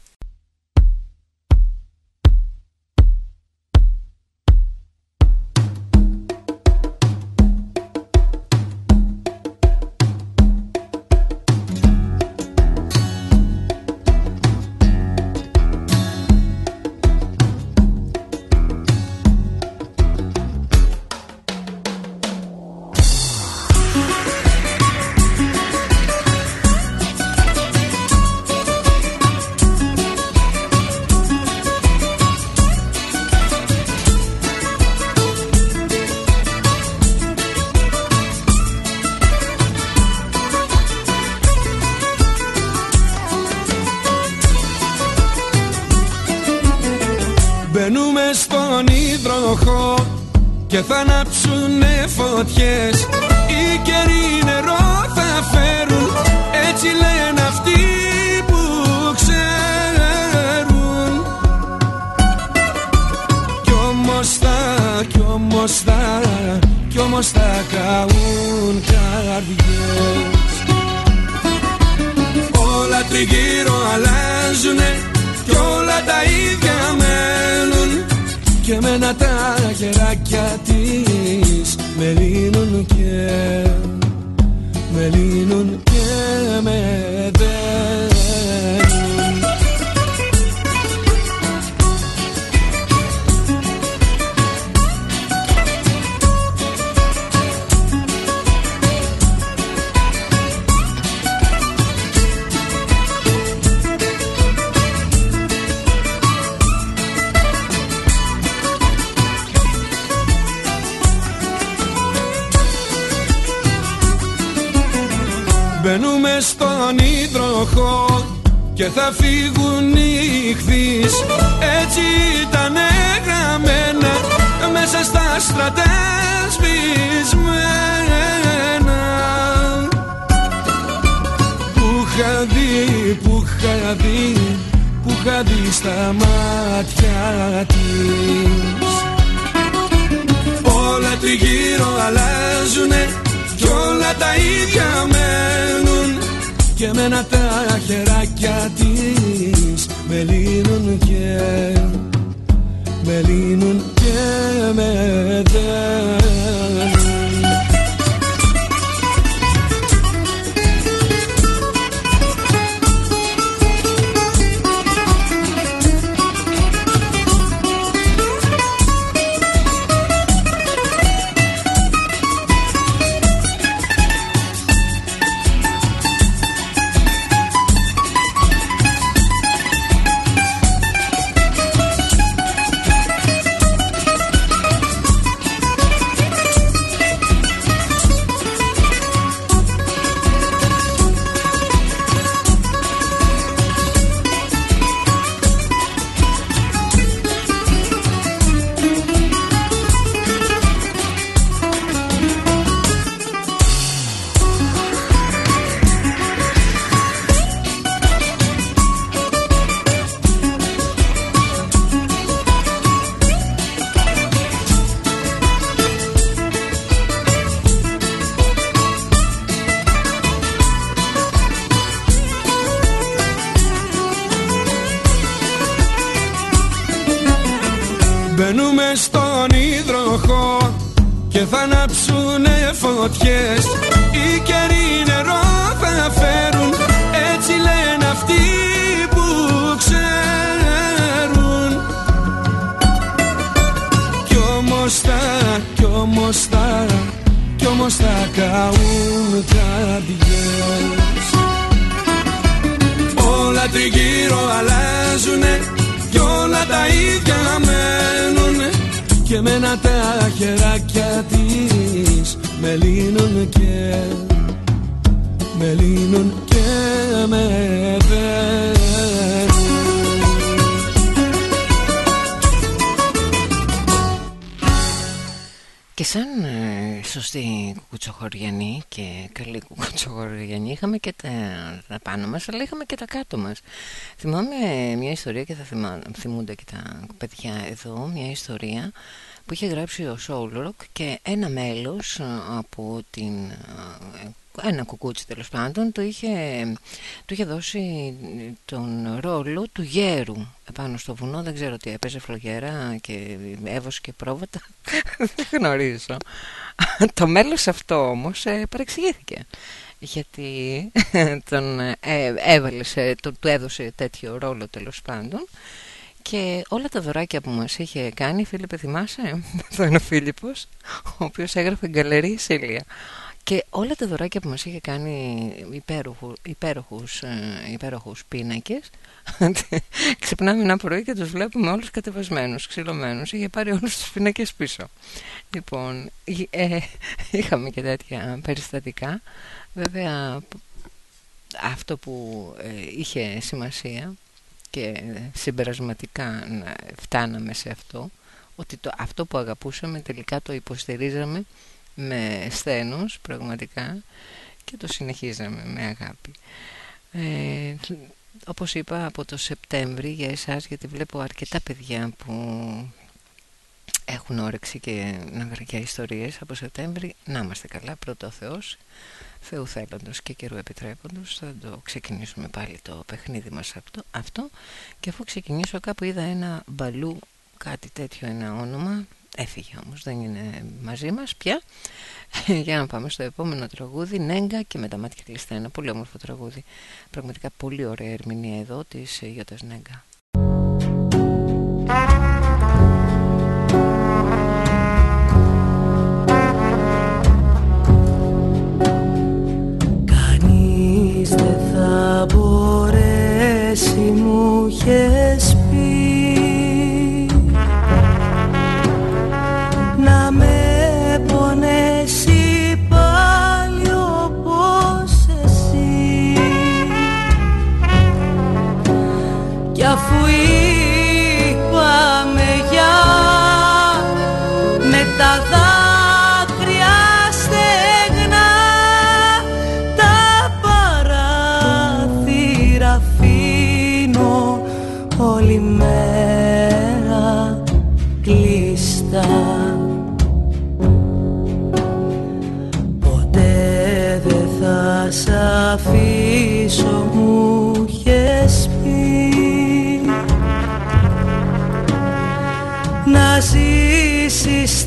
[SPEAKER 1] Θυμάμαι μια ιστορία και θα θυμά, θυμούνται και τα παιδιά εδώ, μια ιστορία που είχε γράψει ο Σόλροκ και ένα μέλος ε, από την ε, ένα κουκούτσι τέλος πάντων το είχε, του είχε δώσει τον ρόλο του γέρου επάνω στο βουνό. Δεν ξέρω τι έπαιζε φλογέρα και έβοσκε και πρόβατα. Δεν γνωρίζω. Το μέλος αυτό όμως ε, παρεξηγήθηκε γιατί τον ε, έβαλες του έδωσε τέτοιο ρόλο τέλος πάντων. Και όλα τα δωράκια που μας είχε κάνει, Φίλιππε θυμάσαι, εδώ είναι ο Φίλιππος, ο οποίος έγραφε γκαλερί Σίλια. Και όλα τα δωράκια που μας είχε κάνει υπέροχου, υπέροχους, ε, υπέροχους πίνακες Ξυπνάμε ένα πρωί και τους βλέπουμε όλους κατεβασμένους, ξυλωμένους. Είχε πάρει όλους τους πίνακες πίσω. Λοιπόν, ε, είχαμε και τέτοια περιστατικά Βέβαια αυτό που ε, είχε σημασία και συμπερασματικά να φτάναμε σε αυτό ότι το, αυτό που αγαπούσαμε τελικά το υποστηρίζαμε με σθένος πραγματικά και το συνεχίζαμε με αγάπη. Ε, όπως είπα από το Σεπτέμβρη για εσάς γιατί βλέπω αρκετά παιδιά που έχουν όρεξη και να για ιστορίες από Σεπτέμβρη. Να είμαστε καλά πρώτο ο Θεός. Θεού θέλοντος και καιρού επιτρέποντος. Θα το ξεκινήσουμε πάλι το παιχνίδι μας αυτό, αυτό. Και αφού ξεκινήσω κάπου είδα ένα μπαλού κάτι τέτοιο ένα όνομα. Έφυγε όμως, δεν είναι μαζί μας πια. Για να πάμε στο επόμενο τραγούδι Νέγκα και με τα μάτια κλειστά. Ένα πολύ όμορφο τραγούδι. Πραγματικά πολύ ωραία ερμηνεία εδώ της Ιώτας Νέγκα
[SPEAKER 3] μπορέσει μου είχες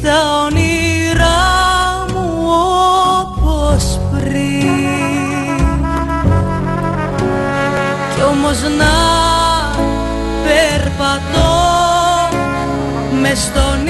[SPEAKER 3] στα όνειρά μου όπως πριν. Κι όμως να περπατώ μες στον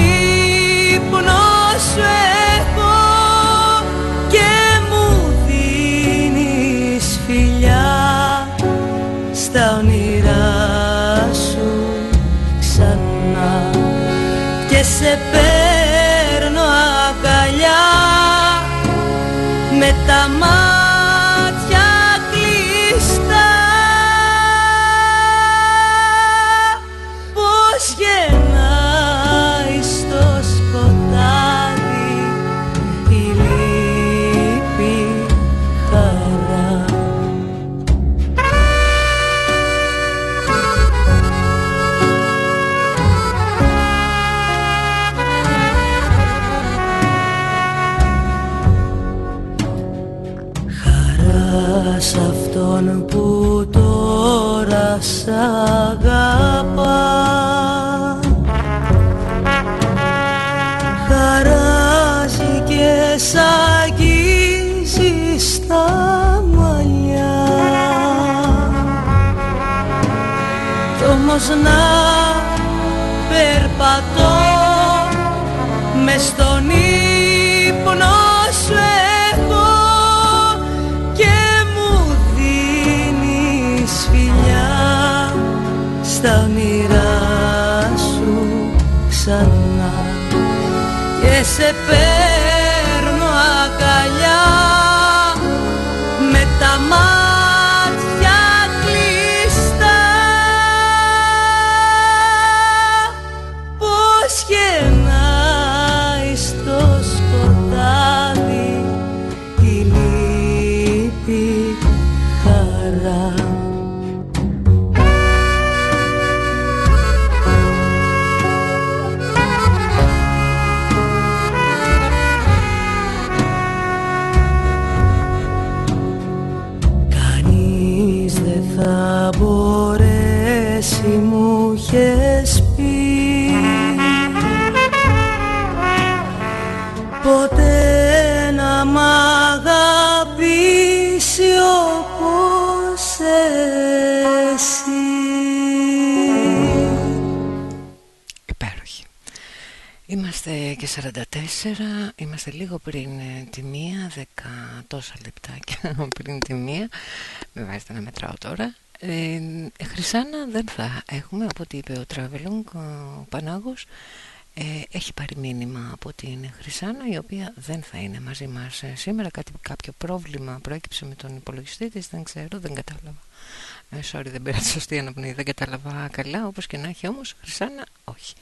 [SPEAKER 3] σ' αγαπά. Χαράζει και σ' αγγίζει στα μαλλιά. Κι όμως να περπατώ μες στον ήλιο και σε
[SPEAKER 1] είμαστε λίγο πριν ε, τη μία, δέκα τόσα λεπτάκια πριν τη μία. Με βάζετε να μετράω τώρα. Ε, Χρυσάνα δεν θα έχουμε, από ό,τι είπε ο Travelung, ο Πανάγος. Ε, έχει πάρει μήνυμα από την Χρυσάνα η οποία δεν θα είναι μαζί μας ε, σήμερα κάτι, κάποιο πρόβλημα προέκυψε με τον υπολογιστή της δεν ξέρω, δεν κατάλαβα ε, sorry δεν πήρα τη σωστή αναπνοή δεν κατάλαβα καλά όπως και να έχει όμως Χρυσάνα όχι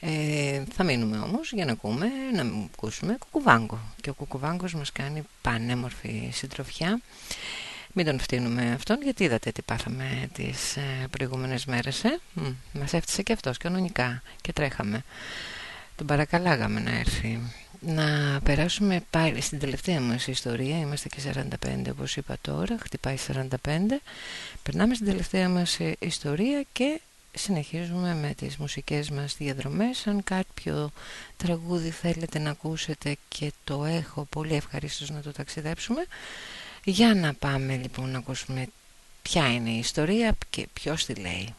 [SPEAKER 1] ε, θα μείνουμε όμως για να ακούμε να ακούσουμε κουκουβάγκο. Και ο κουκουβάγκος μας κάνει πανέμορφη συντροφιά. Μην τον φτύνουμε αυτόν γιατί είδατε τι πάθαμε τις ε, προηγούμενες μέρες ε; Μ, Μας έφτιασε και αυτός κανονικά και τρέχαμε. Τον παρακαλάγαμε να έρθει. Να περάσουμε πάλι στην τελευταία μας ιστορία. Είμαστε και 45 όπως είπα τώρα Χτυπάει 45 Περνάμε στην τελευταία μας ε, ιστορία και συνεχίζουμε με τις μουσικές μας διαδρομές Αν κάποιο τραγούδι θέλετε να ακούσετε και το έχω πολύ ευχαρίστως να το ταξιδέψουμε για να πάμε λοιπόν να ακούσουμε ποια είναι η ιστορία και ποιος τη λέει.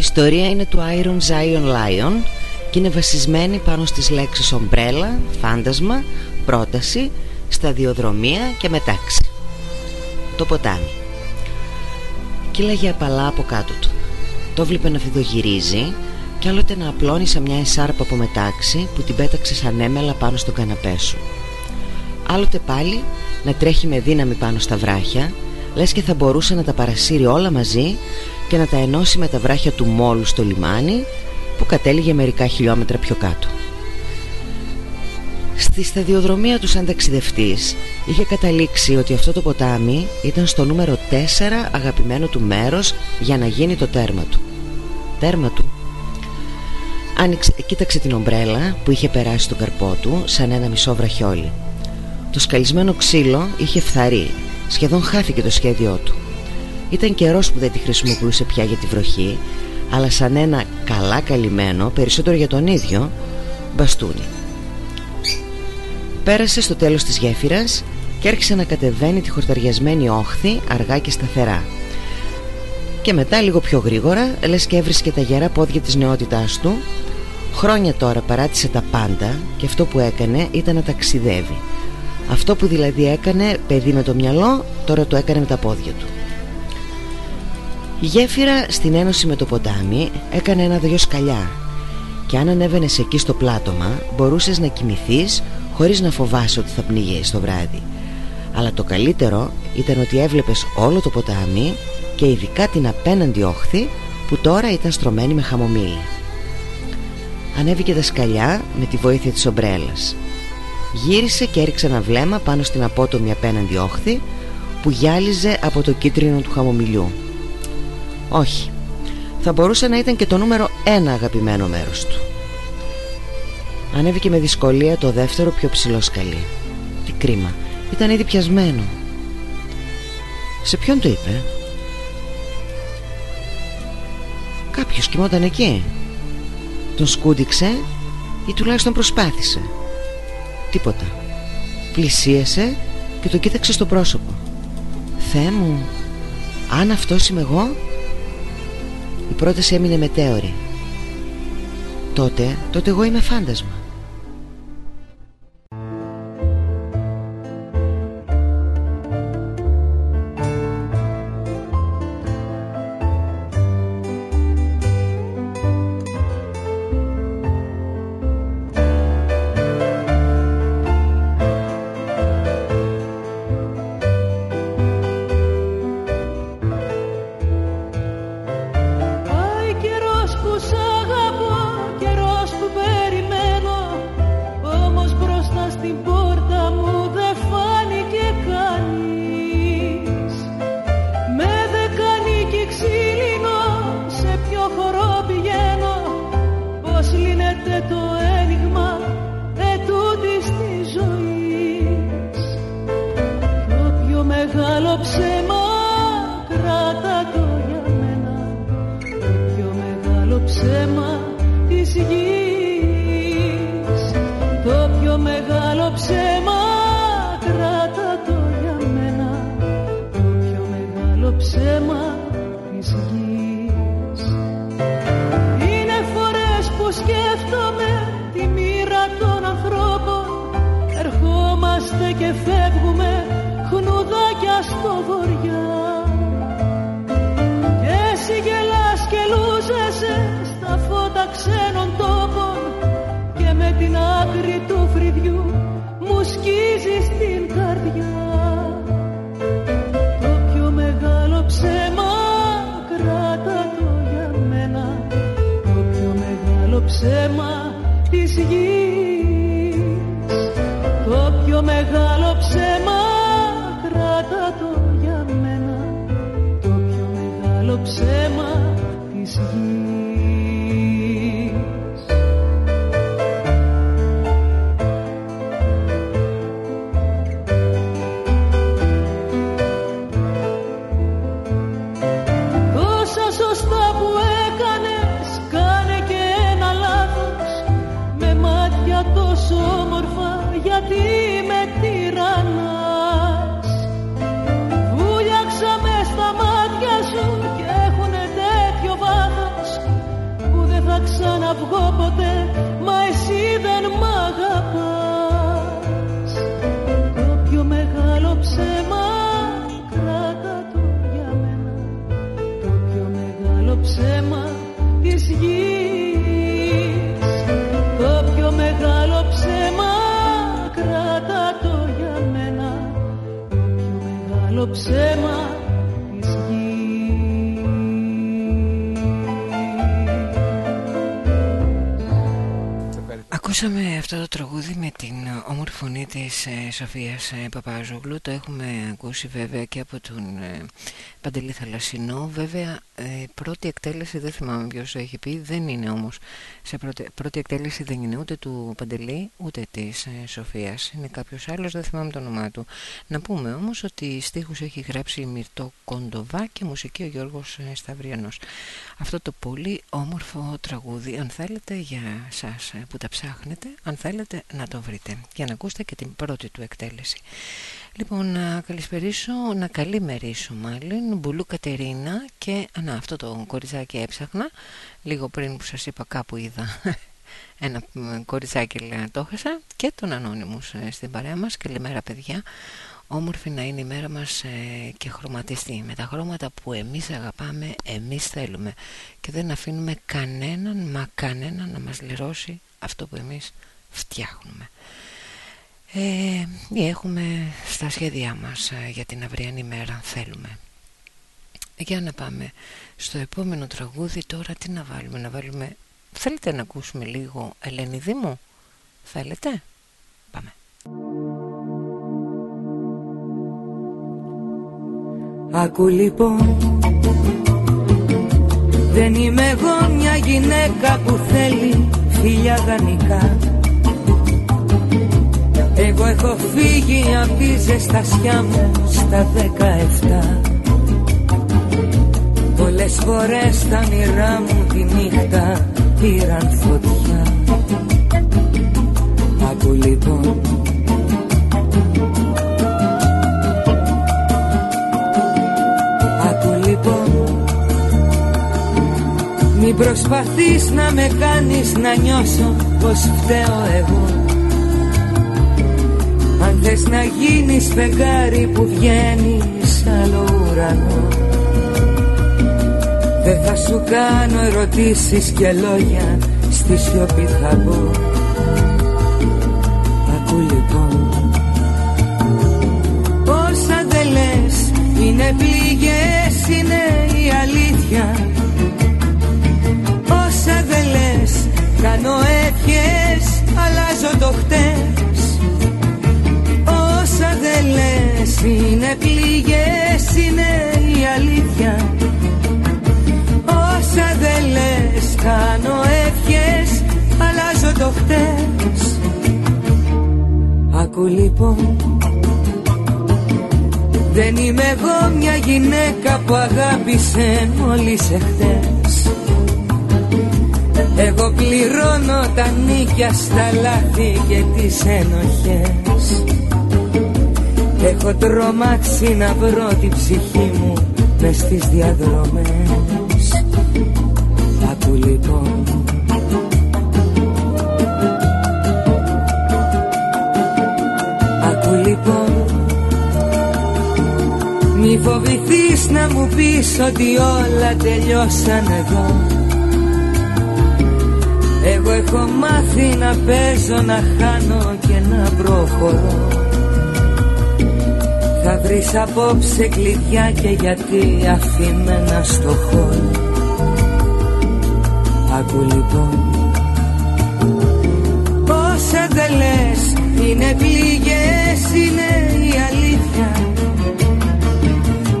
[SPEAKER 19] Ιστορία είναι του Iron Zion Lion και είναι βασισμένη πάνω στις λέξεις ομπρέλα, φάντασμα, πρόταση, σταδιοδρομία και μετάξι. Το ποτάμι. Κύλαγε απαλά από κάτω του. Το βλέπε να φιδογυρίζει και άλλοτε να απλώνει σε μια εσάρπα από μετάξι που την πέταξε σαν έμελα πάνω στο καναπέ σου. Άλλοτε πάλι να τρέχει με δύναμη πάνω στα βράχια λες και θα μπορούσε να τα παρασύρει όλα μαζί και να τα ενώσει με τα βράχια του μόλου στο λιμάνι που κατέληγε μερικά χιλιόμετρα πιο κάτω. Στη σταδιοδρομία του σαν ταξιδευτής είχε καταλήξει ότι αυτό το ποτάμι ήταν στο νούμερο 4 αγαπημένο του μέρος για να γίνει το τέρμα του. Τέρμα του. Άνοιξε, κοίταξε την ομπρέλα που είχε περάσει στον καρπό του σαν ένα μισό βραχιόλι. Το σκαλισμένο ξύλο είχε φθαρεί, σχεδόν χάθηκε το σχέδιό του. Ήταν καιρός που δεν τη χρησιμοποιούσε πια για τη βροχή αλλά σαν ένα καλά καλυμμένο, περισσότερο για τον ίδιο, μπαστούνι. Πέρασε στο τέλος της γέφυρας και άρχισε να κατεβαίνει τη χορταριασμένη όχθη αργά και σταθερά. Και μετά λίγο πιο γρήγορα, λες και έβρισκε τα γερά πόδια της νεότητάς του, χρόνια τώρα παράτησε τα πάντα και αυτό που έκανε ήταν να ταξιδεύει. Αυτό που δηλαδή έκανε παιδί με το μυαλό, τώρα το έκανε με τα πόδια του. Η γέφυρα στην ένωση με το ποτάμι έκανε ένα-δυο σκαλιά και αν ανέβαινες εκεί στο πλάτωμα μπορούσες να κοιμηθείς χωρίς να φοβάσαι ότι θα πνίγεις το βράδυ. Αλλά το καλύτερο ήταν ότι έβλεπες όλο το ποτάμι και ειδικά την απέναντι όχθη που τώρα ήταν στρωμένη με χαμομήλι.
[SPEAKER 3] Ανέβηκε τα σκαλιά με τη βοήθεια της ομπρέλας Γύρισε και έριξε ένα βλέμμα πάνω στην απότομη απέναντι όχθη που γυάλιζε από το κίτρινο του χαμομηλιού Όχι, θα μπορούσε να ήταν και το νούμερο ένα αγαπημένο μέρος του. Ανέβηκε με δυσκολία το δεύτερο πιο ψηλό σκαλί. Τι κρίμα, ήταν ήδη πιασμένο. Σε ποιον το είπε; Κάποιος κοιμόταν εκεί. Τον σκούντιξε ή τουλάχιστον προσπάθησε; Τίποτα. Πλησίασε και τον κοίταξε στο πρόσωπο. Θεέ μου Αν αυτός είμαι εγώ Η πρόταση έμεινε μετέωρη. Τότε, τότε εγώ είμαι φάντασμα
[SPEAKER 1] Σοφίας ε, Παπάζογλου το έχουμε ακούσει βέβαια και από τον ε, Παντελή Θαλασσινό. Βέβαια ε, πρώτη εκτέλεση δεν θυμάμαι ποιος το έχει πει δεν είναι όμως σε πρώτη, πρώτη εκτέλεση δεν είναι ούτε του Παντελή ούτε της ε, Σοφίας. Είναι κάποιος άλλος δεν θυμάμαι το όνομά του. Να πούμε όμως ότι στίχους έχει γράψει Μυρτό Κοντοβά και μουσική ο Γιώργος ε, Σταυριανός. Αυτό το πολύ όμορφο τραγούδι αν θέλετε για σας ε, που τα ψάχνετε αν θέλετε να το βρείτε. Για να ακούσετε και την πρώτη του εκτέλεση Λοιπόν, να καλησπερίσω, να καλημερίσω μάλλον Μπουλού Κατερίνα και να, αυτό το κοριτσάκι έψαχνα. Λίγο πριν που σας είπα κάπου είδα ένα κοριτσάκι λέει, το έχασα. Και τον Ανώνυμους ε, στην παρέα μας. Καλημέρα παιδιά. Όμορφη να είναι η μέρα μας ε, και χρωματιστή με τα χρώματα που εμείς αγαπάμε, εμείς θέλουμε. Και δεν αφήνουμε κανέναν μα κανέναν να μας λερώσει αυτό που εμείς φτιάχνουμε ε, έχουμε στα σχέδιά μας ε, για την αυριανή μέρα θέλουμε. Για να πάμε στο επόμενο τραγούδι τώρα τι να βάλουμε να βάλουμε Θέλετε να ακούσουμε λίγο Ελένη Δήμου Θέλετε; Πάμε.
[SPEAKER 20] Ακού λοιπόν Δεν είμαι εγώ μια γυναίκα που θέλει φιλιά δανεικά Εγώ έχω φύγει απ' τη ζεστασιά μου στα δεκαεφτά Πολλές φορές τα μοιρά μου τη νύχτα πήραν φωτιά. Ακού λοιπόν. Ακού λοιπόν. Μην προσπαθείς να με κάνεις να νιώσω πως φταίω εγώ Αν θες να γίνεις φεγγάρι που βγαίνει σ' άλλο ουρανό Δεν θα σου κάνω ερωτήσεις και λόγια στη σιωπή θα πω Ακού λοιπόν Όσα δεν λες είναι πληγές είναι η αλήθεια. Όσα δεν λες κάνω εύχες αλλάζω το χτες Όσα δεν λες είναι πληγές είναι η αλήθεια. Όσα δεν λες κάνω εύχες αλλάζω το χτες. Ακού λοιπόν Δεν είμαι εγώ μια γυναίκα που αγάπησε μόλις εχθές. Εγώ πληρώνω τα νίκια στα λάθη και τις ενοχές Έχω τρομάξει να βρω την ψυχή μου μες στις διαδρομές. Ακού λοιπόν. Ακού λοιπόν. Μη φοβηθείς να μου πεις ότι όλα τελειώσαν εδώ. Εγώ έχω μάθει να παίζω, να χάνω και να προχωρώ Θα βρεις απόψε κλειδιά και γιατί αφήμενα στο χώρο. Ακού λοιπόν. Όσα δεν λες είναι πληγές, είναι η αλήθεια.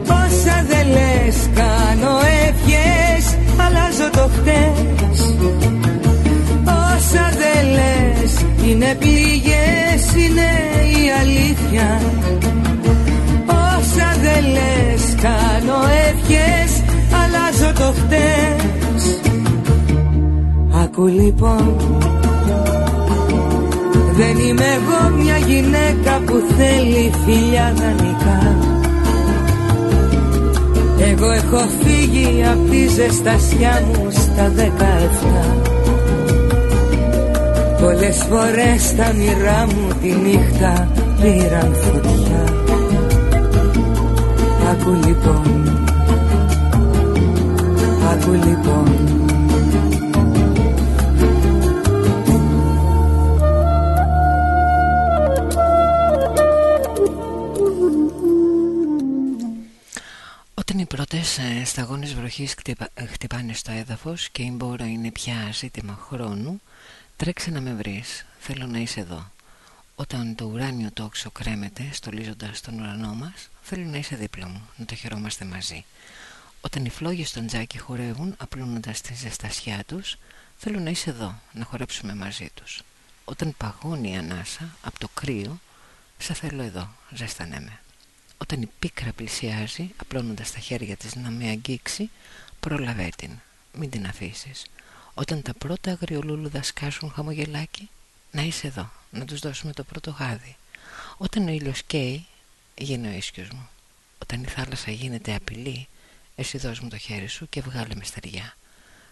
[SPEAKER 20] Όσα δεν λες κάνω εύχες, αλλάζω το χτες. Όσα δεν λες είναι πληγές, είναι η αλήθεια Όσα δεν λες κάνω εύχες, αλλάζω το χτες. Ακού λοιπόν Δεν είμαι εγώ μια γυναίκα που θέλει φιλιά δανεικά Εγώ έχω φύγει απ' τη ζεστασιά μου στα δεκαεφτά Πολλές φορές τα μοιρά μου τη νύχτα πήραν φωτιά Ακού λοιπόν Ακού λοιπόν.
[SPEAKER 1] Όταν οι πρώτες ε, σταγόνες βροχής χτυπα, ε, χτυπάνε στο έδαφος και η μπόρα είναι πια ζήτημα χρόνου Τρέξε να με βρεις, θέλω να είσαι εδώ Όταν το ουράνιο τόξο κρέμεται στολίζοντας τον ουρανό μας Θέλω να είσαι δίπλα μου, να το χαιρόμαστε μαζί. Όταν οι φλόγες στον τζάκι χορεύουν απλώνοντας τη ζεστασιά τους Θέλω να είσαι εδώ, να χορέψουμε μαζί τους. Όταν παγώνει η ανάσα από το κρύο Σε θέλω εδώ, ζέστανέ με. Όταν η πίκρα πλησιάζει, απλώνοντας τα χέρια της να με αγγίξει, πρόλαβέ την, μην την αφήσεις. Όταν τα πρώτα αγριολούλουδα σκάσουν χαμογελάκι, να είσαι εδώ, να τους δώσουμε το πρώτο γάδι. Όταν ο ήλιος καίει, γίνε ο ίσκιος μου. Όταν η θάλασσα γίνεται απειλή, εσύ δώσ' μου το χέρι σου και βγάλε με στεριά.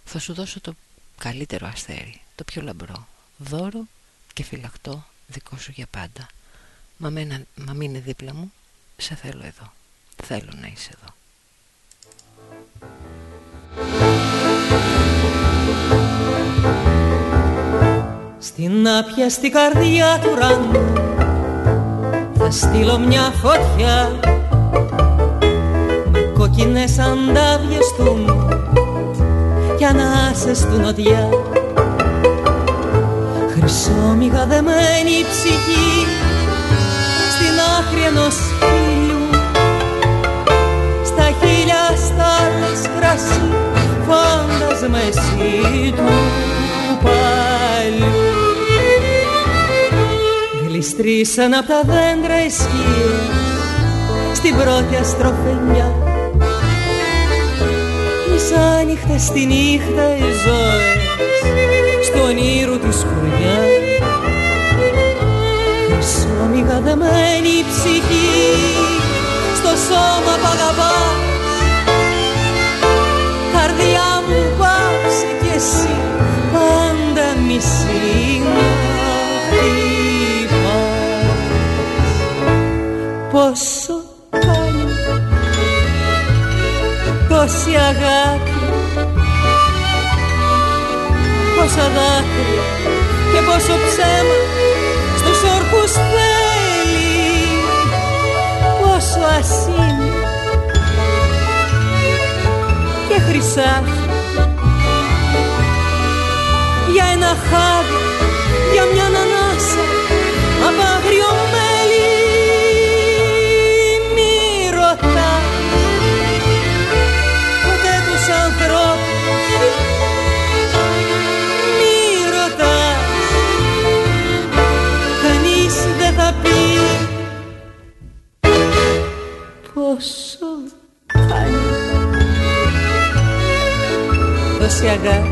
[SPEAKER 1] Θα σου δώσω το καλύτερο αστέρι, το πιο λαμπρό, δώρο και φυλακτό δικό σου για πάντα. Μα, μένα, μα μείνε δίπλα μου σε θέλω εδώ Θέλω να είσαι εδώ
[SPEAKER 8] Στην άπια στην καρδιά του ουρανού θα στείλω μια φωτιά με κόκκινες αντάβιες του μου κι ανάσες του νοτιά. Χρυσόμυγα δεμένη ψυχή στην άκρη ενός στα χίλια στάλες κρασί φάντασμα εσύ του παλιού γλιστρήσαν από τα δέντρα οι σκίες στην πρώτη αστροφενιά μισάνυχτα στη νύχτα οι ζώες στον ήρου τη σκουριά χρυσόμυγα δεμένη ψυχή στο σώμα π' καρδιά μου πάψε κι εσύ πάντα μισή. πόσο πάλι Πόση αγάπη Πόσα δάκρυα και πόσο ψέμα Στους όρκους θέλει Πόσο ασήμι και χρυσάφι. Για ένα χάδι, για μια
[SPEAKER 1] 谢哥。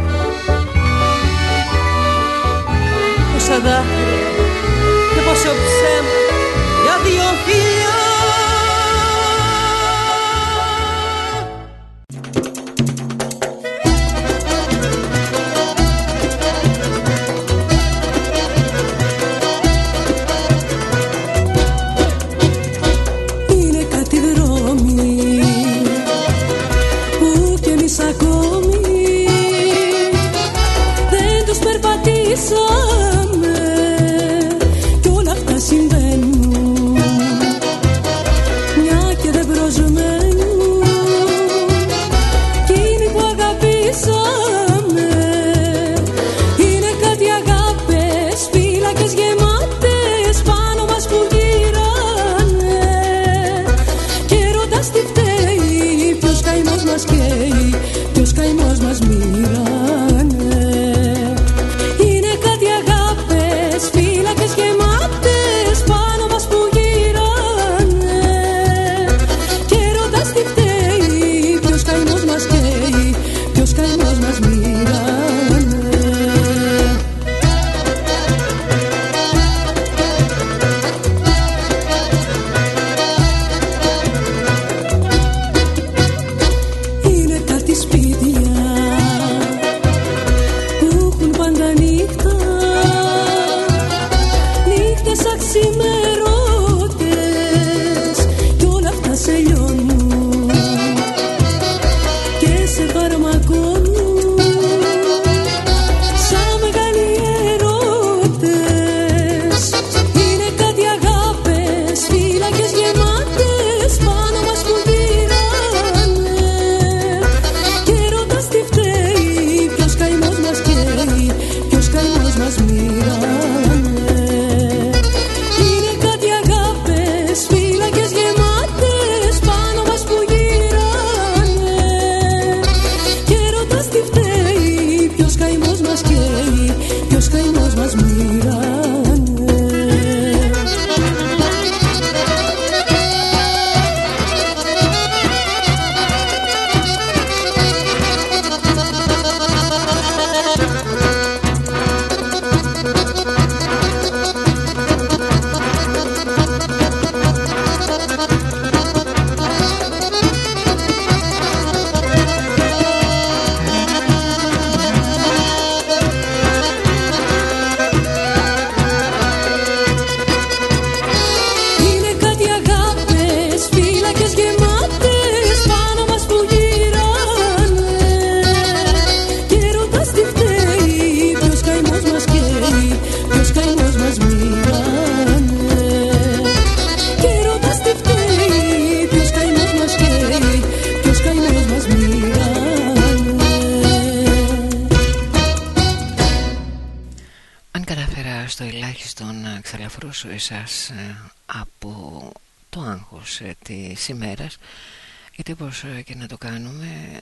[SPEAKER 1] Όπως ε, και να το κάνουμε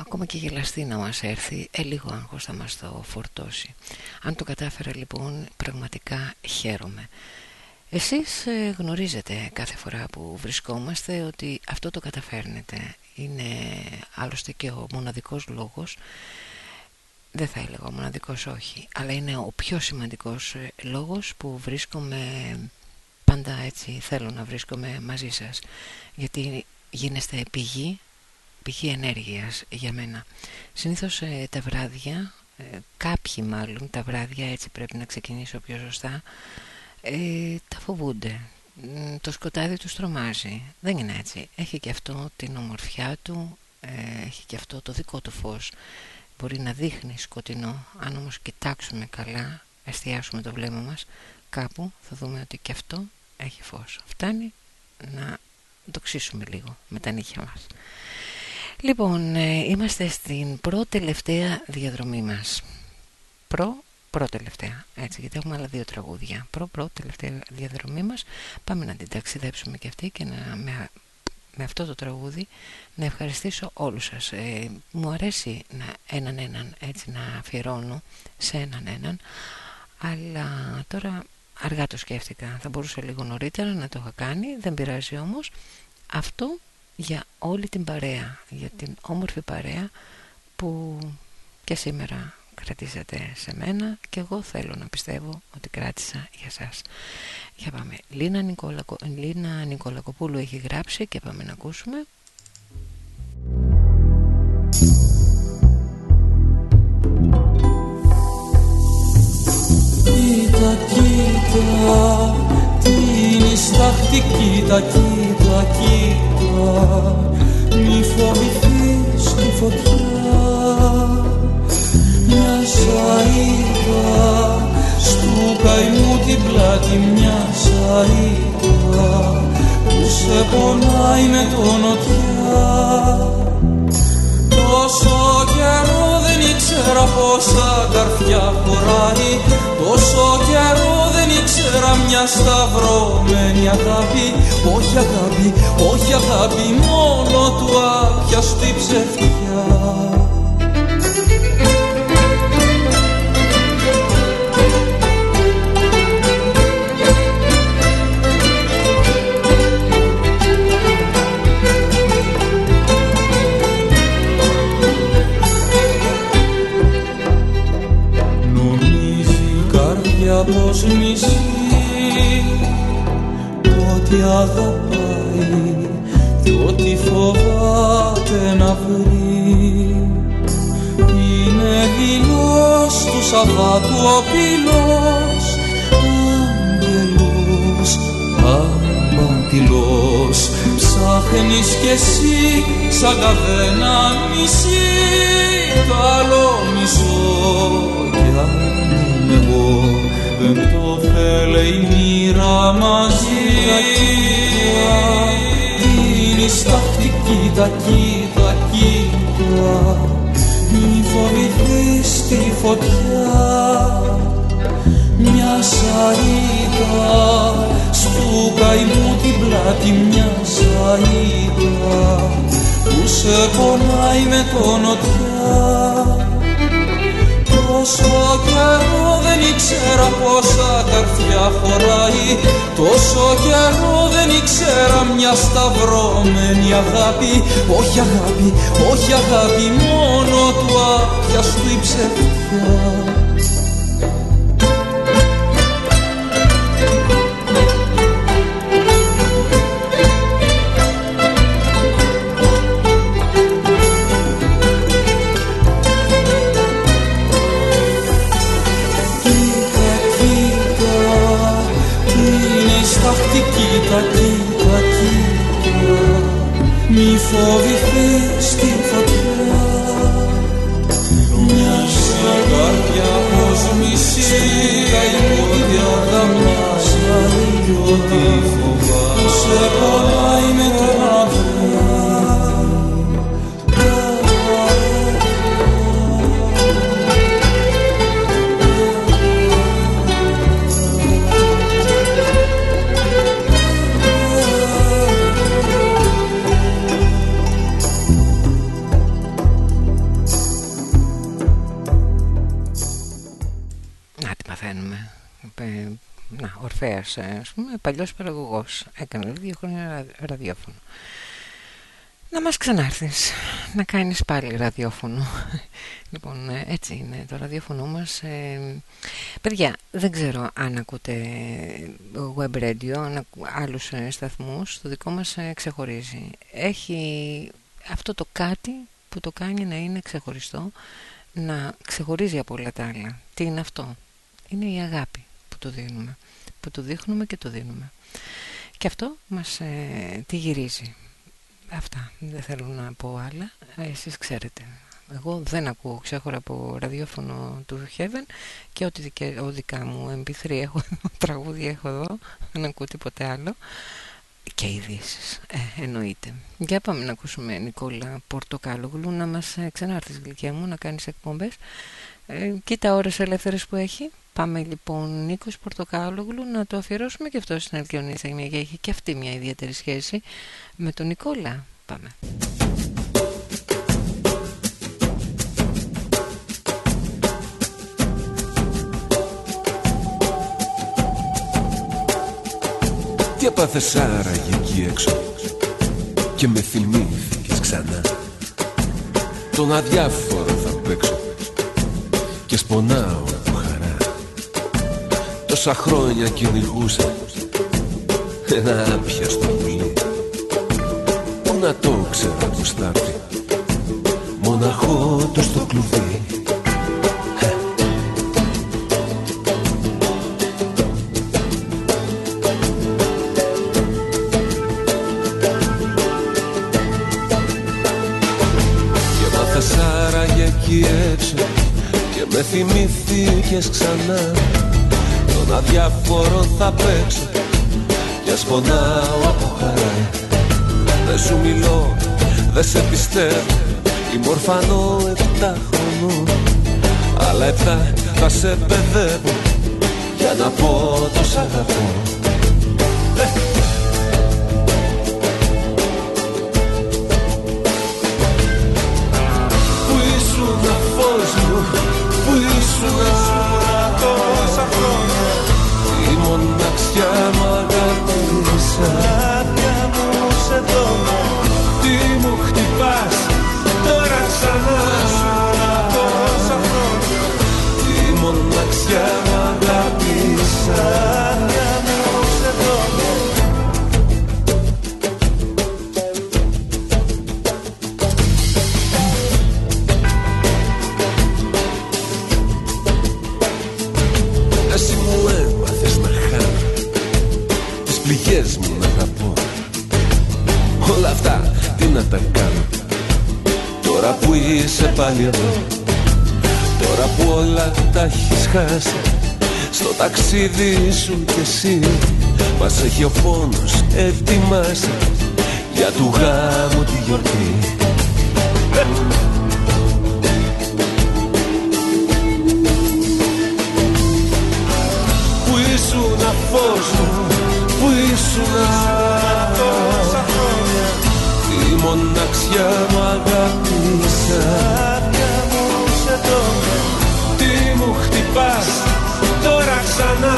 [SPEAKER 1] ακόμα και γελαστή να μας έρθει ε, λίγο άγχος θα μας το φορτώσει. Αν το κατάφερα λοιπόν πραγματικά χαίρομαι. Εσείς γνωρίζετε κάθε φορά που βρισκόμαστε ότι αυτό το καταφέρνετε. Είναι άλλωστε και ο μοναδικός λόγος. Δεν θα έλεγα ο μοναδικός όχι. Αλλά είναι ο πιο σημαντικός ε, λόγος που βρίσκομαι πάντα έτσι θέλω να βρίσκομαι μαζί σας. Γιατί γίνεστε πηγή πηγή ενέργειας για μένα. Συνήθως ε, τα βράδια ε, κάποιοι μάλλον τα βράδια έτσι πρέπει να ξεκινήσω πιο σωστά τα φοβούνται. Το σκοτάδι τους τρομάζει. Δεν είναι έτσι. Έχει και αυτό την ομορφιά του έχει και αυτό το δικό του φως. Μπορεί να δείχνει σκοτεινό. Αν όμως κοιτάξουμε καλά εστιάσουμε το βλέμμα μας κάπου θα δούμε ότι και αυτό έχει φως. Φτάνει να το ξύσουμε λίγο με τα νύχια μας. Λοιπόν ε, είμαστε στην πρώτη-τελευταία διαδρομή μας. Προ πρώτη-τελευταία έτσι γιατί έχουμε άλλα δύο τραγούδια. Προ πρώτη-τελευταία διαδρομή μας. Πάμε να την ταξιδέψουμε και αυτή και να με με αυτό το τραγούδι να ευχαριστήσω όλους σας. Ε, μου αρέσει να, έναν έναν έτσι να αφιερώνω σε έναν έναν αλλά τώρα αργά το σκέφτηκα θα μπορούσα λίγο νωρίτερα να το είχα κάνει δεν πειράζει όμως αυτό για όλη την παρέα για την όμορφη παρέα που και σήμερα κρατήσατε σε μένα και εγώ θέλω να πιστεύω ότι κράτησα για σας για πάμε. Λίνα, Νικολακο... Λίνα Νικολακοπούλου έχει γράψει και πάμε να ακούσουμε.
[SPEAKER 9] Κοίτα, κοίτα, την στάχτη, κοίτα, κοίτα, κοίτα. Μη φοβηθείς τη φωτιά Μια σαΐδα του καημού την πλάτη μια σαΐτα που σε πονάει με το νοτιά. Τόσο καιρό δεν ήξερα πόσα καρφιά χωράει. Τόσο καιρό δεν ήξερα μια σταυρωμένη αγάπη. Όχι αγάπη, όχι αγάπη, μόνο του άπιαστη ψευτιά πως μισεί ότι αγαπάει κι ότι φοβάται να βρει είναι δειλός του Σαββάτου ο πύλος. Άγγελος απατηλός ψάχνεις κι εσύ σαν καβένα μισή το άλλο μισό κι αν είμαι εγώ δεν το θέλει η μοίρα μαζί. Είναι στάχτη κοίτα κοίτα κοίτα. Μη φοβηθείς τη φωτιά. Μια σαΐδα στου καημού την πλάτη μια σαΐδα που σε πονάει με το νοτιά Τόσο καιρό δεν ήξερα πόσα καρφιά χωράει. Τόσο καιρό δεν ήξερα μια σταυρωμένη αγάπη. Όχι αγάπη, όχι αγάπη, μόνο του άπιαστου η ψευτιά Μη φοβηθείς τη φωτιά. Μια καρδιά πως μισή Καημούδια θα μοιάζει Κι ό,τι φοβάμαι
[SPEAKER 1] να, Ορφέας ας πούμε παλιός παραγωγός. Έκανε δύο χρόνια ραδιόφωνο. Να μας ξανάρθεις να κάνεις πάλι ραδιόφωνο. Λοιπόν ε, έτσι είναι το ραδιόφωνο μας. Ε, παιδιά δεν ξέρω αν ακούτε web radio αν ακού, άλλους ε, σταθμούς. Το δικό μας ε, ξεχωρίζει. Έχει αυτό το κάτι που το κάνει να είναι ξεχωριστό να ξεχωρίζει από όλα τα άλλα. Τι είναι αυτό; Είναι η αγάπη που το δίνουμε που το δείχνουμε και το δίνουμε και αυτό μας τη γυρίζει Αυτά, δεν θέλω να πω άλλα, εσείς ξέρετε. Εγώ δεν ακούω ξέχωρα από ραδιόφωνο του Heaven και ό,τι δικαι, ο δικά μου MP3 έχω, τραγούδια έχω εδώ, δεν ακούω τίποτε άλλο. Και ειδήσεις. Ε, εννοείται. Για πάμε να ακούσουμε Νικόλα Πορτοκάλογλου να μας ε, ξανάρθεις γλυκιά μου να κάνεις εκπομπές. Ε, κοίτα ώρες ελεύθερες που έχει. Πάμε λοιπόν Νίκος Πορτοκάλογλου να το αφιερώσουμε και αυτό στην Αλκιονίσσα γιατί έχει και αυτή μια ιδιαίτερη σχέση με τον Νικόλα. Πάμε.
[SPEAKER 21] Τι έπαθες άραγε εκεί έξω και με θυμήθηκες ξανά τον αδιάφορο θα παίξω και σπονάω από χαρά τόσα χρόνια κυνηγούσα ένα άπιαστο πουλί που να το ξέρω που στάρει μοναχό του στο κλουβί Και μάθες άραγε εκεί έξω και με θυμηθήκες ξανά τον αδιάφορο θα παίξω και σπονάω από χαρά. Δεν σου μιλώ, δεν σε πιστεύω Είμαι ορφανό επτά χρονών Αλλά επτά θα σε παιδεύω Για να πω το σ' αγαπώ. Πού ήσουν φως μου, πού ήσουν Τώρα που είσαι πάλι εδώ. Τώρα που όλα τα έχεις χάσει Στο ταξίδι σου κι εσύ. Μας έχει ο πόνος ετοιμάσει Για του γάμου τη γιορτή. Πού ήσουν φως μου, πού ήσουν τόσα χρόνια Η μοναξιά μου αγάπησα ξανά.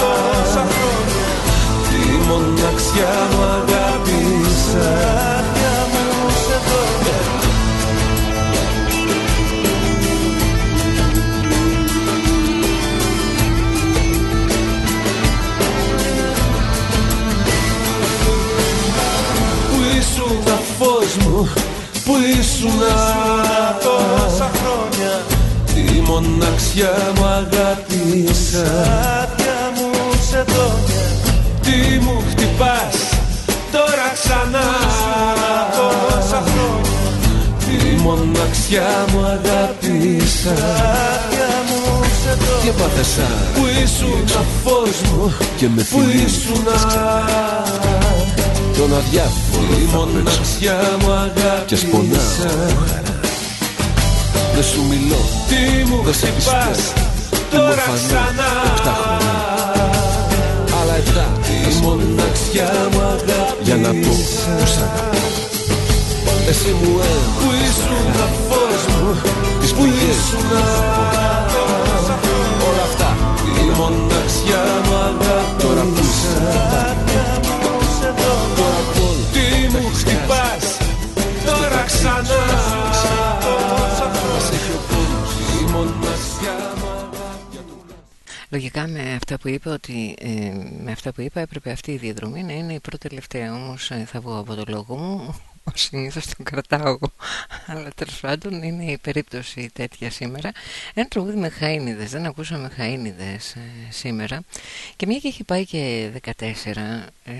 [SPEAKER 21] Τόσα χρόνια Η μοναξιά μου αγάπησα. Άδεια μου σε δώμα Πού ήσουν φως μου, πού ήσουν τόσα χρόνια Τη μοναξιά μου αγάπησα. Άδεια μου σε δώμια Τι μου χτυπάς τώρα ξανά. Τόσα χρόνια. Τη μοναξιά μου αγάπησα. Άδεια μου σε δώμια Τι έπαθες Πού ήσουν φως μου και με Πού ήσουν τον αδιάφορο Η μοναξιά μου αγάπησα Και σπονάω. από χαρά δεν σου μιλώ, τι μου δεν σε Τώρα ξανά. Επτά χρόνια. Άλλα επτά Τη μοναξιά μου Για να πω που σ' αγαπώ. Εσύ μου έμαθες Που ήσουν να φως μου. Τις σου να Όλα αυτά. Η μοναξιά μου αγάπησες Τώρα που σ' αγαπώ.
[SPEAKER 3] Λογικά με αυτά που είπα ότι ε, με αυτά που είπα έπρεπε αυτή η διαδρομή να είναι η πρώτη τελευταία. Όμως ε, θα βγω από το λόγο μου. Συνήθως τον κρατάω. Εγώ αλλά τέλος πάντων είναι η περίπτωση τέτοια σήμερα. Ένα τραγούδι με χαΐνιδες. Δεν ακούσαμε χαΐνιδες ε, σήμερα. Και μια και έχει πάει και 14 ε,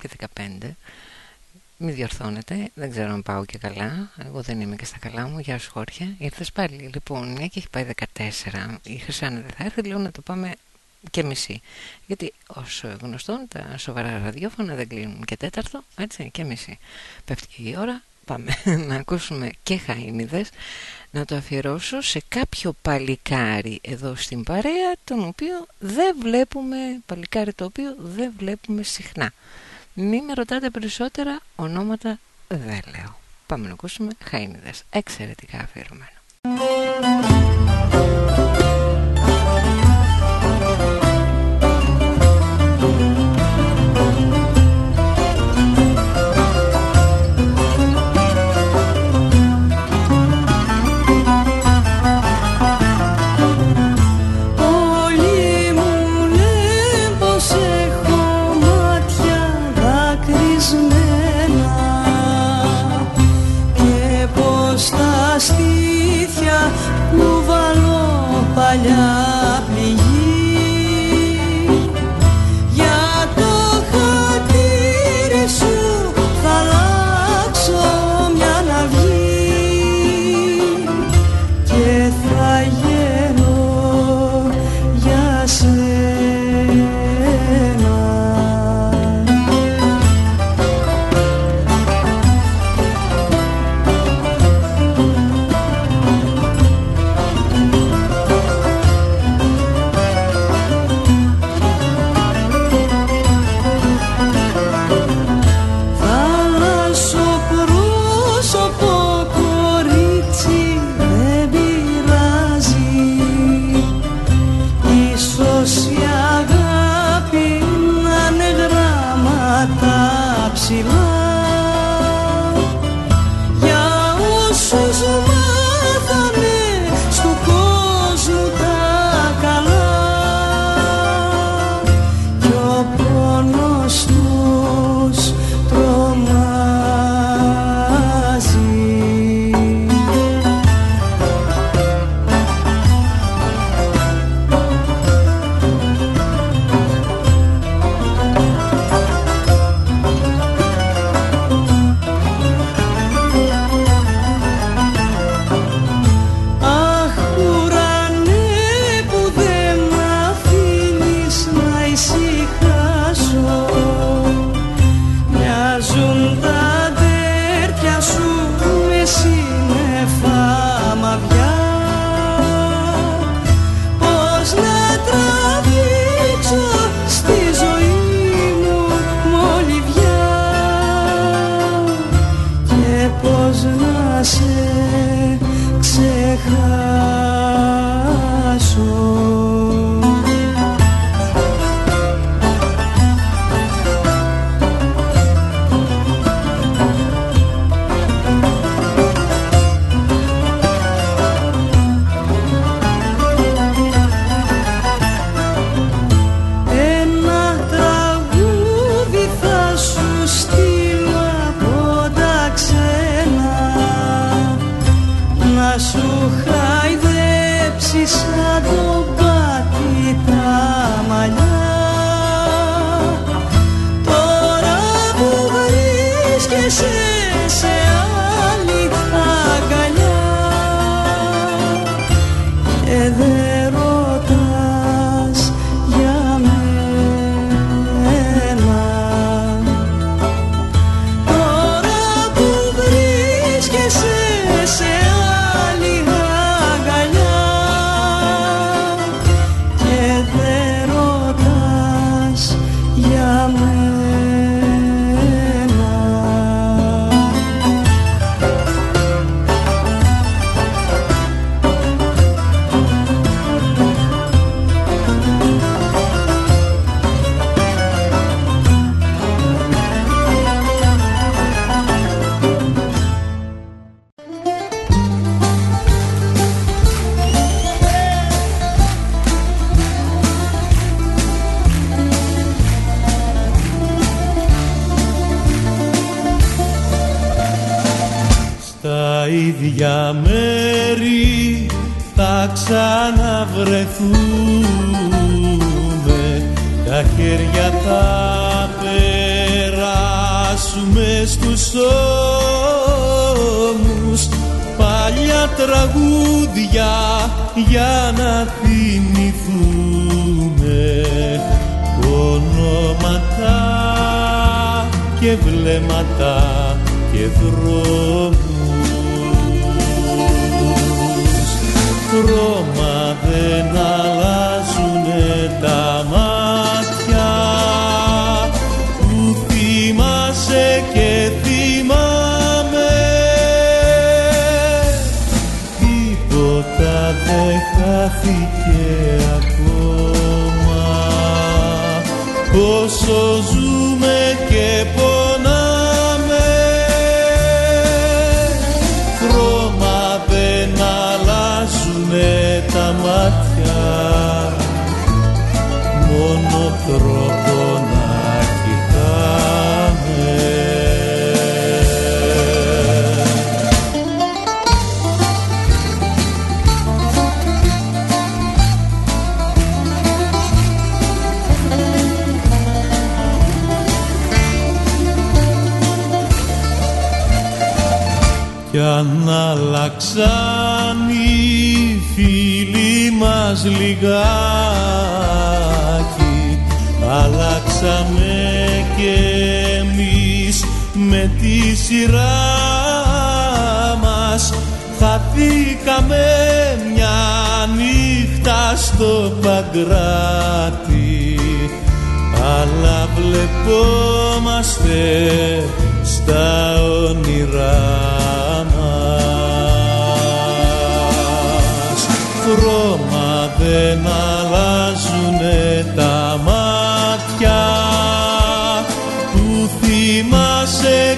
[SPEAKER 3] και 15 μη διορθώνετε, δεν ξέρω αν πάω και καλά. Εγώ δεν είμαι και στα καλά μου. Γεια σου, Χόρια. Ήρθες πάλι. Λοιπόν, μια και έχει πάει 14. Η Χρυσάνα δεν θα έρθει, λέω να το πάμε και μισή. Γιατί όσο γνωστόν τα σοβαρά ραδιόφωνα δεν κλείνουν και τέταρτο, έτσι, και μισή. Πέφτει και η ώρα, πάμε να ακούσουμε και χαΐνιδες, να το αφιερώσω σε κάποιο παλικάρι εδώ στην παρέα, τον οποίο δεν βλέπουμε, παλικάρι το οποίο δεν βλέπουμε συχνά. Μη με ρωτάτε περισσότερα, ονόματα δεν λέω. Πάμε να ακούσουμε χαΐνιδες, εξαιρετικά αφιερωμένο.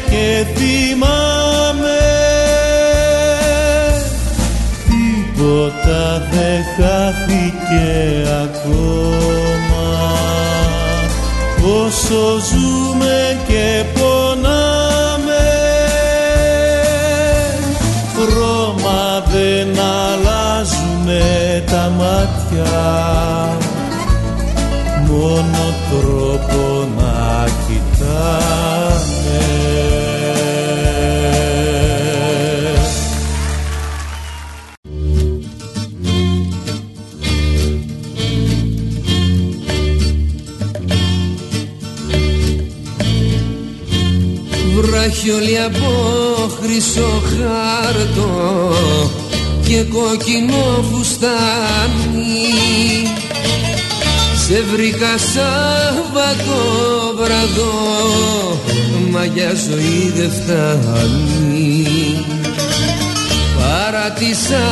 [SPEAKER 14] Και θυμάμαι. Τίποτα δεν χάθηκε ακόμα. Όσο ζούμε και πονάμε. Χρώμα δεν αλλάζουνε τα μάτια. Μόνο τρόπο να κοιτάμε
[SPEAKER 18] βράχιολοι από χρυσό χάρτο και κόκκινο φουστάνι. Σε βρήκα Σάββατο βραδό μα για ζωή δεν φτάνει. Παράτησα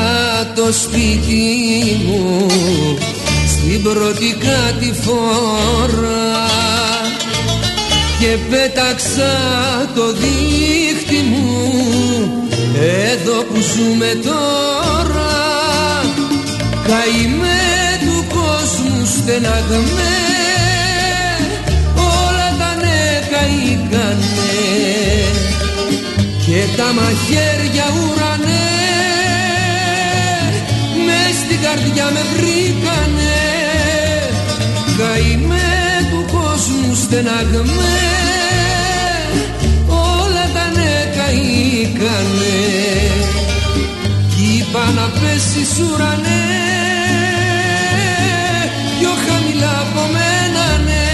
[SPEAKER 18] το σπίτι μου στην πρώτη κάτι φορά και πέταξα το δίχτυ μου. Εδώ που ζούμε τώρα καημέ του κόσμου στεναγμέ. Όλα τα ναι καήκανε και τα μαχαίρια ουρανέ. Μες στην καρδιά με βρήκανε στεναγμέ. Όλα τα ναι καήκανε κι είπα να πέσεις ουρανέ. Πιο χαμηλά από μένα ναι.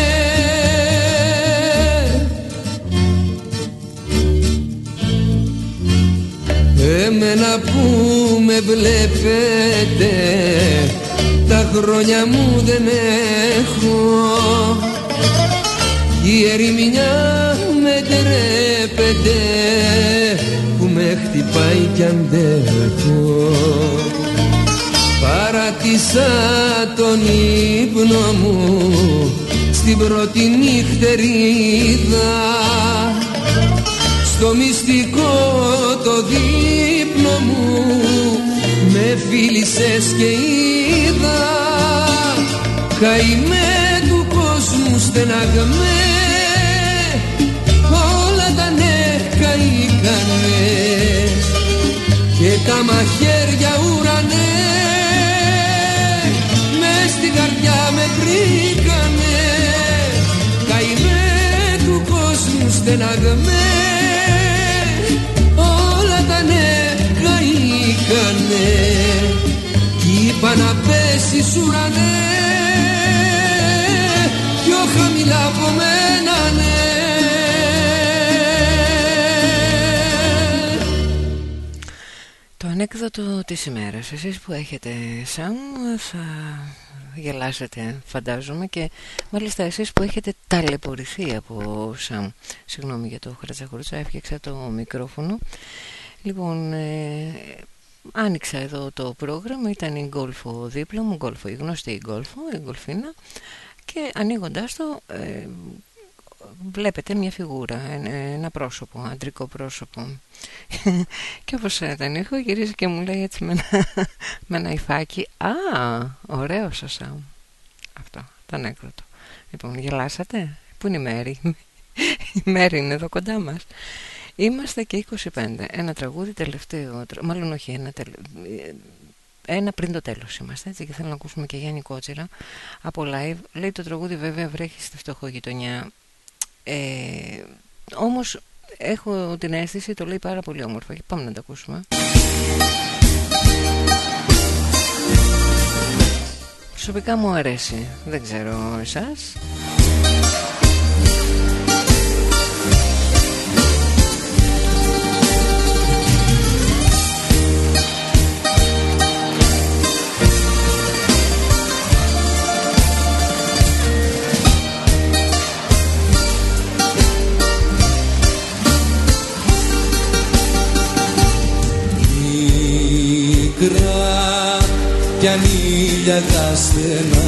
[SPEAKER 18] Εμένα που με βλέπετε τα χρόνια μου δεν έχω η ερημινιά με τρέπεται που με χτυπάει κι αντέχω παράτησα τον ύπνο μου στην πρώτη νυχτερίδα. Στο μυστικό το δείπνο μου με φίλησες και είδα. Καημέ του κόσμου στεναγμέ. Όλα τα ναι καήκανε και και τα μαχαίρια ουρανέ μες στην καρδιά με βρήκανε. Καημέ του κόσμου στεναγμέ. Όλα τα ναι καήκανε κι είπα να πέσεις ουρανέ πιο χαμηλά από μένα ναι.
[SPEAKER 1] Ανέκδοτο της ημέρας Εσείς που έχετε σαν θα γελάσετε φαντάζομαι Και μάλιστα εσείς που έχετε ταλαιπωρηθεί από σαν Συγγνώμη για το χρατσαχουρούτσα έφτιαξα το μικρόφωνο. Λοιπόν ε, άνοιξα εδώ το πρόγραμμα Ήταν η γκολφο δίπλα μου γκολφο, Η γνωστή γκολφο, η γκολφίνα Και ανοίγοντάς το ε, βλέπετε μια φιγούρα, ένα πρόσωπο, αντρικό πρόσωπο. και όπως δεν έχω γυρίζει και μου λέει έτσι με ένα, με ένα υφάκι «Α, ωραίο σωσά Αυτό, το ανέκδοτο. Λοιπόν, γελάσατε; Πού είναι η Μέρη; η Μέρη είναι εδώ κοντά μας. Είμαστε και 25. Ένα τραγούδι τελευταίο, μάλλον όχι, ένα, ένα πριν το τέλος είμαστε έτσι και θέλω να ακούσουμε και Γιάννη Κότσιρα από live. Λέει το τραγούδι βέβαια βρέχει στη φτωχογειτονιά ε, όμως έχω την αίσθηση, το λέει πάρα πολύ όμορφα. Πάμε να το ακούσουμε. Προσωπικά μου αρέσει. Δεν ξέρω εσάς.
[SPEAKER 9] Ανήλια τα στενά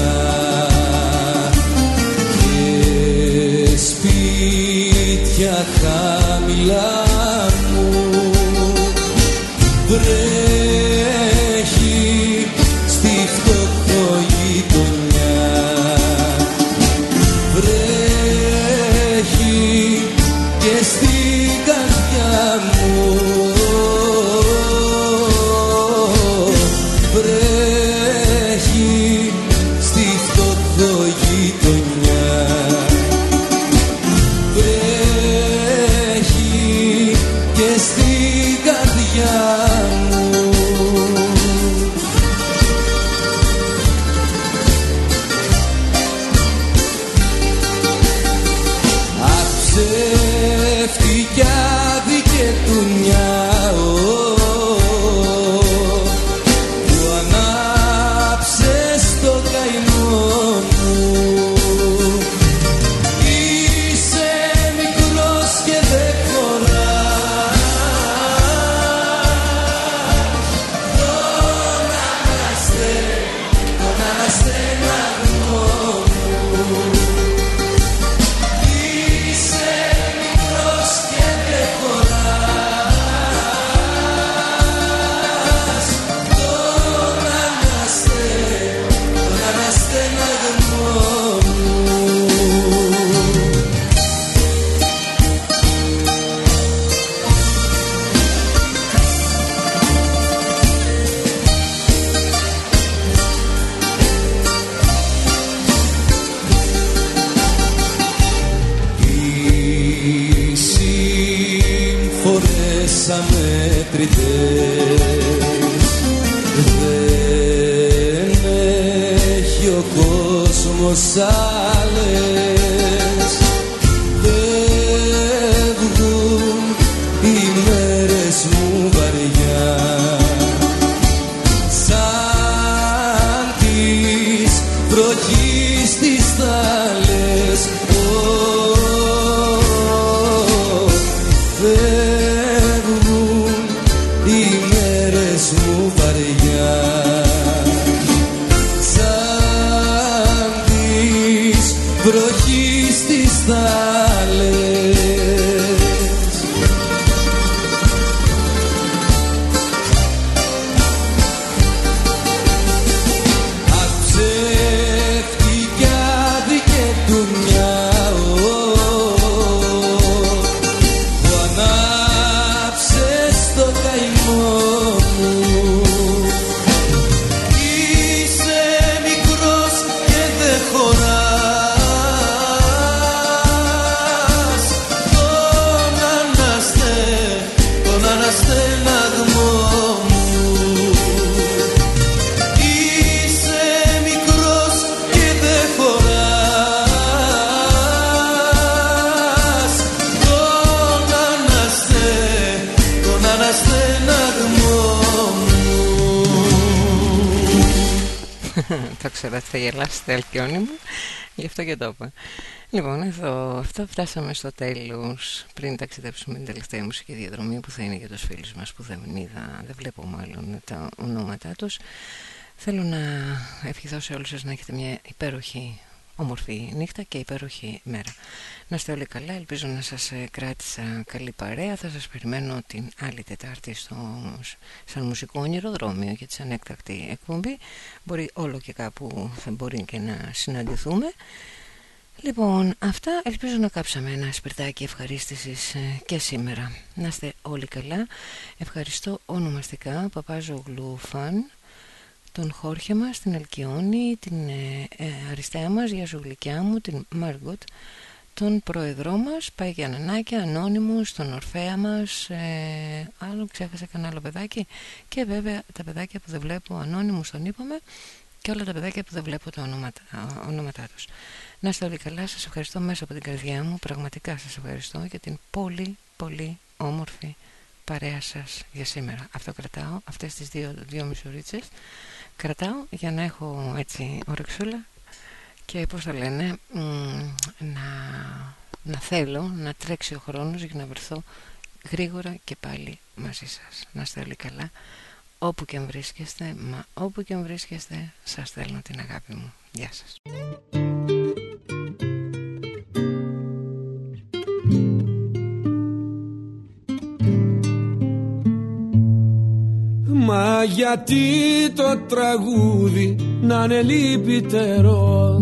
[SPEAKER 9] και
[SPEAKER 1] το είπα Λοιπόν, εδώ αυτό φτάσαμε στο τέλος πριν ταξιδέψουμε την τελευταία μουσική διαδρομή που θα είναι για τους φίλους μας που δεν είδα, δεν βλέπω μάλλον τα ονόματά τους. Θέλω να ευχηθώ σε όλους σας να έχετε μια υπέροχη όμορφη νύχτα και υπέροχη μέρα. Να είστε όλοι καλά, ελπίζω να σας ε, κράτησα καλή παρέα. Θα σας περιμένω την άλλη Τετάρτη στο, σαν μουσικό ονειροδρόμιο για τη ανέκτακτη εκπομπή. Μπορεί όλο και κάπου θα μπορεί και να συναντηθούμε. Λοιπόν, αυτά ελπίζω να κάψαμε ένα σπιρτάκι ευχαρίστησης ε, και σήμερα. Να είστε όλοι καλά. Ευχαριστώ ονομαστικά Παπάζογλου Φαν, τον Χόρχε μας, την Αλκιόνη, την ε, ε, αριστεία μας, για Ζουγλικιά μου, την Μάργκοτ, τον πρόεδρό μας, Πάγια Νανάκια, Ανώνυμους, τον Ορφέα μας, ε, άλλο ξέχασα κανένα άλλο παιδάκι και βέβαια τα παιδάκια που δεν βλέπω, Ανώνυμους τον είπαμε και όλα τα παιδάκια που δεν βλέπω τα ονόματα, ονόματά τους. Να είστε όλοι καλά, σας ευχαριστώ μέσα από την καρδιά μου, πραγματικά σας ευχαριστώ για την πολύ πολύ όμορφη παρέα σας για σήμερα. Αυτό κρατάω, αυτές τις δύο, δύο μισορίτσες κρατάω για να έχω έτσι ορεξούλα και πώς το λένε να, να θέλω να τρέξει ο χρόνος για να βρεθώ γρήγορα και πάλι μαζί σας. Να είστε όλοι καλά όπου και αν βρίσκεστε, μα όπου και αν βρίσκεστε σας θέλω την αγάπη μου. Γεια σας.
[SPEAKER 18] Μα γιατί το τραγούδι να είναι λυπητερό;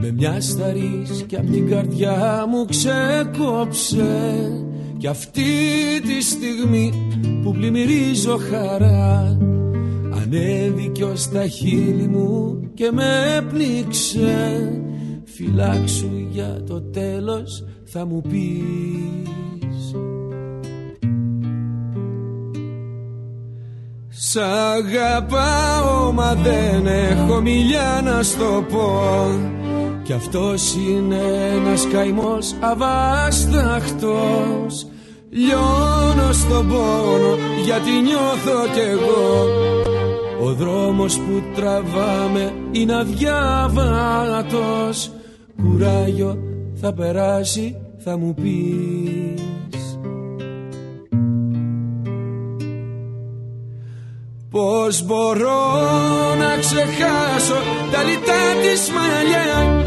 [SPEAKER 18] Με μια σταρίς και απ' την καρδιά μου ξεκόψε Κι αυτή τη στιγμή που πλημμυρίζω χαρά Ανέβηκε ως τα χείλη μου και με πνίξε Φυλάξου για το τέλος θα μου πεις. Σ' αγαπάω μα δεν έχω μιλιά να στο πω Κι αυτός είναι ένας καημός αβάσταχτος. Λιώνω στον πόνο γιατί νιώθω κι εγώ. Ο δρόμος που τραβάμε είναι αδιάβατος. Κουράγιο θα περάσει θα μου πεις Πώς μπορώ να ξεχάσω τα λιτά της μαλλιά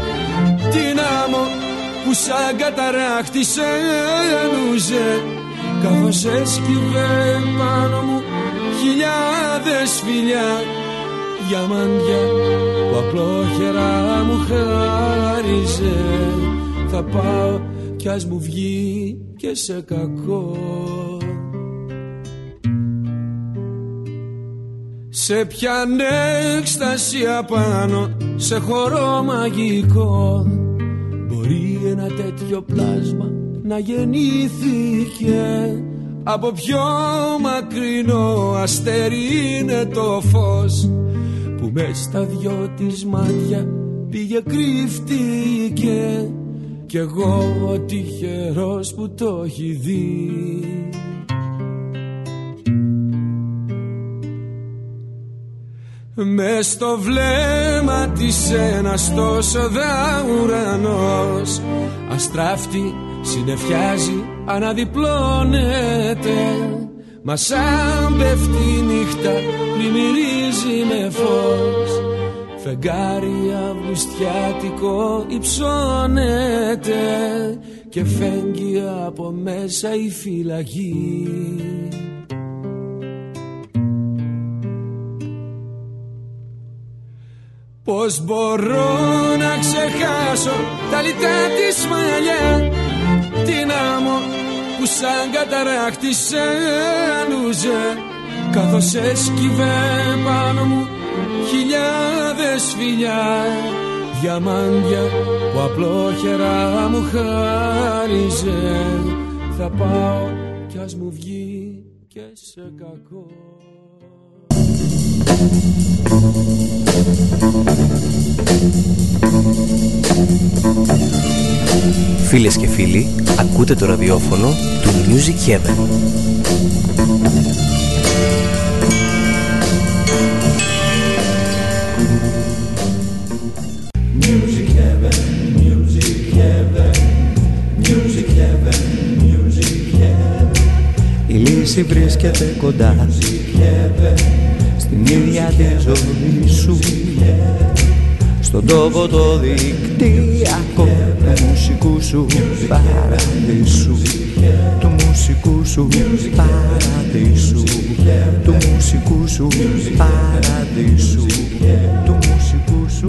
[SPEAKER 18] Την άμμο που σαν καταράχτησε νουζε Καθώς έσκυβε πάνω μου χιλιάδες φιλιά Διαμάντια που απλόχερα μου χάριζε. Θα πάω κι ας μου βγει και σε κακό Σε πιαν έκσταση απάνω σε χώρο μαγικό. Μπορεί ένα τέτοιο πλάσμα να γεννήθηκε. Από πιο μακρινό αστέρι είναι το φως Που μες στα δυο της μάτια πήγε κρύφτηκε. Κι εγώ ο τυχερός που το έχει δει Με στο βλέμμα της ένας τόσο ουρανός Αστράφτη συνεφιάζει αναδιπλώνεται. Μα σαν πέφτει η νύχτα πλημμυρίζει με φως. Φεγγάρι αυγουστιάτικο υψώνεται Και φέγγει από μέσα η φυλακή Πώς μπορώ να ξεχάσω τα λιτά της μαλλιά Την άμμο που σαν καταράχτησε λούζε Καθώς έσκυβε πάνω μου χιλιάδες φιλιά Διαμάντια που απλόχερα μου χάριζε. Θα πάω κι ας μου βγει και σε κακό
[SPEAKER 22] Φίλες και φίλοι, ακούτε το ραδιόφωνο του Music Heaven,
[SPEAKER 14] Music Heaven, Music Heaven, Music Heaven, Η λύση βρίσκεται κοντά. Στην ίδια τη ζωή σου, Βίλε. Στον τόπο το δικτυακό Του μουσικού σου παραδείσου Του μουσικού σου παραδείσου Του μουσικού σου παραδείσου Του μουσικού σου